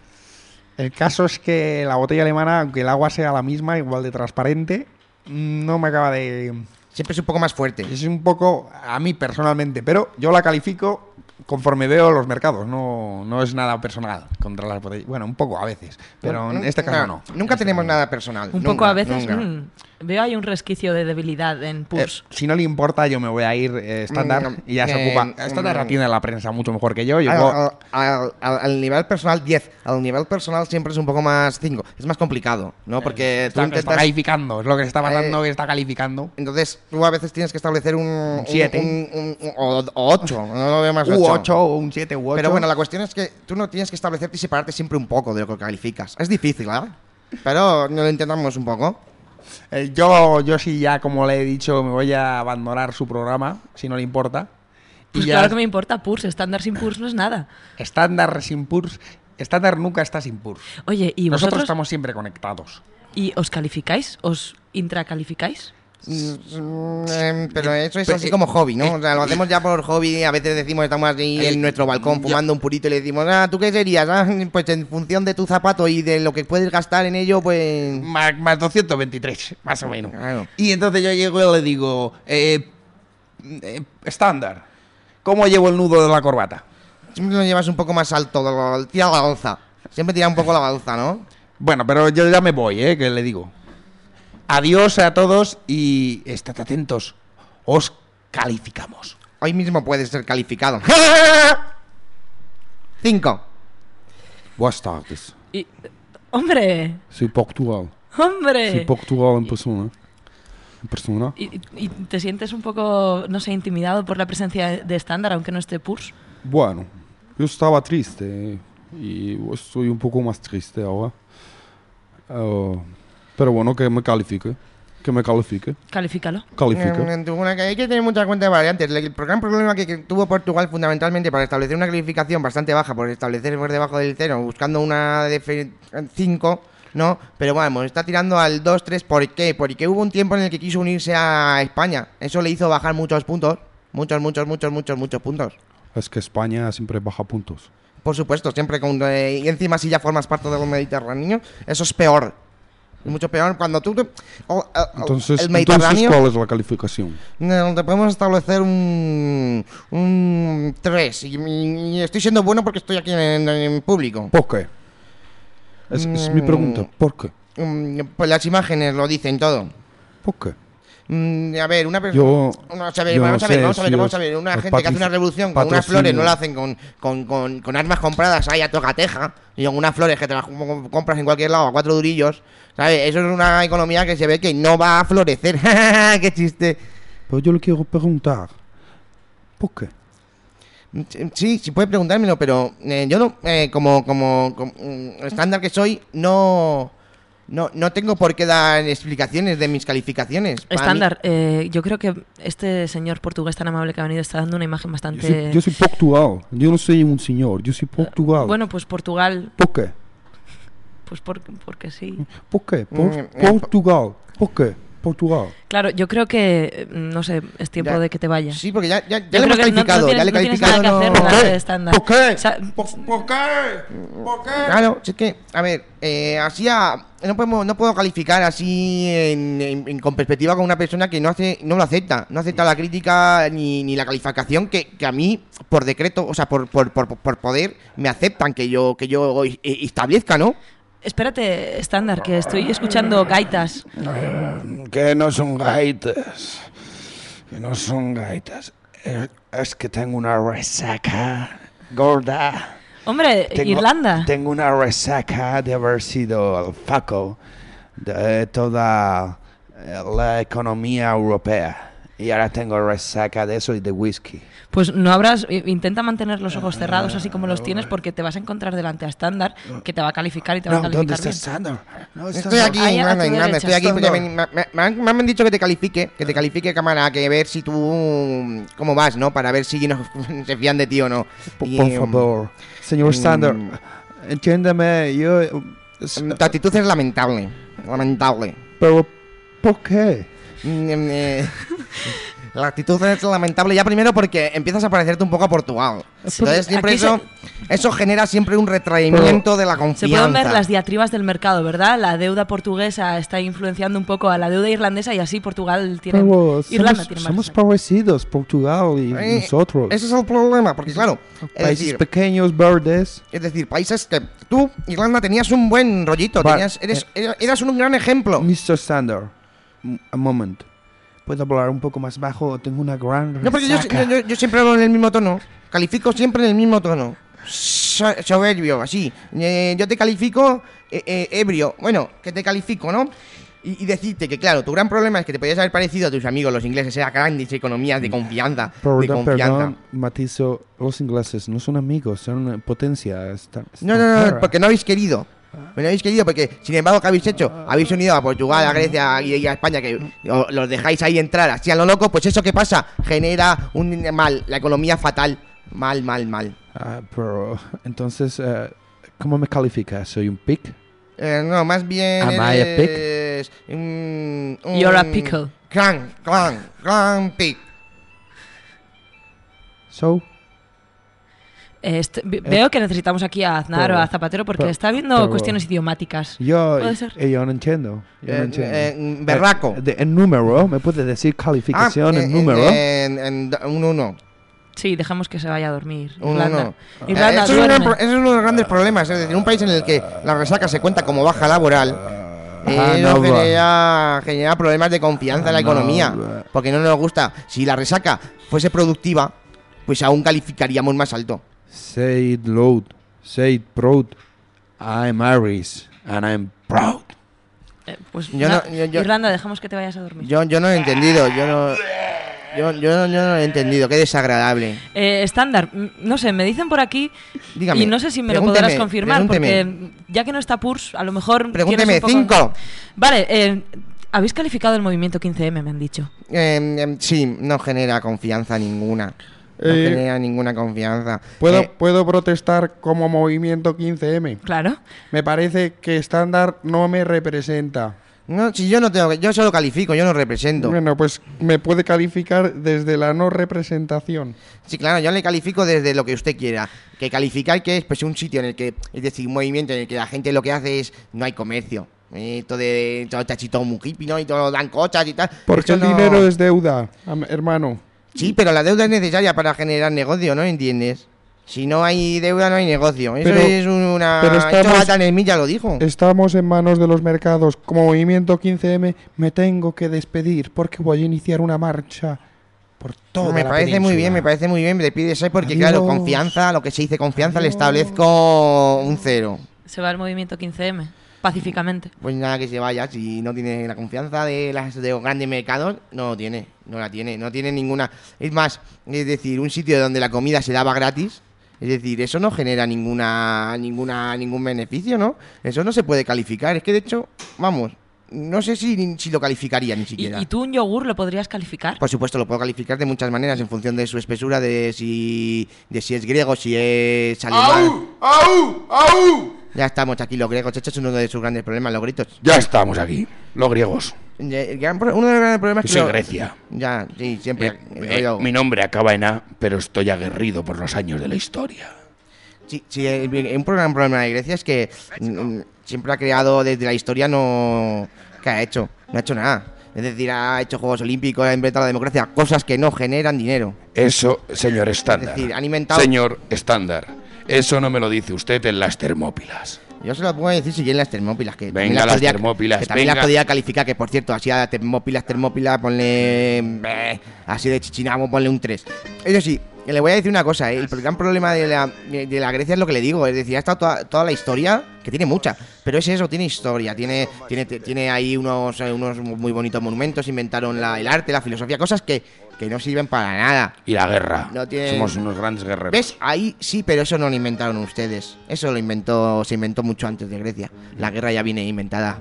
El caso es que la botella alemana, aunque el agua sea la misma, igual de transparente, no me acaba de... Siempre es un poco más fuerte. Es un poco, a mí personalmente, pero yo la califico conforme veo los mercados, no, no es nada personal contra las botellas. Bueno, un poco a veces, pero en este caso no. Nunca tenemos nada personal. Un nunca, poco a veces. nunca. mm, veo ahí un resquicio de debilidad en Eh, Purs. si no le importa, yo me voy a ir eh, estándar Mm, y ya se eh, ocupa. Estándar mm. atiende a la prensa mucho mejor que yo. yo Al, puedo- al- al- al- al nivel personal 10, al nivel personal siempre es un poco más 5. Es más complicado, ¿no? Porque tú está, está intentas... calificando, es lo que se está pasando Eh, que está calificando. Entonces, tú a veces tienes que establecer un... un- siete. un- un- un- o, 8, no lo veo más U 8. 8 o un 7 u 8. Pero bueno, la cuestión es que tú no tienes que establecerte y separarte siempre un poco de lo que calificas. Es difícil, ¿eh? Pero no lo intentamos un poco. Eh, yo, yo sí, ya como le he dicho, me voy a abandonar su programa, si no le importa. Pues y ya claro que me importa Purs, estándar sin Purs no es nada. estándar sin PURS. Estándar nunca está sin PURS. Oye, ¿y Nosotros vosotros? estamos siempre conectados. ¿Y os calificáis? ¿Os intracalificáis? Mm, em, pero eso es Pe- así como hobby, ¿no? O sea, lo hacemos ya por hobby. A veces decimos, estamos así Eh, en nuestro balcón fumando un purito y le decimos, ah, ¿tú qué serías? Ah, pues en función de tu zapato y de lo que puedes gastar en ello, pues... Más, más 223, más o menos. Claro. Y entonces yo llego y le digo, eh, eh, estándar, ¿cómo llevo el nudo de la corbata? Siempre lo llevas un poco más alto, tira la balza. Siempre tira un poco la balza, ¿no? Bueno, pero yo ya me voy, ¿eh? Que le digo. Adiós a todos y estad atentos. Os calificamos. Hoy mismo puedes ser calificado. Cinco. Buenas tardes. Y- ¡Hombre! Soy Portugal. ¡Hombre! Soy Portugal en persona. En persona. ¿Y, y- y te sientes un poco, no sé, intimidado por la presencia de estándar, aunque no esté Purs? Bueno, yo estaba triste y estoy un poco más triste ahora. Eh, pero bueno, que me califique. Que me califique. Califícalo. Califica. Que hay que tener mucha cuenta de variantes. El gran problema que, que tuvo Portugal fundamentalmente para establecer una calificación bastante baja, por establecer por debajo del cero, buscando una de 5, ¿no? Pero vamos, está tirando al 2-3. ¿Por qué? Porque hubo un tiempo en el que quiso unirse a España. Eso le hizo bajar muchos puntos. Muchos, muchos, muchos, muchos, muchos puntos. Es que España siempre baja puntos. Por supuesto, siempre con... eh, y encima si ya formas parte del Mediterráneo, eso es peor. Es mucho peor cuando tú... te- Entonces, el entonces, Mediterráneo... ¿cuál es la calificación? Te podemos establecer un, un 3. Y, y estoy siendo bueno porque estoy aquí en, en público. ¿Por qué? Es, es mi Mm. pregunta. ¿Por qué? Mm, Pues las imágenes lo dicen todo. ¿Por qué? Mm, A ver, una persona. Yo- Vamos a ver, yo no vamos a ver, sé vamos a ver, si vamos a es- ver. Una gente que hace una revolución con unas flores no la hacen con, con, con, con armas compradas ahí a tocateja. Y con unas flores que te las com- compras en cualquier lado a cuatro durillos. ¿Sabes? Eso es una economía que se ve que no va a florecer. ¡Qué chiste! Pero yo le quiero preguntar. ¿Por qué? Sí, sí puede preguntármelo, pero eh, yo no, eh, como, como, como, mm, estándar que soy, no, no, no tengo por qué dar explicaciones de mis calificaciones. Para mí- Estándar, eh, yo creo que este señor portugués tan amable que ha venido está dando una imagen Yo bastante... soy, yo soy Portugal. Yo no soy un señor. Yo soy Portugal. Bueno, pues Portugal, ¿Por qué? pues por- porque sí. ¿Por qué? Por- Mm, eh, Portugal. ¿Por qué? Portugal. Claro, yo creo que, eh, no sé, es tiempo Ya. de que te vayas. Sí, porque ya, ya, ya le hemos que no- no calificado, tienes- ya le no calificado. nada que hacer estándar. ¿Por qué? O sea, ¿Por, por qué? ¿Por qué? Claro, si es que, a ver, eh, así a- no, podemos, no puedo calificar así en, en- en- con perspectiva con una persona que no hace no lo acepta, no acepta la crítica ni, ni la calificación que, que a mí, por decreto, o sea, por, por, por, por poder, me aceptan que yo, que yo establezca, ¿no? Espérate, estándar, que estoy escuchando gaitas. Que no son gaitas. Que no son gaitas. Es, es que tengo una resaca gorda. Hombre, Tengo- Irlanda. Tengo una resaca de haber sido el faco de toda eh, la economía europea. Y ahora tengo resaca de eso y de whisky. Pues no habrás. i- Intenta mantener los ojos cerrados así como los tienes, porque te vas a encontrar delante a estándar, que te va a calificar y te va a No, calificar ¿dónde está. Sandra? No, Estoy aquí, Irlanda, Irlanda, estoy aquí. Me, me- me- han, me han dicho que te califique, que te califique cámara, que ver si tú cómo vas, ¿no? Para ver si nos, se fían de ti o no. Por, Y, por mm, favor, señor Sander, mm, entiéndeme, yo... eh, Tu actitud es lamentable, lamentable. Pero, ¿por qué? Mm, eh, la actitud es lamentable ya primero porque empiezas a parecerte un poco a Portugal. Entonces siempre eso, eso genera siempre un retraimiento de la Se confianza. pueden ver las diatribas del mercado, ¿verdad? La deuda portuguesa está influenciando un poco a la deuda irlandesa y así Portugal tiene... Pero Irlanda somos, tiene más. somos parecidos, Portugal y Eh, nosotros. Ese es el problema, porque claro, es Países decir, pequeños, verdes. es decir, países que tú, Irlanda, tenías un buen rollito, Va- tenías, eres, era- eras un gran ejemplo. Mr. Sander, a moment. ¿Puedo hablar un poco más bajo? Tengo una gran No, porque yo, resaca. yo- yo- siempre hablo en el mismo tono. Califico siempre en el mismo tono. So- soberbio, así. Eh, yo te califico eh, eh, ebrio. Bueno, que te califico, ¿no? Y, y decirte que, claro, tu gran problema es que te podías haber parecido a tus amigos los ingleses, esas grandes economías de confianza. de Perdón, confianza. perdón, matizo. Los ingleses no son amigos, son potencia. esta- No, no, no, extranjera. porque no habéis querido. No habéis querido porque, sin embargo, ¿qué habéis hecho? Habéis unido a Portugal, a Grecia y a España, que los dejáis ahí entrar así a lo loco, pues eso que pasa genera un mal, la economía fatal. Mal, mal, mal. Ah, pero entonces, eh, ¿cómo me calificas? ¿Soy un pic? Eh, no, más bien. Am I a eres un- un- You're a pickle. Gran, gran, gran pig. So, Eh, est- ve- veo que necesitamos aquí a Aznar pero- o a Zapatero porque pero- está habiendo pero- cuestiones idiomáticas. yo, ¿Puede ser? eh, yo no entiendo. Yo no Eh, entiendo. eh, berraco. Eh, de- en número, ¿me puede decir calificación Ah, en eh, número? En, en- en un uno. Sí, dejemos que se vaya a dormir. Un Irlanda. uno. Irlanda, Eh, eso, es un gran duerme. pro- eso es uno de los grandes problemas. Es decir, un país en el que la resaca se cuenta como baja laboral. eh, Ah, eso no va. genera, genera problemas de confianza en la Ah, no economía. Porque no nos gusta. Si la resaca fuese productiva, pues aún calificaríamos más alto. Say it loud. Say it proud. I'm Irish and I'm proud. Eh, pues Yo na- no- yo- yo- Irlanda, dejamos que te vayas a dormir. Yo, yo no he entendido. Yo no. Yo, yo, no- yo no he entendido. Qué desagradable. Eh, estándar, no sé, me dicen por aquí Dígame, y no sé si me lo podrás confirmar porque ya que no está Purs, a lo mejor Pregúnteme, un poco- cinco. Vale, eh, habéis calificado el movimiento 15M, me han dicho. Eh, eh, sí, no genera confianza ninguna. No Eh, genera ninguna confianza. ¿Puedo, Eh, ¿Puedo protestar como movimiento 15M? Claro. Me parece que estándar no me representa. no, si yo no tengo que- yo solo califico, yo no represento. Bueno, pues me puede calificar desde la no representación. Sí, claro, yo le califico desde lo que usted quiera. Que calificar que es pues un sitio en el que, es decir, un movimiento en el que la gente lo que hace es no hay comercio. Eh, todo de todo chachito muy hippie, ¿no? Y todo dan cochas y tal. Porque el no- dinero es deuda, hermano. Sí, pero la deuda es necesaria para generar negocio, ¿no entiendes? Si no hay deuda, no hay negocio. Eso Pero- es una... pero Esto estamos- Smith ya lo dijo. Estamos en manos de los mercados. Como movimiento 15M me tengo que despedir porque voy a iniciar una marcha por toda me la parece muy bien, me parece muy bien. Me pides ahí porque, Adiós. claro, confianza, lo que se dice confianza, le establezco un cero. Se va el movimiento 15M, pacíficamente. Pues nada que se vaya, si no tiene la confianza de, las, de los grandes mercados, no lo tiene, no la tiene, no tiene ninguna... Es más, es decir, un sitio donde la comida se daba gratis, es decir, eso no genera ninguna, ninguna, ningún beneficio, ¿no? Eso no se puede calificar, es que de hecho, vamos, no sé si, si lo calificaría ni ¿Y, siquiera. y tú un yogur lo podrías calificar? Por supuesto, lo puedo calificar de muchas maneras en función de su espesura, de si, de si es griego, si es alemán. ¡Au! ¡Au! Ya estamos aquí los griegos, este es uno de sus grandes problemas, los gritos. Ya estamos aquí, los griegos. Uno de los grandes problemas Yo que soy lo- Grecia. Ya, sí, siempre. Eh, eh, eh, yo- mi nombre acaba en A, pero estoy aguerrido por los años de la historia. Sí, sí, el- un gran problema de Grecia es que mm, siempre ha creado desde la historia no. ¿Qué ha hecho? No ha hecho nada. Es decir, ha hecho Juegos Olímpicos, ha inventado la democracia, cosas que no generan dinero. Eso, señor estándar. Es decir, han inventado- Señor estándar, eso no me lo dice usted en las Termópilas. Yo se lo puedo decir si quieren las termópilas. Que también Venga, las Termópilas, Que también venga. las podía calificar, que por cierto, así a termópilas, termópilas, ponle. eh, así de chichinamo, ponle un 3. Eso sí, le voy a decir una cosa, ¿eh? el gran problema de la, de la Grecia es lo que le digo, es decir, ha estado toda, toda la historia, que tiene mucha, pero es eso, tiene historia, tiene, tiene, tiene ahí unos, eh, unos muy bonitos monumentos, inventaron la- el arte, la filosofía, cosas que, que no sirven para nada. Y la guerra. No tiene- Somos unos grandes guerreros. ¿Ves? Ahí sí, pero eso no lo inventaron ustedes. Eso lo inventó, se inventó mucho antes de Grecia. La guerra ya viene inventada.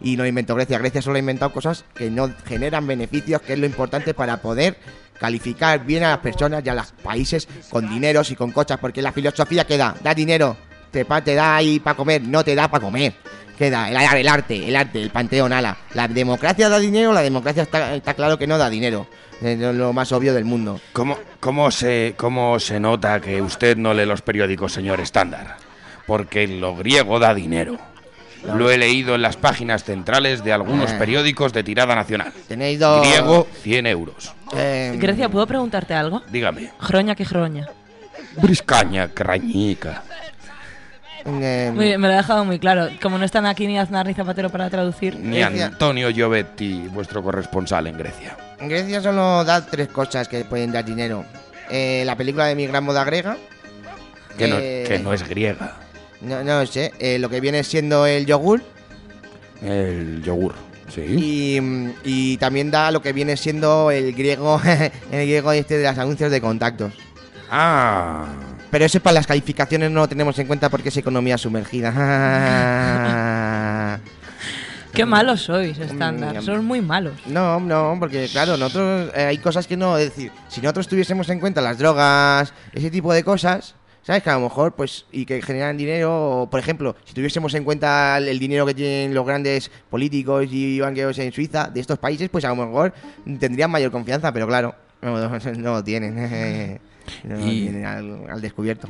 Y no inventó Grecia. Grecia solo ha inventado cosas que no generan beneficios, que es lo importante para poder calificar bien a las personas y a los países con dineros y con cochas. Porque la filosofía que da, da dinero, te, pa- te da ahí para comer, no te da para comer. Queda el, el arte, el arte, el panteón, ala. La democracia da dinero, la democracia está, está claro que no da dinero. Es lo más obvio del mundo. ¿Cómo, cómo, se, ¿Cómo se nota que usted no lee los periódicos, señor estándar? Porque lo griego da dinero. Lo he leído en las páginas centrales de algunos Eh. periódicos de tirada nacional. Tenéis dos... Griego, 100 euros. Eh, Grecia, ¿puedo preguntarte algo? Dígame. Groña que groña. Briscaña, crañica. eh, Muy bien, me lo ha dejado muy claro. Como no están aquí ni Aznar ni Zapatero para traducir. Ni Antonio Giovetti, vuestro corresponsal en Grecia. En Grecia solo da tres cosas que pueden dar dinero. Eh, la película de mi gran moda griega. Que no, Eh, que no es griega. No, no sé. eh, lo que viene siendo el yogur. El yogur, sí. Y, y también da lo que viene siendo el griego, el griego este de los anuncios de contactos. Ah. Pero eso para las calificaciones no lo tenemos en cuenta porque es economía sumergida. Qué malos sois, estándar. Sois muy malos. No, no, porque claro, nosotros eh, hay cosas que no, es decir, si nosotros tuviésemos en cuenta las drogas, ese tipo de cosas, ¿sabes? Que a lo mejor, pues, y que generan dinero, o, por ejemplo, si tuviésemos en cuenta el, dinero que tienen los grandes políticos y banqueros en Suiza, de estos países, pues a lo mejor tendrían mayor confianza, pero claro, no, no lo tienen. no lo Y- tienen al, al descubierto.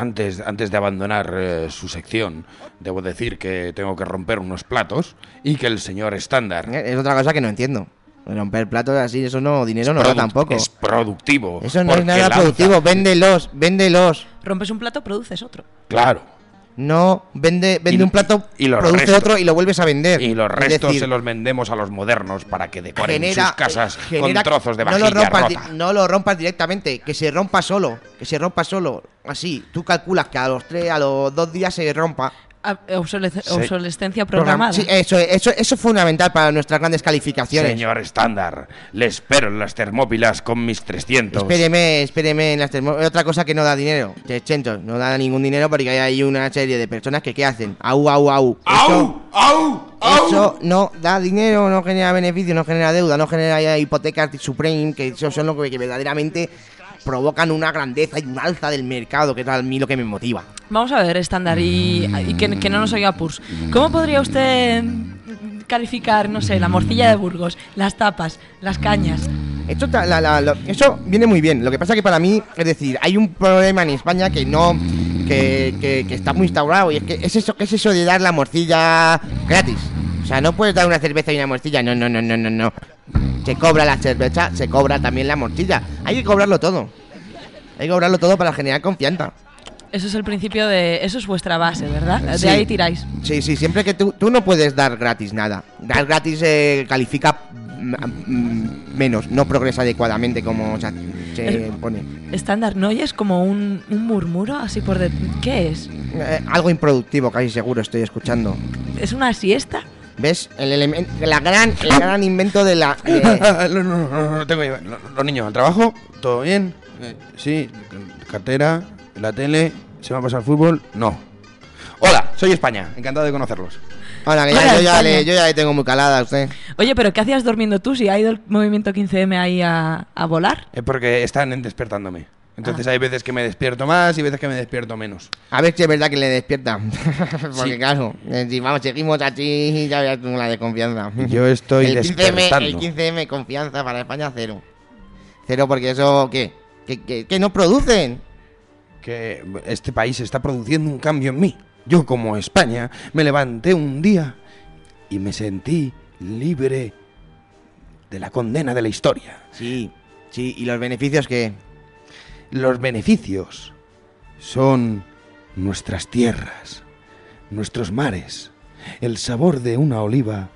Antes, antes de abandonar eh, su sección, debo decir que tengo que romper unos platos y que el señor estándar Eh, Es otra cosa que no entiendo. Romper platos así, eso no, dinero no da tampoco. es productivo. Eso no es nada lanza- productivo, véndelos, véndelos. Rompes un plato, produces otro. Claro. No, vende, vende Y- un plato, y los produce restos- otro y lo vuelves a vender. Y los Es restos decir, se los vendemos a los modernos para que decoren genera- sus casas genera- con trozos de no vajilla lo, rompas, rota. no lo rompas directamente, que se rompa solo, que se rompa solo. Así, tú calculas que a los tres, a los dos días se rompa. Obsolesc-. Obsolescencia Programa- programada. Sí, eso, eso, eso es fundamental para nuestras grandes calificaciones. Señor estándar, le espero en las termópilas con mis 300. Espéreme, espéreme en las termo- Otra cosa que no da dinero. 300. No da ningún dinero porque hay ahí una serie de personas que ¿qué hacen? Au, au, au. Eso, eso no da dinero, no genera beneficio, no genera deuda, no genera hipotecas supreme, que eso son lo que verdaderamente provocan una grandeza y un alza del mercado, que es a mí lo que me motiva. Vamos a ver, estándar, y, y que, que no nos oiga Purs. ¿Cómo podría usted calificar, no sé, la morcilla de Burgos, las tapas, las cañas? Esto, la- la- eso viene muy bien. Lo que pasa que para mí, es decir, hay un problema en España que no. que, que- que está muy instaurado. Y es que es eso, ¿qué es eso de dar la morcilla gratis? O sea, no puedes dar una cerveza y una morcilla. No, no, no, no, no, no. Se cobra la cerveza, se cobra también la morcilla. Hay que cobrarlo todo. Hay que cobrarlo todo para generar confianza. Eso es el principio de... Eso es vuestra base, ¿verdad? De ahí tiráis. Sí, sí, siempre que tú, tú no puedes dar gratis nada. Dar gratis eh, califica mm, mm, menos, no progresa adecuadamente como o sea, se pone. Estándar, ¿no oyes como un, un murmuro así por de... ¿Qué es? Eh, algo improductivo, casi seguro estoy escuchando. ¿Es una siesta? ¿Ves? El elemento, la gran, el gran invento de la. de- no, no, no, no tengo Los niños, ¿al trabajo? ¿Todo bien? Eh, sí, cartera, la tele, ¿se va a pasar fútbol? No. Hola, soy España, encantado de conocerlos. Hola, que ya- Hola, yo, ya le, yo ya le tengo muy calada a usted. Oye, pero ¿qué hacías durmiendo tú si ha ido el movimiento 15M ahí a, a volar? Es porque están despertándome. Entonces hay veces que me despierto más y veces que me despierto menos. A ver si es verdad que le despierta. Porque Sí. claro, si vamos, seguimos así, ya verás tú la de confianza. Yo estoy el 15M, despertando. el 15M, confianza para España, cero. Cero porque eso, ¿qué? ¿Que, que, que no producen? Que este país está produciendo un cambio en mí. Yo como España me levanté un día y me sentí libre de la condena de la historia. Sí, sí, ¿y los beneficios qué? Los beneficios son nuestras tierras, nuestros mares, el sabor de una oliva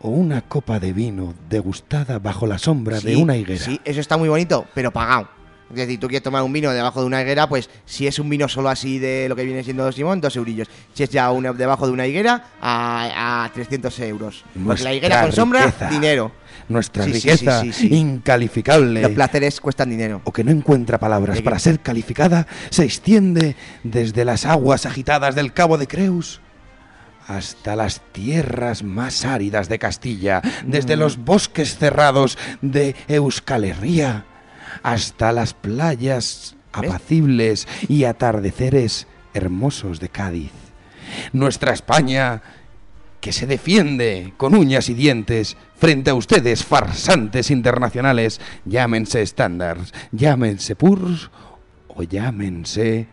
o una copa de vino degustada bajo la sombra de una higuera. Sí, eso está muy bonito, pero pagado. Es decir, tú quieres tomar un vino debajo de una higuera, pues si es un vino solo así de lo que viene siendo Simón, dos eurillos. Si es ya una, debajo de una higuera, a, a 300 euros. Porque Nuestra la higuera con sombra, riqueza. dinero. Nuestra Sí, riqueza sí, sí, sí. incalificable. Los placeres cuestan dinero. o que no encuentra palabras para ser calificada, se extiende desde las aguas agitadas del Cabo de Creus hasta las tierras más áridas de Castilla, desde Mm. los bosques cerrados de Euskal Herria hasta las playas apacibles y atardeceres hermosos de Cádiz. Nuestra España que se defiende con uñas y dientes frente a ustedes, farsantes internacionales, llámense estándares, llámense Purs o llámense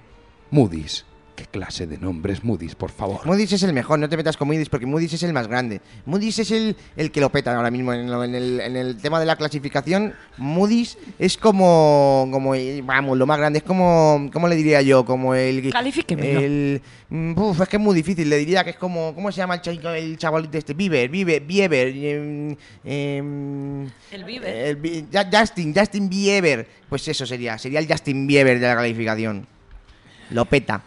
Moody's. ¿Qué clase de nombres Moody's, por favor? Moody's es el mejor, no te metas con Moody's porque Moody's es el más grande. Moody's es el, el que lo peta ahora mismo en, lo- en el, en el tema de la clasificación. Moody's es como, como vamos, lo más grande. Es como, ¿cómo le diría yo? Como el... Califíquemelo. El, mm, uf, es que es muy difícil. Le diría que es como, ¿cómo se llama el, chico, el chavalito este? Bieber, Bieber, Bieber. em, em, El Bieber. el Justin, Justin Bieber. Pues eso sería, sería el Justin Bieber de la calificación. Lo peta.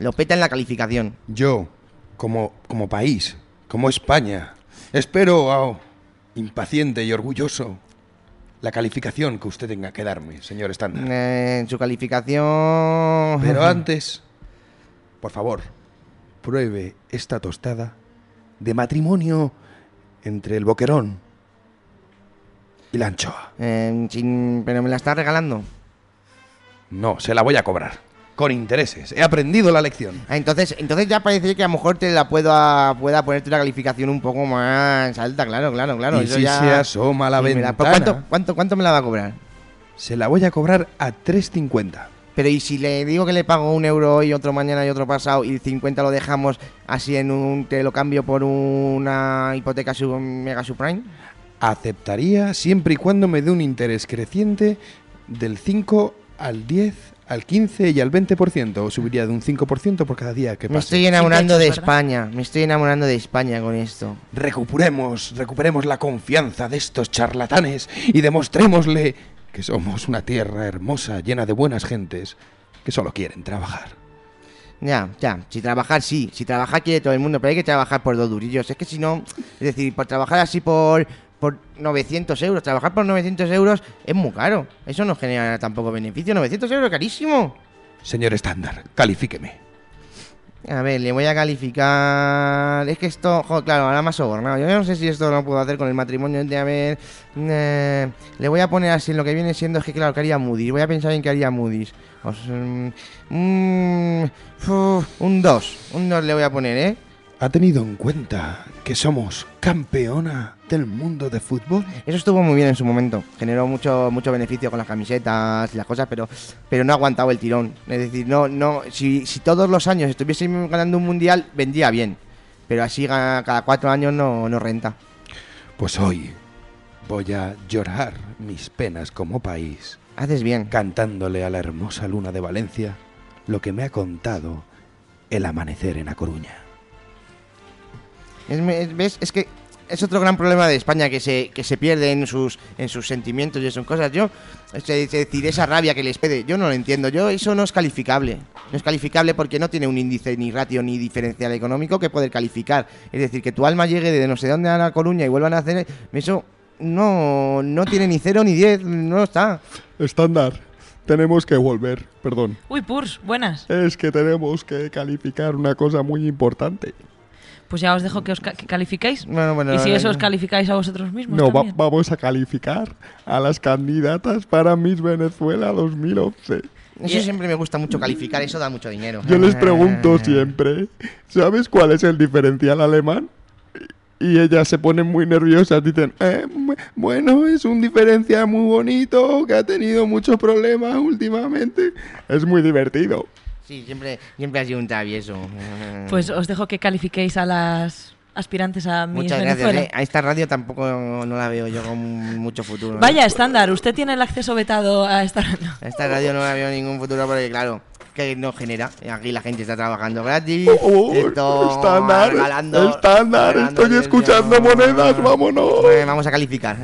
Lo peta en la calificación. Yo, como, como país, como España, espero, oh, impaciente y orgulloso, la calificación que usted tenga que darme, señor Estándar. Eh, su calificación. Pero antes, por favor, pruebe esta tostada de matrimonio entre el boquerón y la anchoa. Eh, sin- pero me la está regalando. No, se la voy a cobrar. Con intereses. He aprendido la lección. Ah, entonces, entonces ya parece que a lo mejor te la puedo pueda ponerte una calificación un poco más alta, claro, claro, claro. y eso si ya- se asoma la Sí, ventana, la- ¿Pero ¿cuánto, cuánto, ¿Cuánto me la va a cobrar? se la voy a cobrar a 3.50. Pero y si le digo que le pago un euro hoy, otro mañana y otro pasado, y el 50 lo dejamos así en un. te lo cambio por una hipoteca sub, mega subprime? Aceptaría siempre y cuando me dé un interés creciente del 5 al 10, al 15 y al 20%. O subiría de un 5% por cada día que pase. Me estoy enamorando de España, me estoy enamorando de España con esto. Recuperemos, recuperemos la confianza de estos charlatanes y demostrémosle que somos una tierra hermosa, llena de buenas gentes que solo quieren trabajar. Ya, ya, si trabajar sí, si trabajar quiere todo el mundo, pero hay que trabajar por dos durillos. Es que si no, es decir, por trabajar así por, por 900 euros, trabajar por 900 euros es muy caro. Eso no genera tampoco beneficio. 900 euros carísimo. Señor Estándar, califíqueme. A ver, le voy a calificar. Es que esto, joder, claro, ahora más sobornado. Yo no sé si esto lo puedo hacer con el matrimonio de a ver. eh, le voy a poner así lo que viene siendo. Es que, claro, que haría Moody's. Voy a pensar en que haría Moody's. Os, mm, mm, uf, un 2. Un 2 le voy a poner, ¿eh? ¿Ha tenido en cuenta que somos campeona del mundo de fútbol? Eso estuvo muy bien en su momento. Generó mucho mucho beneficio con las camisetas y las cosas, pero pero no ha aguantado el tirón. Es decir, no no si, si todos los años estuviésemos ganando un mundial, vendría bien. Pero así cada cuatro años no, no renta. Pues hoy voy a llorar mis penas como país. Haces bien. Cantándole a la hermosa luna de Valencia lo que me ha contado el amanecer en A Coruña. Es, es- ¿Ves? Es que es otro gran problema de España que se, que se pierde en sus, en sus sentimientos y en sus cosas. Yo, es decir, esa rabia que les pede, yo no lo entiendo. Yo, eso no es calificable. No es calificable porque no tiene un índice, ni ratio, ni diferencial económico que poder calificar. Es decir, que tu alma llegue de no sé dónde a La Coruña y vuelvan a hacer eso. No, no tiene ni cero ni diez, no está. Estándar. Tenemos que volver, perdón. Uy, Purs, buenas. Es que tenemos que calificar una cosa muy importante. Pues ya os dejo que os ca- que calificáis. Bueno, bueno, y si no, eso no. os calificáis a vosotros mismos No, va- vamos a calificar a las candidatas para Miss Venezuela 2011. Eso siempre me gusta mucho calificar, eso da mucho dinero. Yo les pregunto siempre, ¿sabes cuál es el diferencial alemán? Y ellas se ponen muy nerviosas, dicen, "Eh, bu- bueno, es un diferencial muy bonito, que ha tenido muchos problemas últimamente. Es muy divertido. Sí, siempre, siempre ha sido un travieso. Pues os dejo que califiquéis a las aspirantes a Miss Muchas Venezuela. gracias. eh. A esta radio tampoco no la veo yo con mucho futuro. ¿eh? Vaya, estándar, usted tiene el acceso vetado a esta no. A esta radio no la veo ningún futuro porque, claro, que no genera. Aquí la gente está trabajando gratis. Oh, esto, estándar, regalando- estándar, regalando estoy escuchando monedas, vámonos. Eh, Vamos a calificar.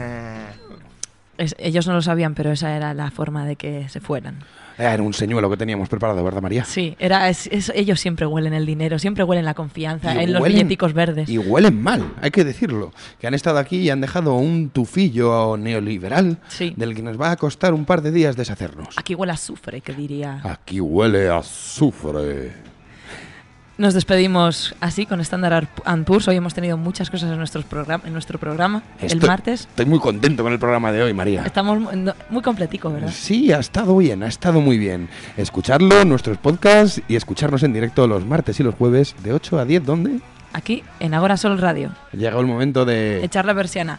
Es- ellos no lo sabían, pero esa era la forma de que se fueran. Era un señuelo que teníamos preparado, ¿verdad, María? Sí, era, es- es- ellos siempre huelen el dinero, siempre huelen la confianza, Y en los huelen- billeticos verdes. Y huelen mal, hay que decirlo. Que han estado aquí y han dejado un tufillo neoliberal Sí. del que nos va a costar un par de días deshacernos. Aquí huele a azufre, que diría. Aquí huele a azufre. Nos despedimos así con Standard and Poor's. Hoy hemos tenido muchas cosas en, nuestros programa, en nuestro programa. el Estoy- martes Estoy muy contento con el programa de hoy, María. estamos mu- no- muy completico, ¿verdad? Sí, ha estado bien, ha estado muy bien. Escucharlo en nuestros podcasts y escucharnos en directo los martes y los jueves de 8 a 10, ¿dónde? Aquí en Agora Sol Radio. Llegó el momento de... Echar la persiana.